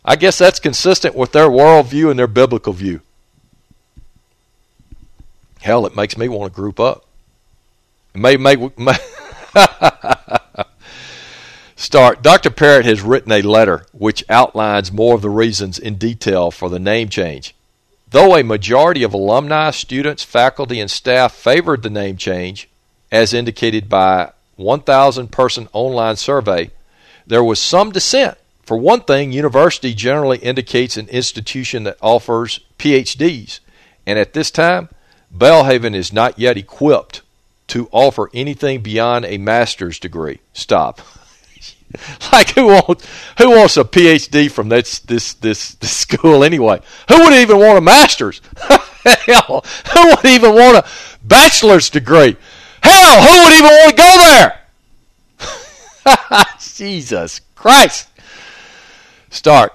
I guess that's consistent with their worldview and their biblical view. Hell, it makes me want to group up. It may make start. Dr. Parrott has written a letter which outlines more of the reasons in detail for the name change. Though a majority of alumni, students, faculty, and staff favored the name change, as indicated by a 1,000 person online survey, there was some dissent. For one thing, university generally indicates an institution that offers PhDs, and at this time, Belhaven is not yet equipped to offer anything beyond a master's degree. Stop. like who wants who wants a PhD from this this this, this school anyway? Who would even want a master's? Hell, who would even want a bachelor's degree? Hell, who would even want to go there? Jesus Christ. Start.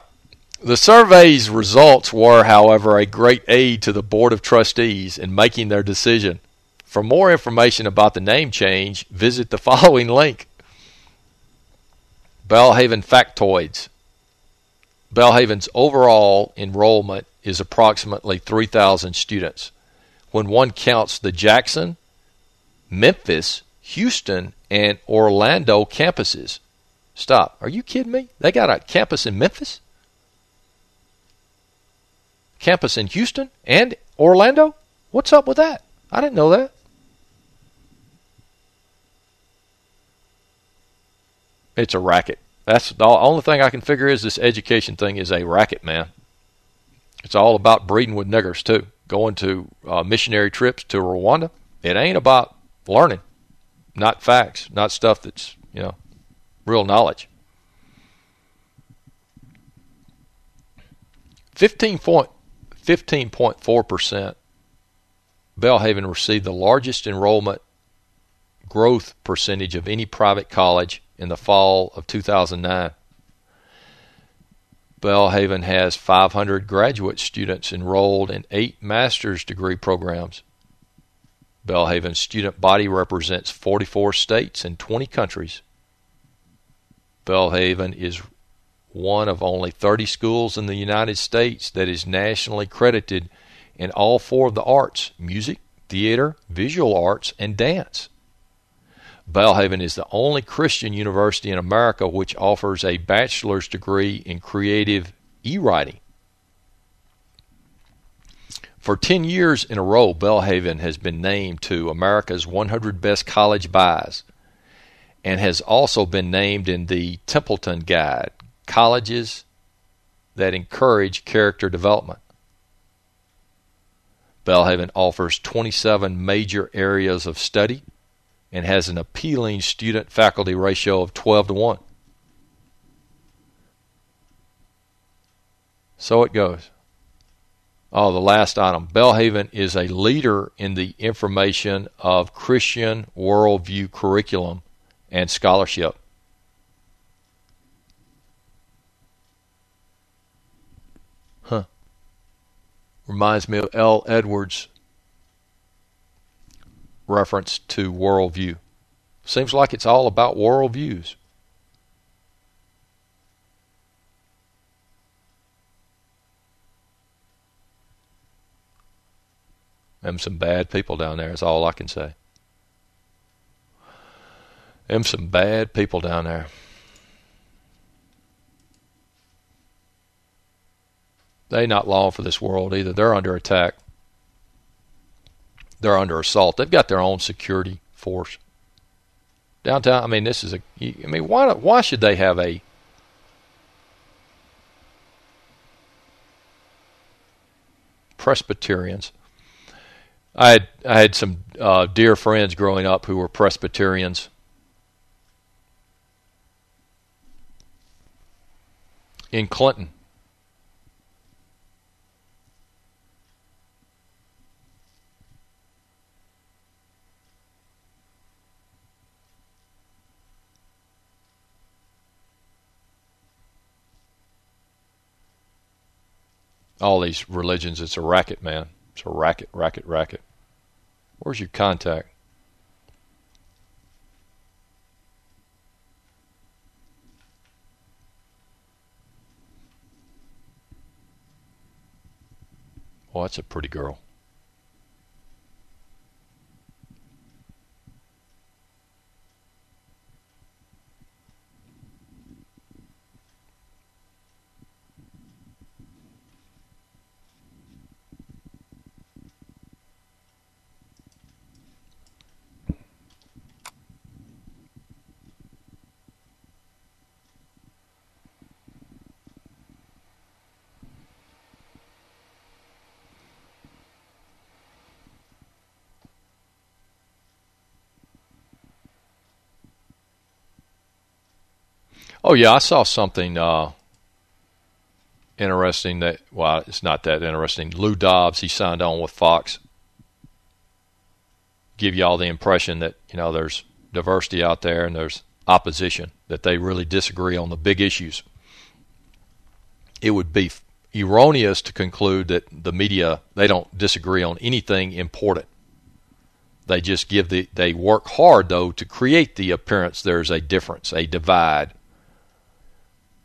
The survey's results were, however, a great aid to the Board of Trustees in making their decision. For more information about the name change, visit the following link. Belhaven factoids. Belhaven's overall enrollment is approximately 3,000 students. When one counts the Jackson, Memphis, Houston, and Orlando campuses. Stop. Are you kidding me? They got a campus in Memphis? Campus in Houston and Orlando? What's up with that? I didn't know that. It's a racket. That's the only thing I can figure is this education thing is a racket, man. It's all about breeding with niggers too. Going to uh, missionary trips to Rwanda. It ain't about learning, not facts, not stuff that's you know real knowledge. Fifteen point fifteen point four percent. Belhaven received the largest enrollment growth percentage of any private college in the fall of 2009. Belhaven has 500 graduate students enrolled in eight master's degree programs. Belhaven's student body represents 44 states and 20 countries. Belhaven is one of only 30 schools in the United States that is nationally credited in all four of the arts music, theater, visual arts, and dance. Belhaven is the only Christian university in America which offers a bachelor's degree in creative e writing. For 10 years in a row, Belhaven has been named to America's 100 Best College Buys and has also been named in the Templeton Guide Colleges that Encourage Character Development. Belhaven offers 27 major areas of study and has an appealing student faculty ratio of 12 to 1. So it goes. Oh, the last item. Belhaven is a leader in the information of Christian worldview curriculum and scholarship. Huh. Reminds me of L. Edwards' reference to worldview. Seems like it's all about worldviews. Them some bad people down there is all I can say. Them some bad people down there. They not long for this world either. They're under attack. They're under assault. They've got their own security force. Downtown, I mean, this is a. I mean, why why should they have a Presbyterians? I had I had some uh, dear friends growing up who were Presbyterians. In Clinton. All these religions, it's a racket, man. It's a racket, racket, racket. Where's your contact? Oh, that's a pretty girl. Oh yeah, I saw something uh, interesting that well, it's not that interesting. Lou Dobbs, he signed on with Fox. Give you all the impression that you know there's diversity out there and there's opposition that they really disagree on the big issues. It would be erroneous to conclude that the media they don't disagree on anything important. They just give the they work hard though to create the appearance there's a difference, a divide.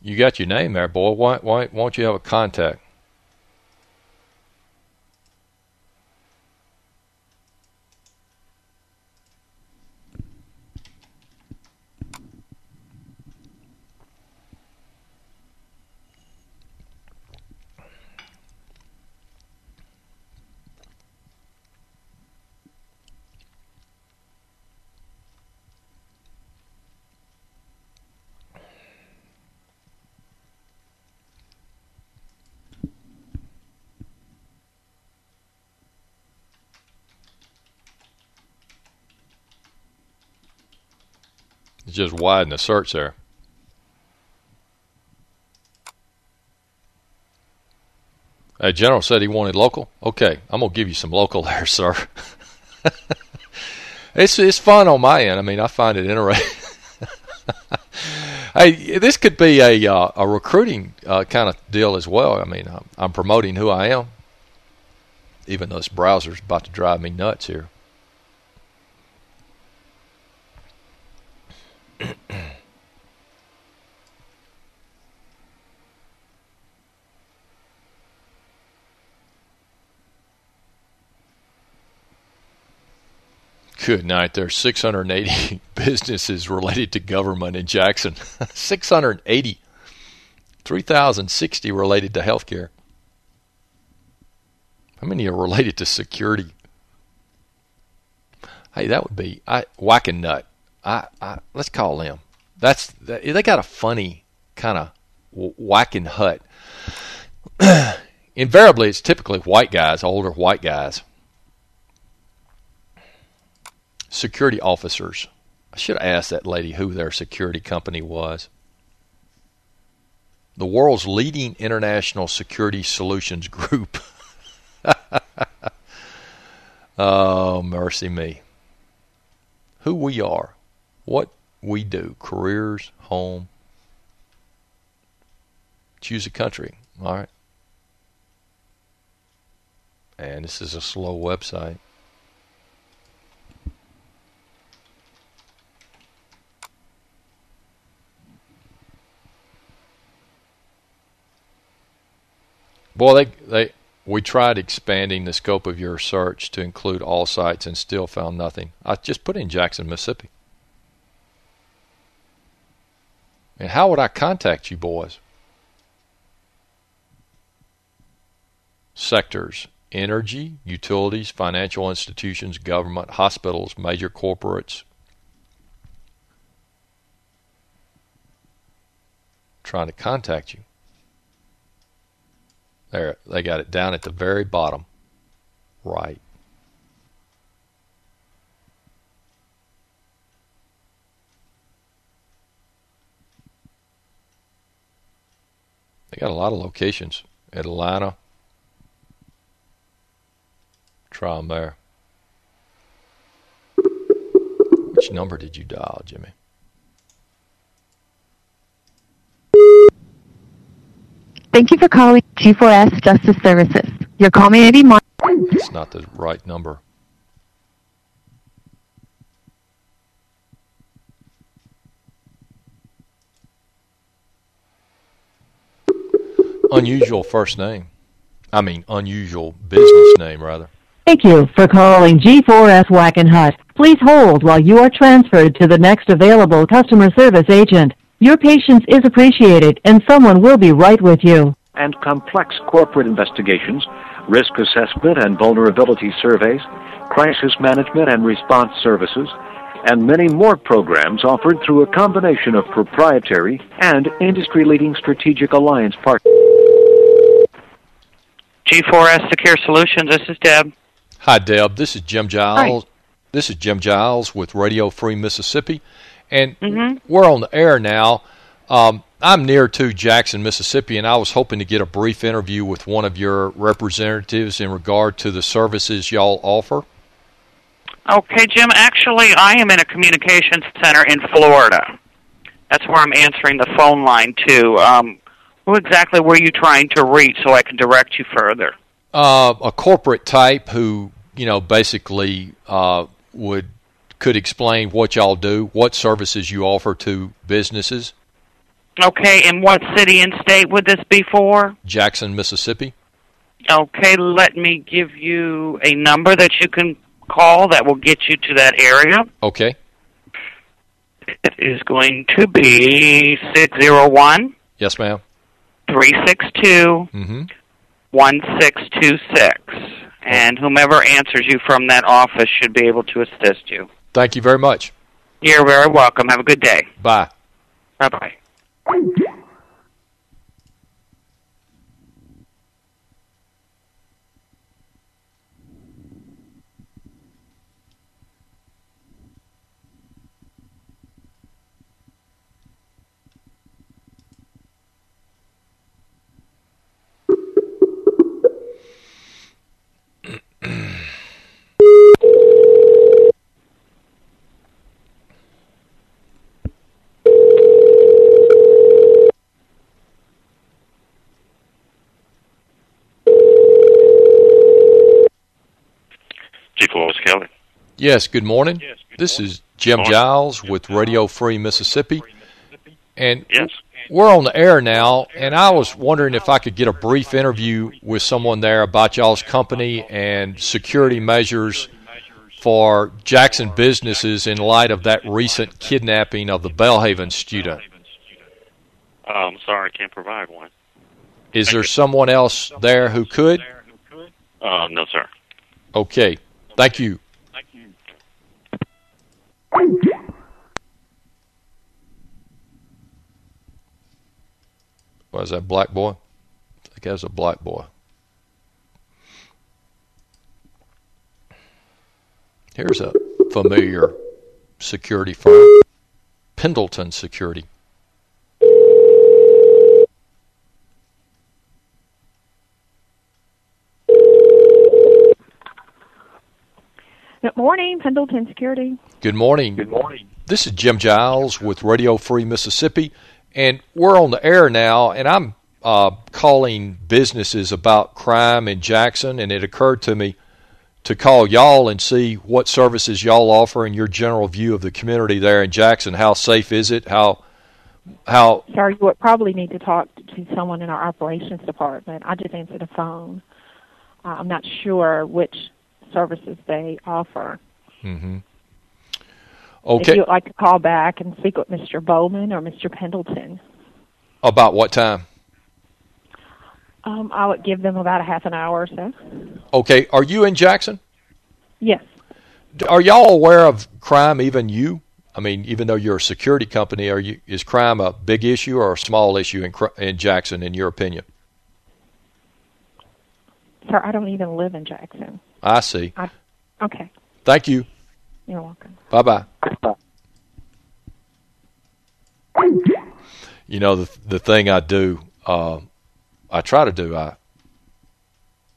You got your name there, boy. Why, why, don't you have a contact? Widen the search there. A General said he wanted local. Okay, I'm gonna give you some local there, sir. it's it's fun on my end. I mean, I find it interesting. hey, this could be a uh, a recruiting uh, kind of deal as well. I mean, I'm, I'm promoting who I am, even though this browser's about to drive me nuts here. Good night. There's 680 businesses related to government in Jackson. 680. 3,060 related to healthcare. How many are related to security? Hey, that would be I Wackenhut. I, I let's call them. That's they got a funny kind of Wackenhut. Invariably, it's typically white guys, older white guys security officers. I should have asked that lady who their security company was. The world's leading international security solutions group. oh, mercy me. Who we are, what we do, careers, home. Choose a country, all right? And this is a slow website. Boy, they they we tried expanding the scope of your search to include all sites and still found nothing. I just put in Jackson, Mississippi. And how would I contact you boys? Sectors energy, utilities, financial institutions, government, hospitals, major corporates. Trying to contact you. There, they got it down at the very bottom. Right. They got a lot of locations. Atlanta. Try them there. Which number did you dial, Jimmy? Thank you for calling G4S Justice Services. Your call may be monitored. It's not the right number. Unusual first name. I mean, unusual business name, rather. Thank you for calling G4S Wackenhut. Please hold while you are transferred to the next available customer service agent. Your patience is appreciated and someone will be right with you. And complex corporate investigations, risk assessment and vulnerability surveys, crisis management and response services, and many more programs offered through a combination of proprietary and industry-leading strategic alliance partners. G4S Secure Solutions, this is Deb. Hi, Deb. This is Jim Giles. Hi. This is Jim Giles with Radio Free Mississippi. And Mm-hmm. we're on the air now. Um, I'm near to Jackson, Mississippi, and I was hoping to get a brief interview with one of your representatives in regard to the services y'all offer. Okay, Jim, actually, I am in a communications center in Florida. That's where I'm answering the phone line to. Um, who exactly were you trying to reach so I can direct you further? Uh, a corporate type who, you know, basically uh, would could explain what y'all do, what services you offer to businesses. Okay, and what city and state would this be for? Jackson, Mississippi. Okay, let me give you a number that you can call that will get you to that area. Okay. It is going to be 601 Yes, ma'am. 362 Mm-hmm. 1626. And whomever answers you from that office should be able to assist you. Thank you very much. You're very welcome. Have a good day. Bye. Bye bye. Yes, good morning. This is Jim Giles with Radio Free Mississippi. And Yes. we're on the air now, and I was wondering if I could get a brief interview with someone there about y'all's company and security measures for Jackson businesses in light of that recent kidnapping of the Belhaven student. Uh, I'm sorry, I can't provide one. Is there someone else there who could? Uh, no, sir. Okay. Thank you. Was that black boy? I think that a black boy. Here's a familiar security firm, Pendleton Security. Good morning, Pendleton Security. Good morning. Good morning. This is Jim Giles with Radio Free Mississippi, and we're on the air now, and I'm uh, calling businesses about crime in Jackson, and it occurred to me to call y'all and see what services y'all offer and your general view of the community there in Jackson. How safe is it? How how Sorry, you would probably need to talk to someone in our operations department. I just answered the phone. Uh, I'm not sure which services they offer. hmm If you'd like to call back and speak with Mr. Bowman or Mr. Pendleton, About what time? um, I would give them about a half an hour or so. Okay. Are you in Jackson? Yes. Are y'all aware of crime? Even you? I mean, even though you're a security company, are you is crime a big issue or a small issue in in Jackson, in your opinion? Sir, I don't even live in Jackson. I see. I, okay. Thank you. You're welcome. Bye bye. You know the the thing I do, uh, I try to do. I,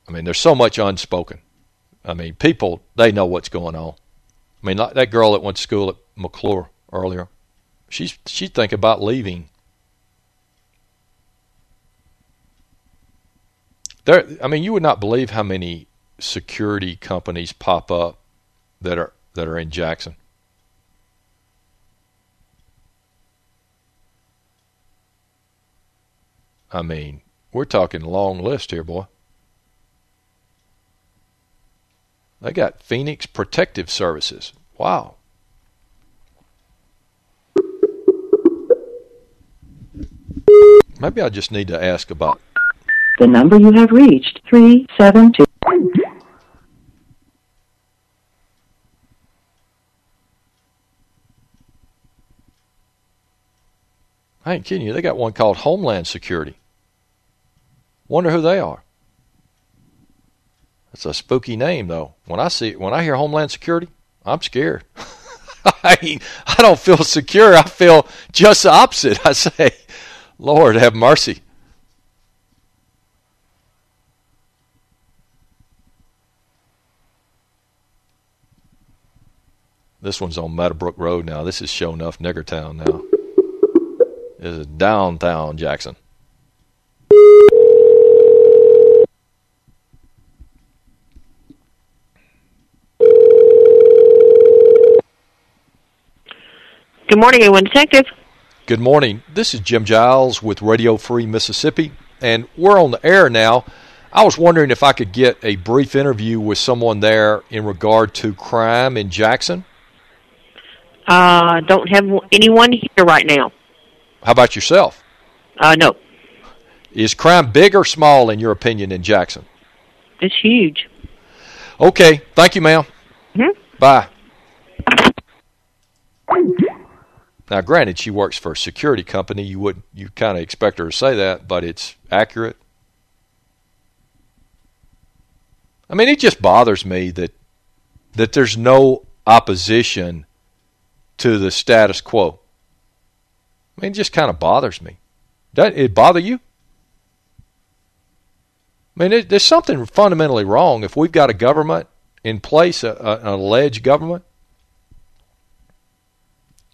I mean, there's so much unspoken. I mean, people they know what's going on. I mean, like that girl that went to school at McClure earlier, she's she's thinking about leaving. There, I mean, you would not believe how many security companies pop up that are that are in Jackson. I mean, we're talking long list here, boy. They got Phoenix Protective Services. Wow. Maybe I just need to ask about The number you have reached, 372. I ain't kidding you. They got one called Homeland Security. Wonder who they are. That's a spooky name, though. When I see when I hear Homeland Security, I'm scared. I mean, I don't feel secure. I feel just the opposite. I say, Lord, have mercy. This one's on Meadowbrook Road now. This is show enough Niggertown now. This is downtown Jackson. Good morning, A1 Detective. Good morning. This is Jim Giles with Radio Free Mississippi, and we're on the air now. I was wondering if I could get a brief interview with someone there in regard to crime in Jackson. Uh, don't have anyone here right now. How about yourself? Uh, no. Is crime big or small in your opinion in Jackson? It's huge. Okay. Thank you, ma'am. Mhm. Bye. Now, granted, she works for a security company. You would you kind of expect her to say that, but it's accurate. I mean, it just bothers me that that there's no opposition to the status quo. I mean, it just kind of bothers me. Does it bother you? I mean, there's something fundamentally wrong if we've got a government in place, a, a, an alleged government,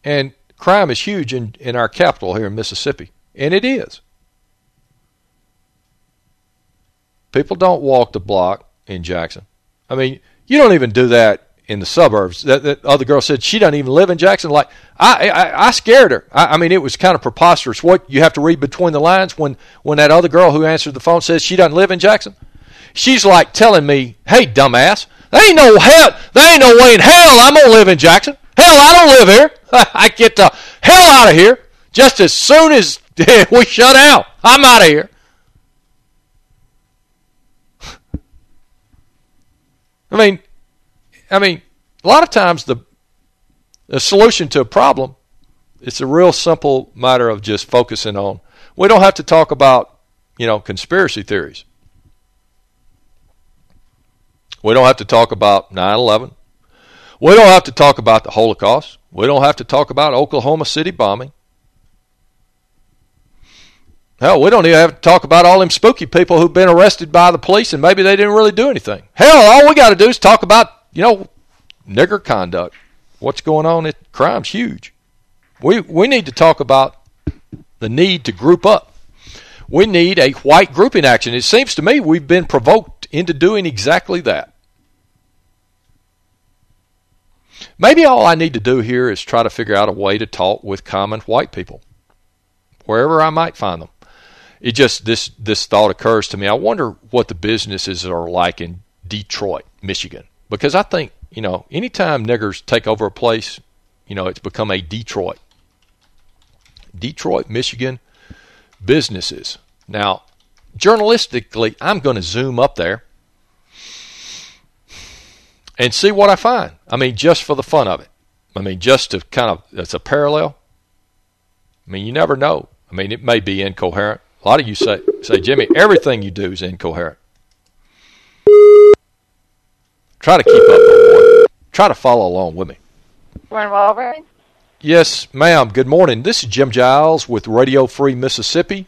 and crime is huge in, in our capital here in Mississippi, and it is. People don't walk the block in Jackson. I mean, you don't even do that in the suburbs. That, that other girl said she doesn't even live in Jackson. Like I, I, I scared her. I, I mean, it was kind of preposterous. What you have to read between the lines when when that other girl who answered the phone says she doesn't live in Jackson. She's like telling me, "Hey, dumbass, there ain't no hell, there ain't no way in hell I'm gonna live in Jackson. Hell, I don't live here. I get the hell out of here just as soon as we shut out. I'm out of here." I mean, I mean, a lot of times the the solution to a problem it's a real simple matter of just focusing on. We don't have to talk about, you know, conspiracy theories. We don't have to talk about 9/11. We don't have to talk about the Holocaust. We don't have to talk about Oklahoma City bombing. Hell, we don't even have to talk about all them spooky people who've been arrested by the police and maybe they didn't really do anything. Hell, all we got to do is talk about, you know, nigger conduct. What's going on? It crime's huge. We we need to talk about the need to group up. We need a white grouping action. It seems to me we've been provoked into doing exactly that. Maybe all I need to do here is try to figure out a way to talk with common white people, wherever I might find them. It just this this thought occurs to me. I wonder what the businesses are like in Detroit, Michigan, because I think you know anytime niggers take over a place, you know it's become a Detroit. Detroit, Michigan businesses. Now, journalistically, I'm going to zoom up there and see what I find. I mean, just for the fun of it. I mean, just to kind of, it's a parallel. I mean, you never know. I mean, it may be incoherent. A lot of you say, say Jimmy, everything you do is incoherent. Try to keep up, boy. Try to follow along with me. Morning, Walgreens. Yes, ma'am. Good morning. This is Jim Giles with Radio Free Mississippi.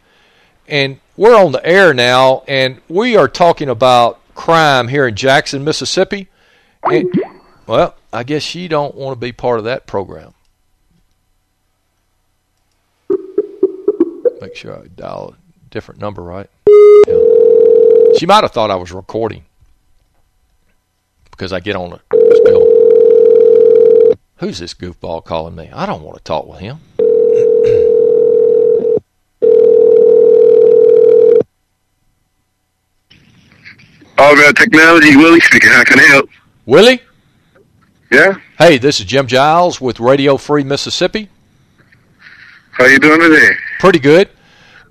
And we're on the air now, and we are talking about crime here in Jackson, Mississippi. And, well, I guess you don't want to be part of that program. Make sure I dial a different number, right? Yeah. She might have thought I was recording because I get on it still. Who's this goofball calling me? I don't want to talk with him. All about technology, Willie speaking. How can I help? Willie? Yeah? Hey, this is Jim Giles with Radio Free Mississippi. How you doing today? Pretty good.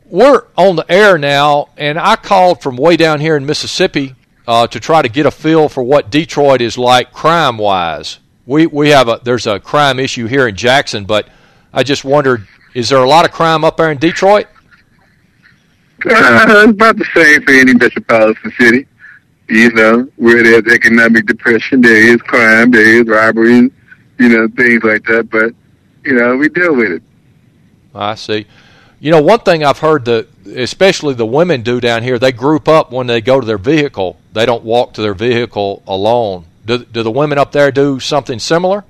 We're on the air now, and I called from way down here in Mississippi uh, to try to get a feel for what Detroit is like crime-wise. We we have a there's a crime issue here in Jackson, but I just wondered, is there a lot of crime up there in Detroit? Uh, it's about the same for any metropolitan city. You know, where there's economic depression, there is crime, there is robberies, you know, things like that. But, you know, we deal with it. I see. You know, one thing I've heard that especially the women do down here, they group up when they go to their vehicle. They don't walk to their vehicle alone. Do, do the women up there do something similar?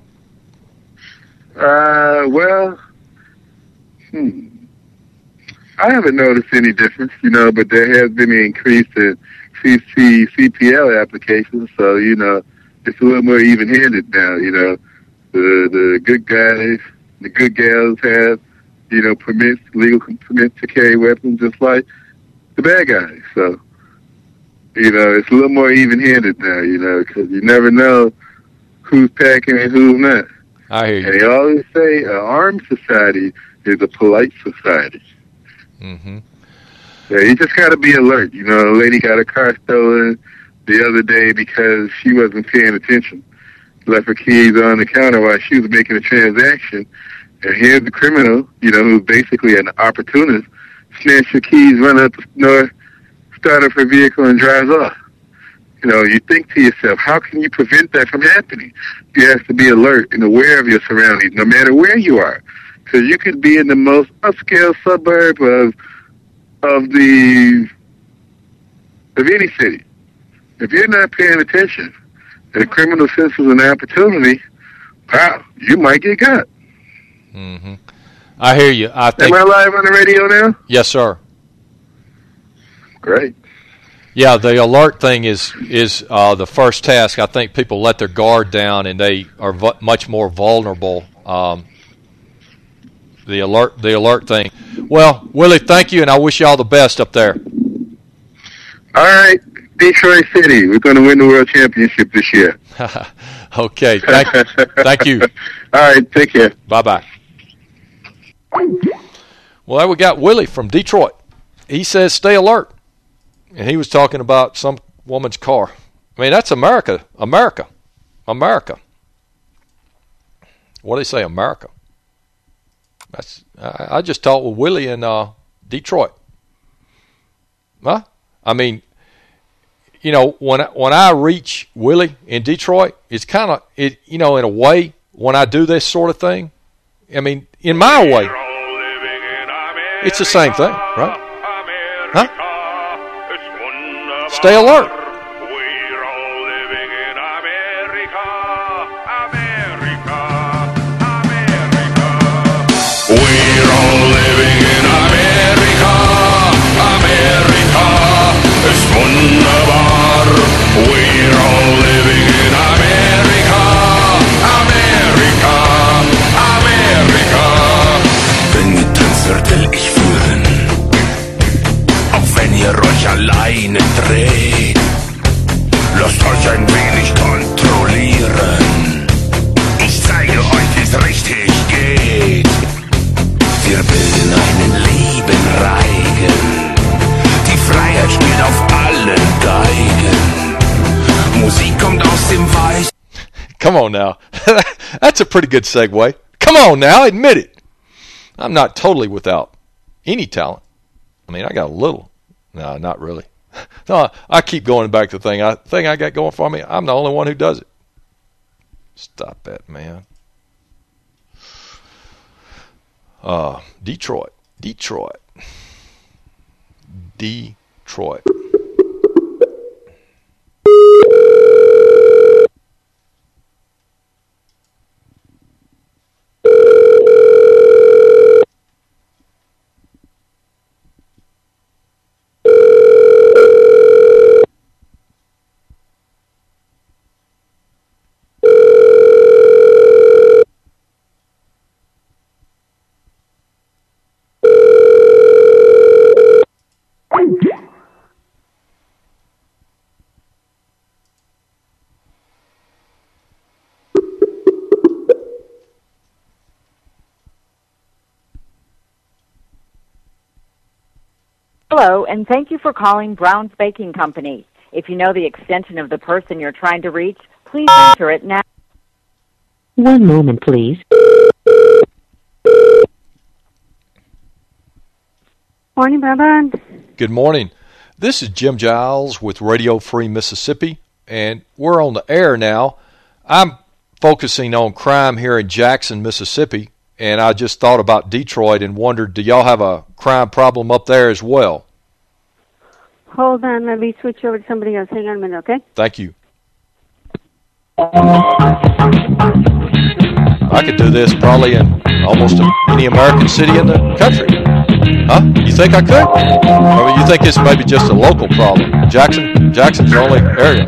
Uh, well, hmm. I haven't noticed any difference, you know, but there has been an increase in CC, CPL applications, so, you know, it's a little more even-handed now, you know. The, the good guys, the good gals have, you know, permits, legal permits to carry weapons just like the bad guys, so, you know, it's a little more even-handed now, you know, because you never know who's packing and who's not. I hear you. And they always say an armed society is a polite society. Mm-hmm. Yeah, you just got to be alert. You know, a lady got a car stolen the other day because she wasn't paying attention. Left her keys on the counter while she was making a transaction. And here's the criminal, you know, who's basically an opportunist, snatched her keys, run up the north, start up her vehicle, and drives off. You know, you think to yourself, how can you prevent that from happening? You have to be alert and aware of your surroundings, no matter where you are. Because you could be in the most upscale suburb of of the of any city. If you're not paying attention, and the criminal senses an opportunity, wow, you might get got. Mm-hmm. I hear you. I think. Am I live on the radio now? Yes, sir. Great. Yeah, the alert thing is is uh, the first task. I think people let their guard down and they are much more vulnerable. Um, the alert the alert thing. Well, Willie, thank you, and I wish you all the best up there. All right, Detroit City, we're going to win the world championship this year. okay, thank, thank you. All right, take care. Bye bye. Well, we got Willie from Detroit. He says stay alert, and he was talking about some woman's car. I mean, that's America, America, America. What do they say, America? That's I, I just talked with Willie in uh, Detroit. Huh? I mean, you know, when I, when I reach Willie in Detroit, it's kind of it. You know, in a way, when I do this sort of thing, I mean, in my way, it's the same thing, right? Huh? Stay alert. We're all living in America. America wunderbar. Will ich führen. Auch wenn ihr euch alleine dreht. Lasst euch ein wenig kontrollieren. Ich zeige euch, wie's richtig geht. Wir bilden einen lieben Reigen. Die Freiheit spielt auf allen Geigen. Musik kommt aus dem Weiß. Come on now. That's a pretty good segue. Come on now, admit it. I'm not totally without any talent. I mean, I got a little. No, not really. No, I keep going back to the thing I thing I got going for me. I'm the only one who does it. Stop that, man. Uh, Detroit, Detroit, Detroit. Hello, and thank you for calling Brown's Baking Company. If you know the extension of the person you're trying to reach, please enter it now. One moment, please. Morning, Brown. Good morning. This is Jim Giles with Radio Free Mississippi, and we're on the air now. I'm focusing on crime here in Jackson, Mississippi, and I just thought about Detroit and wondered, do y'all have a crime problem up there as well? Hold on, let me switch over to somebody else. Hang on a minute, okay? Thank you. I could do this probably in almost any American city in the country. Huh? You think I could? Or you think it's maybe just a local problem? Jackson? Jackson's the only area.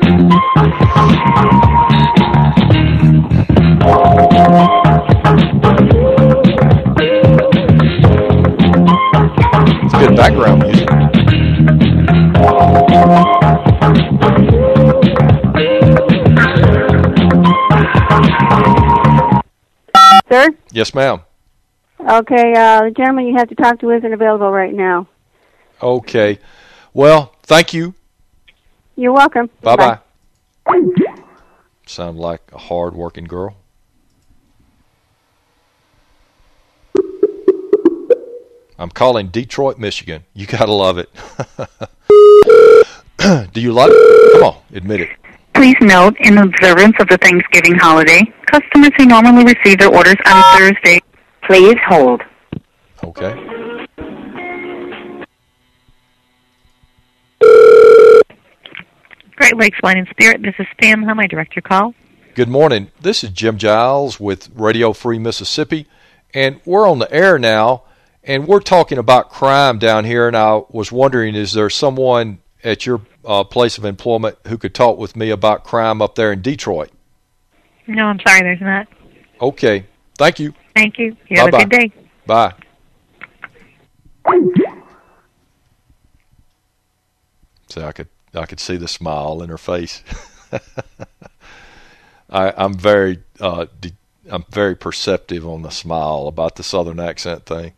It's good background music. Sir? Yes, ma'am. Okay, uh, the gentleman you have to talk to isn't available right now. Okay. Well, thank you. You're welcome. Bye-bye. Sound like a hard-working girl. I'm calling Detroit, Michigan. You gotta love it. Do you love it? Come on, admit it. Please note, in observance of the Thanksgiving holiday, customers who normally receive their orders on Thursday, please hold. Okay. Great Lakes Wine and Spirit, this is Pam. How may I direct your call? Good morning. This is Jim Giles with Radio Free Mississippi, and we're on the air now, and we're talking about crime down here, and I was wondering, is there someone at your uh, place of employment who could talk with me about crime up there in Detroit? No, I'm sorry, there's not. Okay. Thank you. Thank you. You have Bye-bye. a good day. Bye. So I could I could see the smile in her face. I, I'm very uh, I'm very perceptive on the smile about the southern accent thing.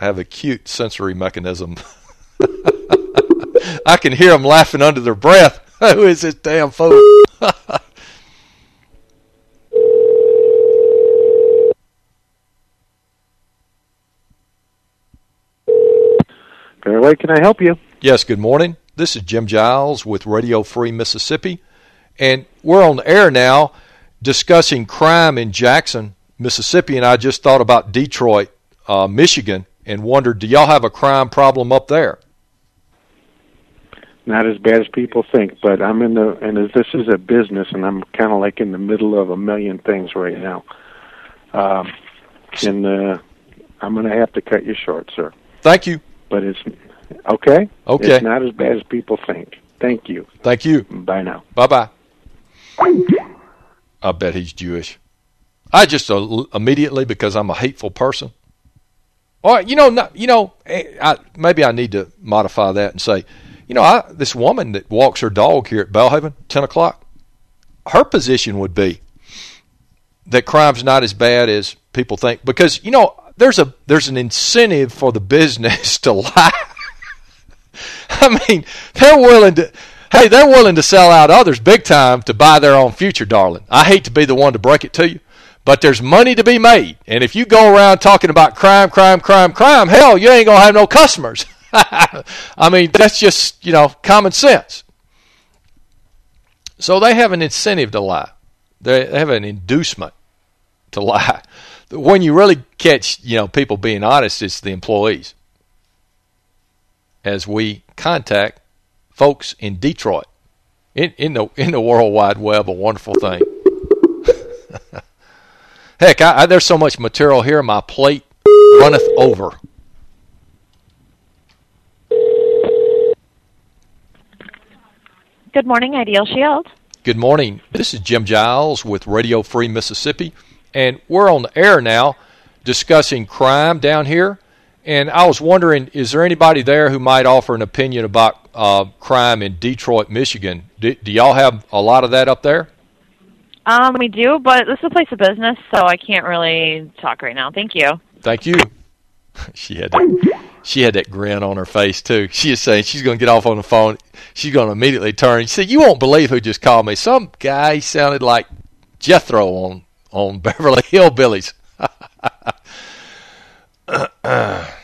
I have a cute sensory mechanism. I can hear them laughing under their breath. Who is this damn fool? Fairway, can I help you? Yes, good morning. This is Jim Giles with Radio Free Mississippi, and we're on air now discussing crime in Jackson, Mississippi, and I just thought about Detroit, uh, Michigan, and wondered, do y'all have a crime problem up there? Not as bad as people think, but I'm in the and as this is a business, and I'm kind of like in the middle of a million things right now. Um, and uh, I'm going to have to cut you short, sir. Thank you. But it's okay. Okay. It's not as bad as people think. Thank you. Thank you. Bye now. Bye bye. I bet he's Jewish. I just uh, immediately because I'm a hateful person. Or you know, not, you know, eh, I, maybe I need to modify that and say, you know, I, this woman that walks her dog here at Belhaven, ten o'clock, her position would be that crime's not as bad as people think because you know there's a there's an incentive for the business to lie. I mean, they're willing to hey, they're willing to sell out others big time to buy their own future, darling. I hate to be the one to break it to you, but there's money to be made. And if you go around talking about crime, crime, crime, crime, hell, you ain't going to have no customers. I mean, that's just, you know, common sense. So they have an incentive to lie. They have an inducement to lie. When you really catch, you know, people being honest, it's the employees. As we contact folks in Detroit, in in the in the World Wide Web, a wonderful thing. Heck, I, I, there's so much material here, my plate runneth over. Good morning, Ideal Shield. Good morning. This is Jim Giles with Radio Free Mississippi, and we're on the air now discussing crime down here. And I was wondering, is there anybody there who might offer an opinion about uh, crime in Detroit, Michigan? Do, do y'all have a lot of that up there? Um, we do, but this is a place of business, so I can't really talk right now. Thank you. Thank you. she had that, she had that grin on her face too. She is saying she's going to get off on the phone. She's going to immediately turn. She said, "You won't believe who just called me. Some guy sounded like Jethro on on Beverly Hillbillies."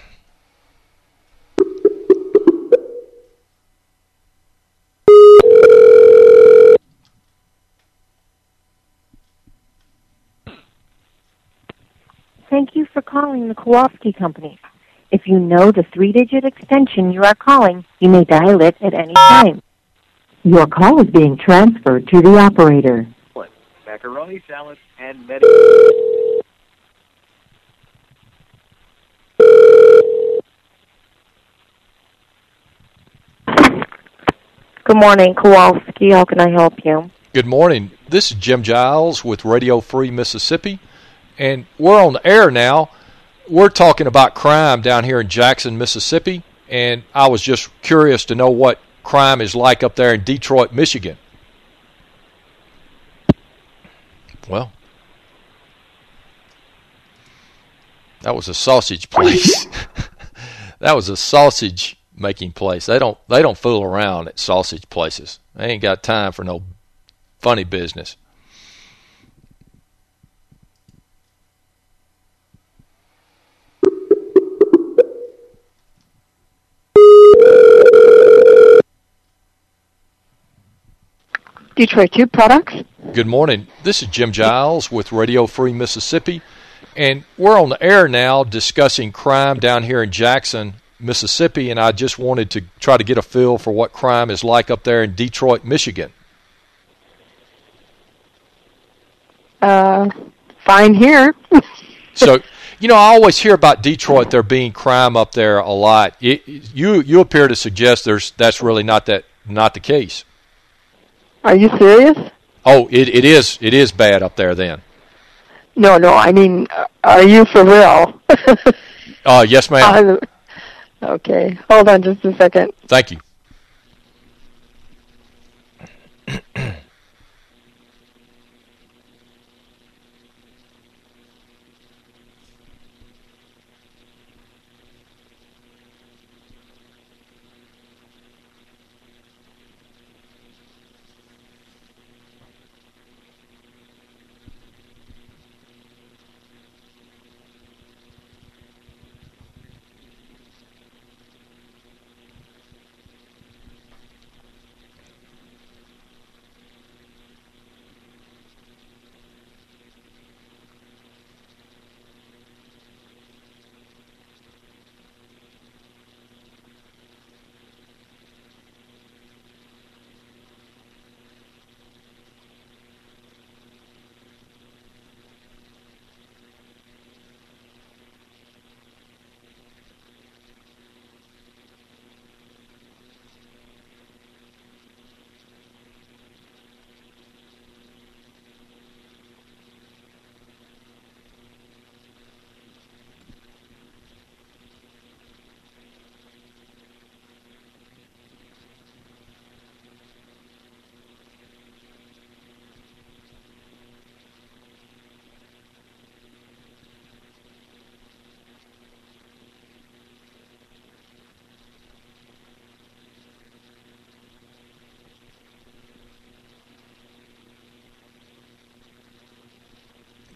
Thank you for calling the Kowalski Company. If you know the three-digit extension you are calling, you may dial it at any time. Your call is being transferred to the operator. Macaroni salad and med. Good morning, Kowalski. How can I help you? Good morning. This is Jim Giles with Radio Free Mississippi, and we're on the air now. We're talking about crime down here in Jackson, Mississippi, and I was just curious to know what crime is like up there in Detroit, Michigan. Well, that was a sausage place. that was a sausage making place. They don't they don't fool around at sausage places. They ain't got time for no funny business. Detroit Tube Products. Good morning. This is Jim Giles with Radio Free Mississippi, and we're on the air now discussing crime down here in Jackson, Mississippi, and I just wanted to try to get a feel for what crime is like up there in Detroit, Michigan. Uh, fine here. so You know, I always hear about Detroit. There being crime up there a lot. It, you you appear to suggest there's that's really not that not the case. Are you serious? Oh, it it is it is bad up there then. No, no. I mean, are you for real? Uh, yes, ma'am. Uh, okay. Hold on just a second. Thank you.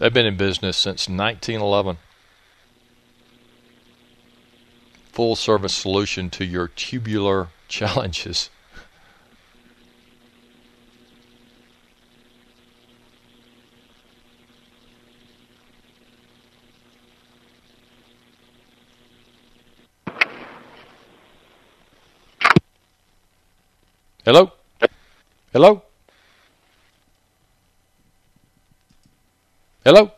They've been in business since 1911. Full service solution to your tubular challenges. Hello? Hello? Hello?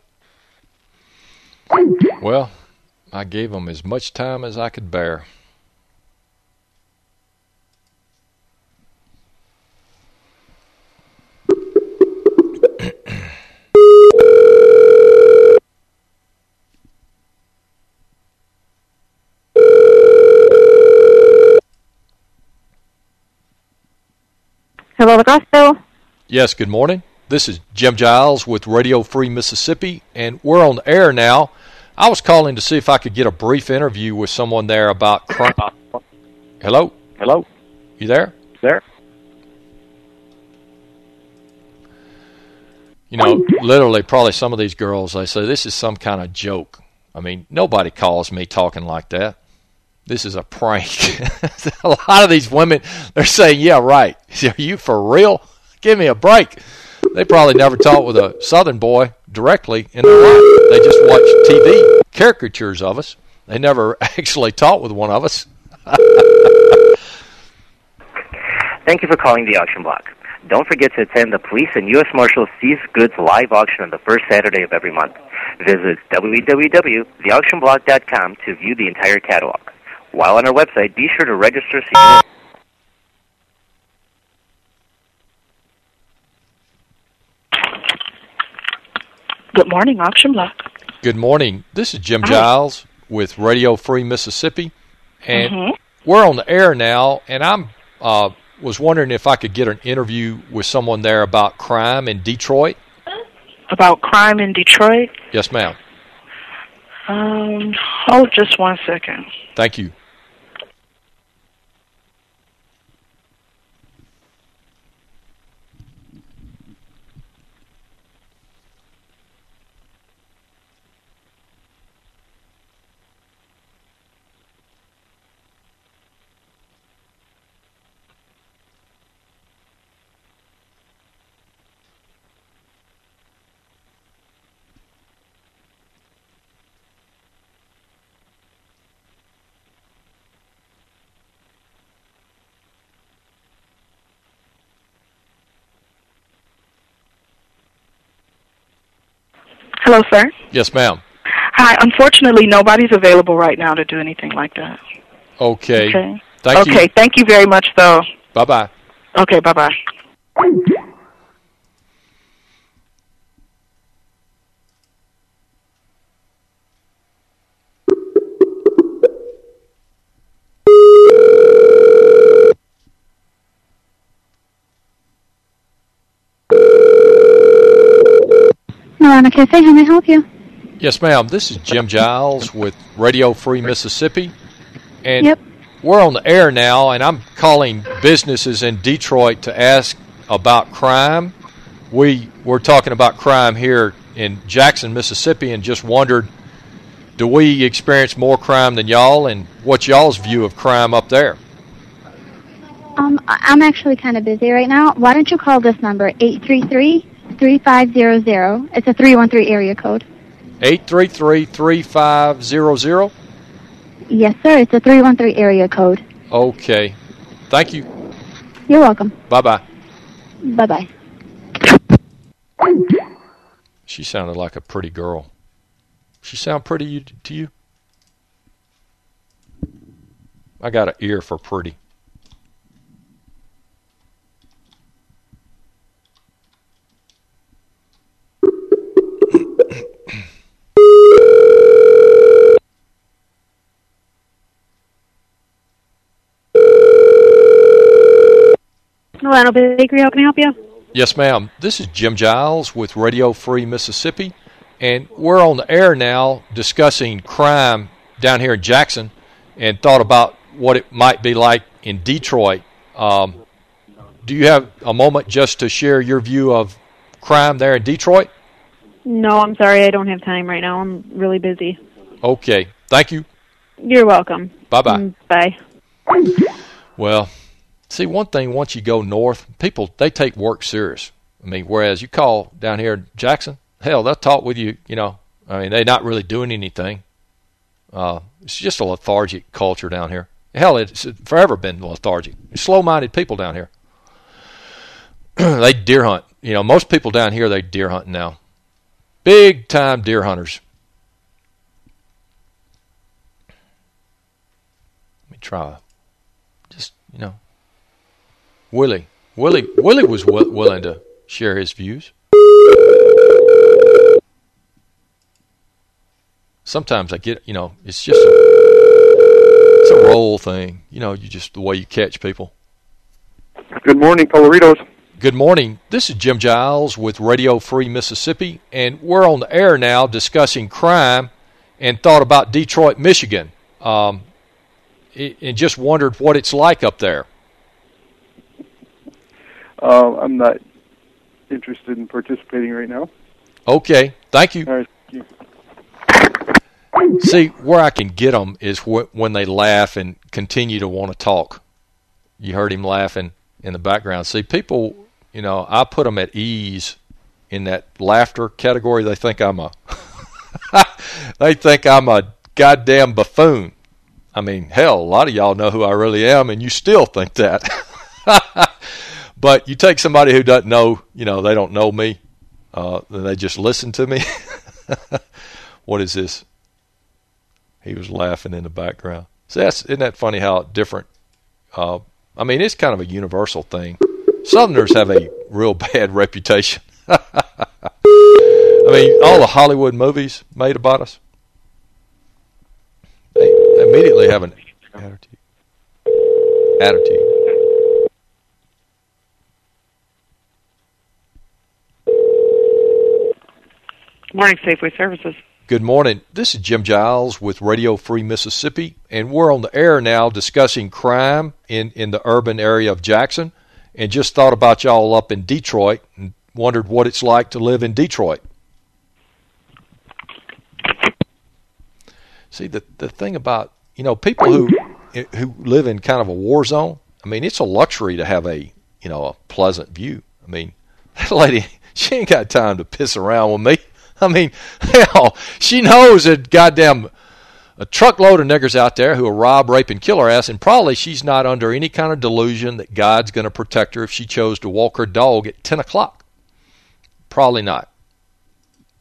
Well, I gave him as much time as I could bear. Hello, Augusto. Yes, good morning. This is Jim Giles with Radio Free Mississippi, and we're on air now. I was calling to see if I could get a brief interview with someone there about crime. Hello? Hello? You there? There? You know, literally, probably some of these girls, they say, this is some kind of joke. I mean, nobody calls me talking like that. This is a prank. a lot of these women, they're saying, yeah, right. Are you for real? Give me a break. They probably never talked with a Southern boy directly in their life. They just watch TV caricatures of us. They never actually talked with one of us. Thank you for calling the auction block. Don't forget to attend the Police and U.S. Marshals Seized Goods live auction on the first Saturday of every month. Visit www.theauctionblock.com to view the entire catalog. While on our website, be sure to register so you Good morning, Auction Block. Good morning. This is Jim Hi. Giles with Radio Free Mississippi, and Mhm. we're on the air now. And I'm uh, was wondering if I could get an interview with someone there about crime in Detroit. About crime in Detroit. Yes, ma'am. Um, hold just one second. Thank you. Hello, sir. Yes, ma'am. Hi. Unfortunately, nobody's available right now to do anything like that. Okay. Okay. Thank okay. you. Thank you very much, though. Bye bye. Okay. Bye bye. Milano Cafe, how may I help you? Yes, ma'am. This is Jim Giles with Radio Free Mississippi. And Yep. we're on the air now, and I'm calling businesses in Detroit to ask about crime. We were talking about crime here in Jackson, Mississippi, and just wondered, do we experience more crime than y'all, and what's y'all's view of crime up there? Um, I'm actually kind of busy right now. Why don't you call this number, 833-3500. It's a 313 area code. 833-3500? Yes, sir. It's a 313 area code. Okay. Thank you. You're welcome. Bye-bye. Bye-bye. She sounded like a pretty girl. She sound pretty to you? I got an ear for pretty. Milano Bakery, how can I help you? Yes, ma'am. This is Jim Giles with Radio Free Mississippi, and we're on the air now discussing crime down here in Jackson and thought about what it might be like in Detroit. Um, do you have a moment just to share your view of crime there in Detroit? No, I'm sorry. I don't have time right now. I'm really busy. Okay. Thank you. You're welcome. Bye-bye. Mm, Bye. Well, see, one thing, once you go north, people, they take work serious. I mean, whereas you call down here in Jackson, hell, they'll talk with you, you know. I mean, they're not really doing anything. Uh, it's just a lethargic culture down here. Hell, it's forever been lethargic. Slow-minded people down here. they deer hunt. You know, most people down here, they deer hunting now. Big-time deer hunters. Let me try just you know Willie Willie Willie was wi- willing to share his views sometimes I get you know it's just a, it's a role thing you know you just the way you catch people Good morning, Coloritos. Good morning. This is Jim Giles with Radio Free Mississippi, and we're on the air now discussing crime and thought about Detroit, Michigan, um, and just wondered what it's like up there. Uh, I'm not interested in participating right now. Okay, thank you. Right. Thank you. See, where I can get them is wh when they laugh and continue to want to talk. You heard him laughing in the background. See, people, you know, I put them at ease in that laughter category. They think I'm a, they think I'm a goddamn buffoon. I mean, hell, a lot of y'all know who I really am, and you still think that. but you take somebody who doesn't know, you know, they don't know me, uh, then they just listen to me. what is this? He was laughing in the background. So that's isn't that funny how different? Uh, I mean, it's kind of a universal thing. Southerners have a real bad reputation. I mean, all the Hollywood movies made about us, they immediately have an attitude. Attitude. Morning, Safeway Services. Good morning. This is Jim Giles with Radio Free Mississippi, and we're on the air now discussing crime in, in the urban area of Jackson, and just thought about y'all up in Detroit and wondered what it's like to live in Detroit. See, the the thing about, you know, people who who live in kind of a war zone, I mean, it's a luxury to have a, you know, a pleasant view. I mean, that lady, she ain't got time to piss around with me. I mean, hell, she knows that goddamn a truckload of niggers out there who will rob, rape, and kill her ass, and probably she's not under any kind of delusion that God's going to protect her if she chose to walk her dog at 10 o'clock. Probably not.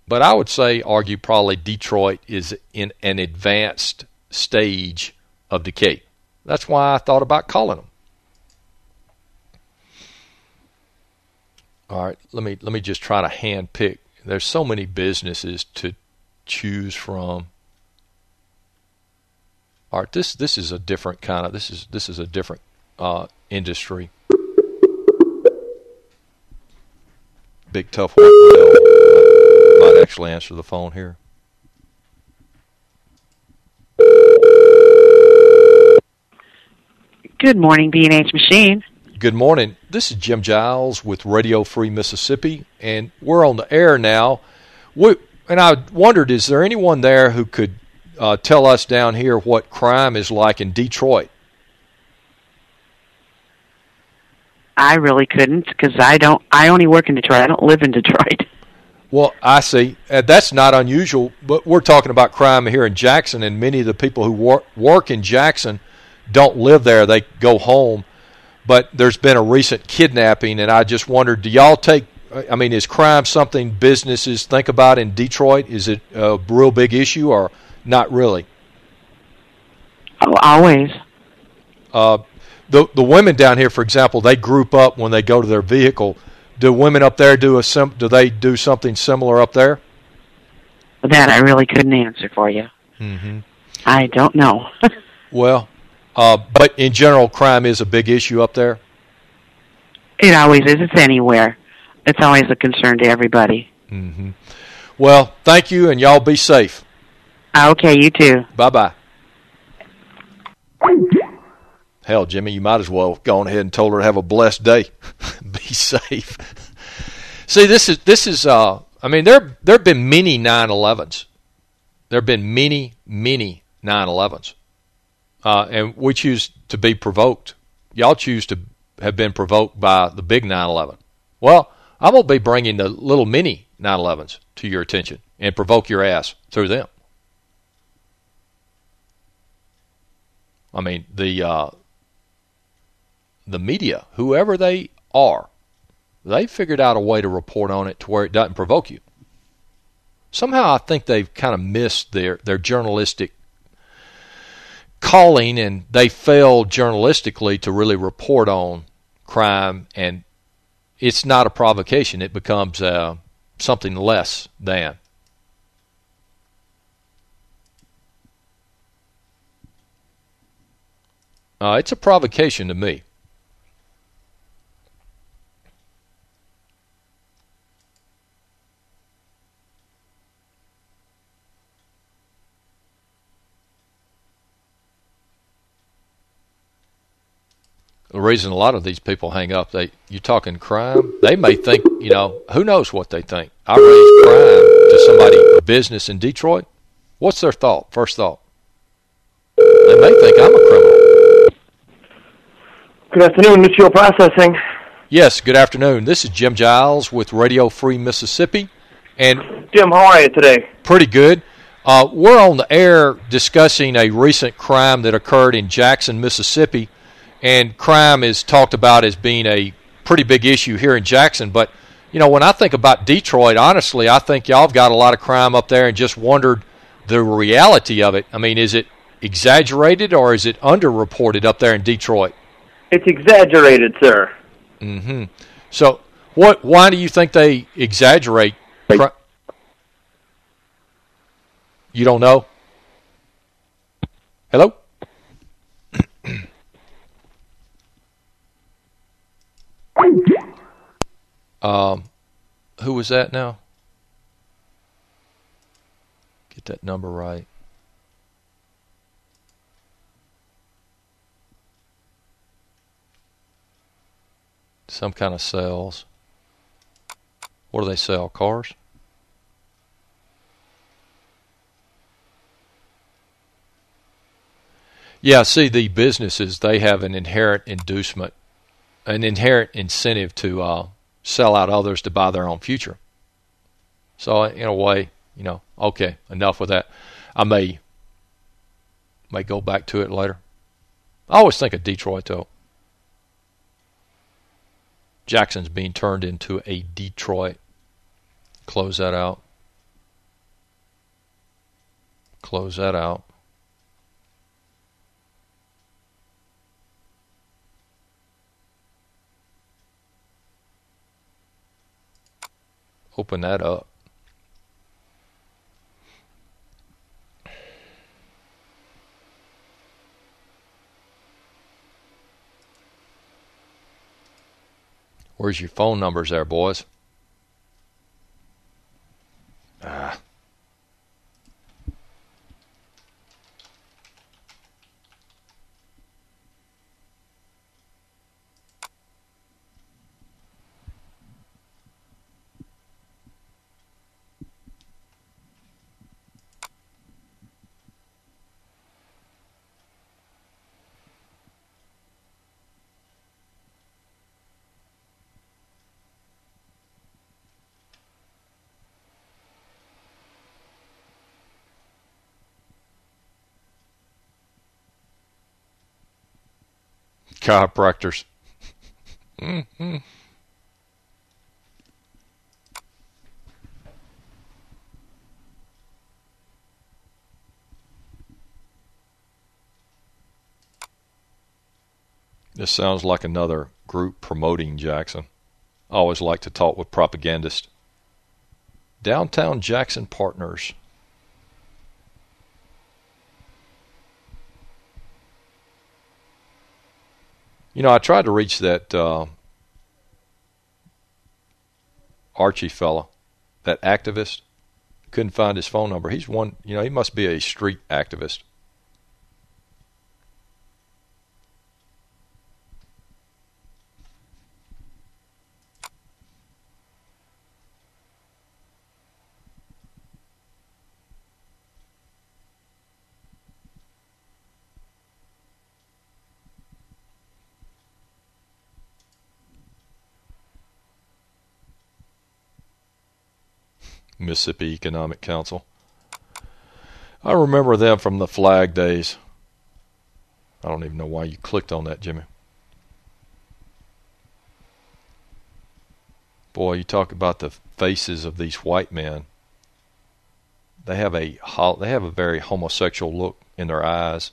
but I would say, argue probably Detroit is in an advanced stage of decay. That's why I thought about calling them. All right, let me let me just try to hand pick. There's so many businesses to choose from. Right, this this is a different kind of this is this is a different uh, industry. Big tough one. Might actually answer the phone here. Good morning, B&H Machine. Good morning. This is Jim Giles with Radio Free Mississippi, and we're on the air now. We, and I wondered, is there anyone there who could uh, tell us down here what crime is like in Detroit? I really couldn't because I don't. I only work in Detroit. I don't live in Detroit. Well, I see. Uh, that's not unusual, but we're talking about crime here in Jackson, and many of the people who work, work in Jackson don't live there. They go home. But there's been a recent kidnapping, and I just wondered, do y'all take, I mean, is crime something businesses think about in Detroit? Is it a real big issue or not really? Oh, always. Uh, the the women down here, for example, they group up when they go to their vehicle. Do women up there do a sim do they do something similar up there? That I really couldn't answer for you. Mm -hmm. I don't know. well, uh, but in general, crime is a big issue up there. It always is. It's anywhere. It's always a concern to everybody. Mm -hmm. Well, thank you, and y'all be safe. Okay, you too. Bye-bye. Hell, Jimmy, you might as well have gone ahead and told her to have a blessed day. Be safe. See, this is this is. Uh, I mean, there there have been many 9/11s. There have been many many 9/11s, uh, and we choose to be provoked. Y'all choose to have been provoked by the big 9/11. Well, I'm gonna be bringing the little mini 9/11s to your attention and provoke your ass through them. I mean, the uh, the media, whoever they are, they figured out a way to report on it to where it doesn't provoke you. Somehow I think they've kind of missed their, their journalistic calling and they failed journalistically to really report on crime and it's not a provocation. It becomes uh, something less than. Uh, it's a provocation to me. The reason a lot of these people hang up, they you talking crime, they may think, you know, who knows what they think. I raise crime to somebody, a business in Detroit. What's their thought? First thought. They may think I'm a criminal. Good afternoon, Mutual Processing. Yes, good afternoon. This is Jim Giles with Radio Free Mississippi. and Jim, how are you today? Pretty good. Uh, we're on the air discussing a recent crime that occurred in Jackson, Mississippi and crime is talked about as being a pretty big issue here in Jackson. But, you know, when I think about Detroit, honestly, I think y'all have got a lot of crime up there and just wondered the reality of it. I mean, is it exaggerated or is it underreported up there in Detroit? It's exaggerated, sir. Mm-hmm. So, what? why do you think they exaggerate? You don't know? Hello? Um, who was that now? Get that number right. Some kind of sales. What do they sell? Cars? Yeah, see, the businesses, they have an inherent inducement an inherent incentive to uh, sell out others to buy their own future. So in a way, you know, okay, enough with that. I may may go back to it later. I always think of Detroit though. Jackson's being turned into a Detroit. Close that out. Close that out. Open that up. Where's your phone numbers there, boys? Ah. Chiropractors. mm-hmm. This sounds like another group promoting Jackson. I always like to talk with propagandists. Downtown Jackson Partners. You know, I tried to reach that uh, Archie fella, that activist. Couldn't find his phone number. He's one, you know, he must be a street activist. Mississippi Economic Council. I remember them from the flag days. I don't even know why you clicked on that, Jimmy. Boy, you talk about the faces of these white men. They have a they have a very homosexual look in their eyes.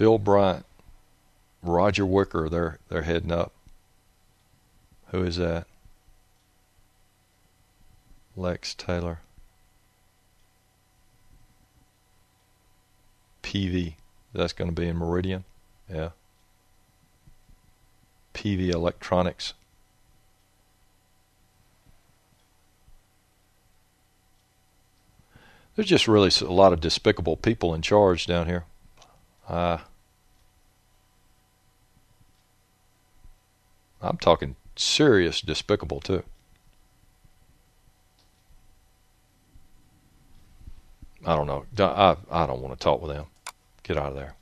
Phil Bryant, Roger Wicker, they're they're heading up. Who is that? Lex Taylor. Peavey. That's going to be in Meridian. Yeah. Peavey Electronics. There's just really a lot of despicable people in charge down here. Uh, I'm talking serious despicable too. I don't know. I I don't want to talk with them. Get out of there.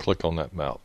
Click on that map.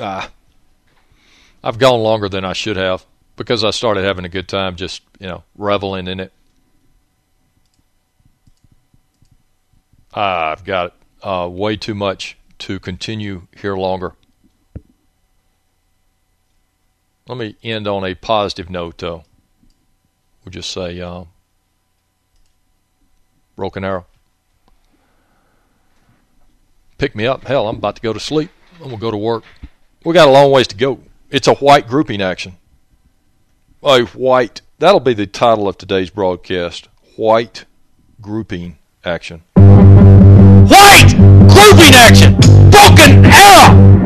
Ah, I've gone longer than I should have because I started having a good time just, you know, reveling in it. I've got uh, way too much to continue here longer. let me end on a positive note, though. We'll just say uh, Broken Arrow. Pick me up. Hell, I'm about to go to sleep. I'm going to go to work. We got a long ways to go. It's a white grouping action. A white. That'll be the title of today's broadcast. White grouping action. White grouping action. Broken arrow.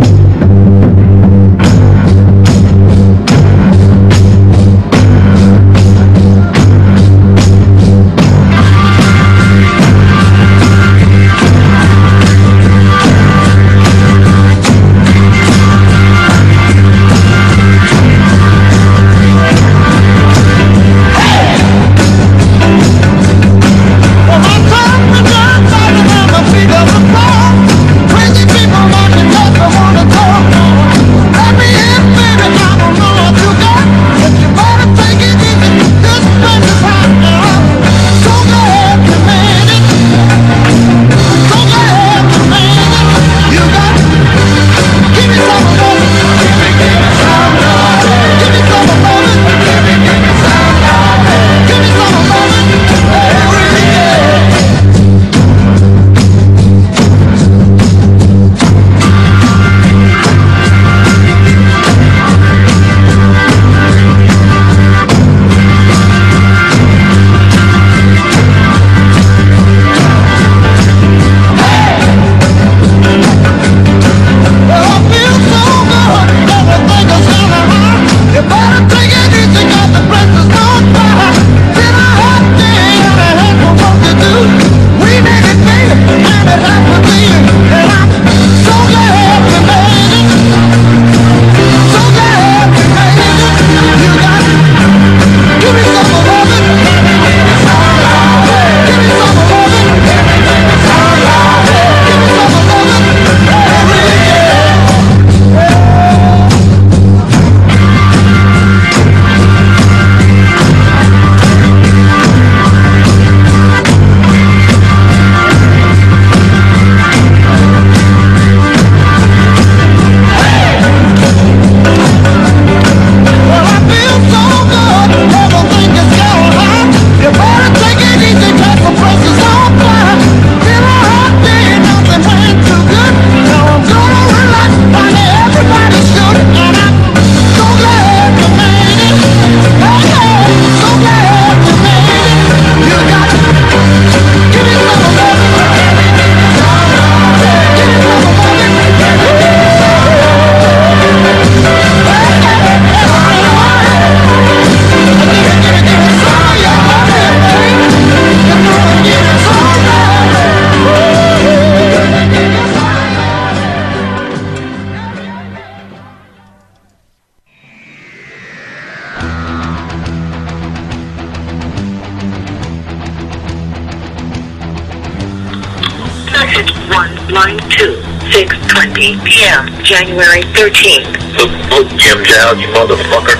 Jim Giles, you motherfucker.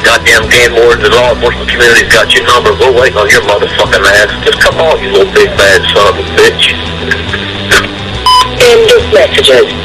Goddamn game wardens and law enforcement community's got your number. We're waiting on your motherfucking ass. Just come on, you little big bad son of a bitch. End of messages.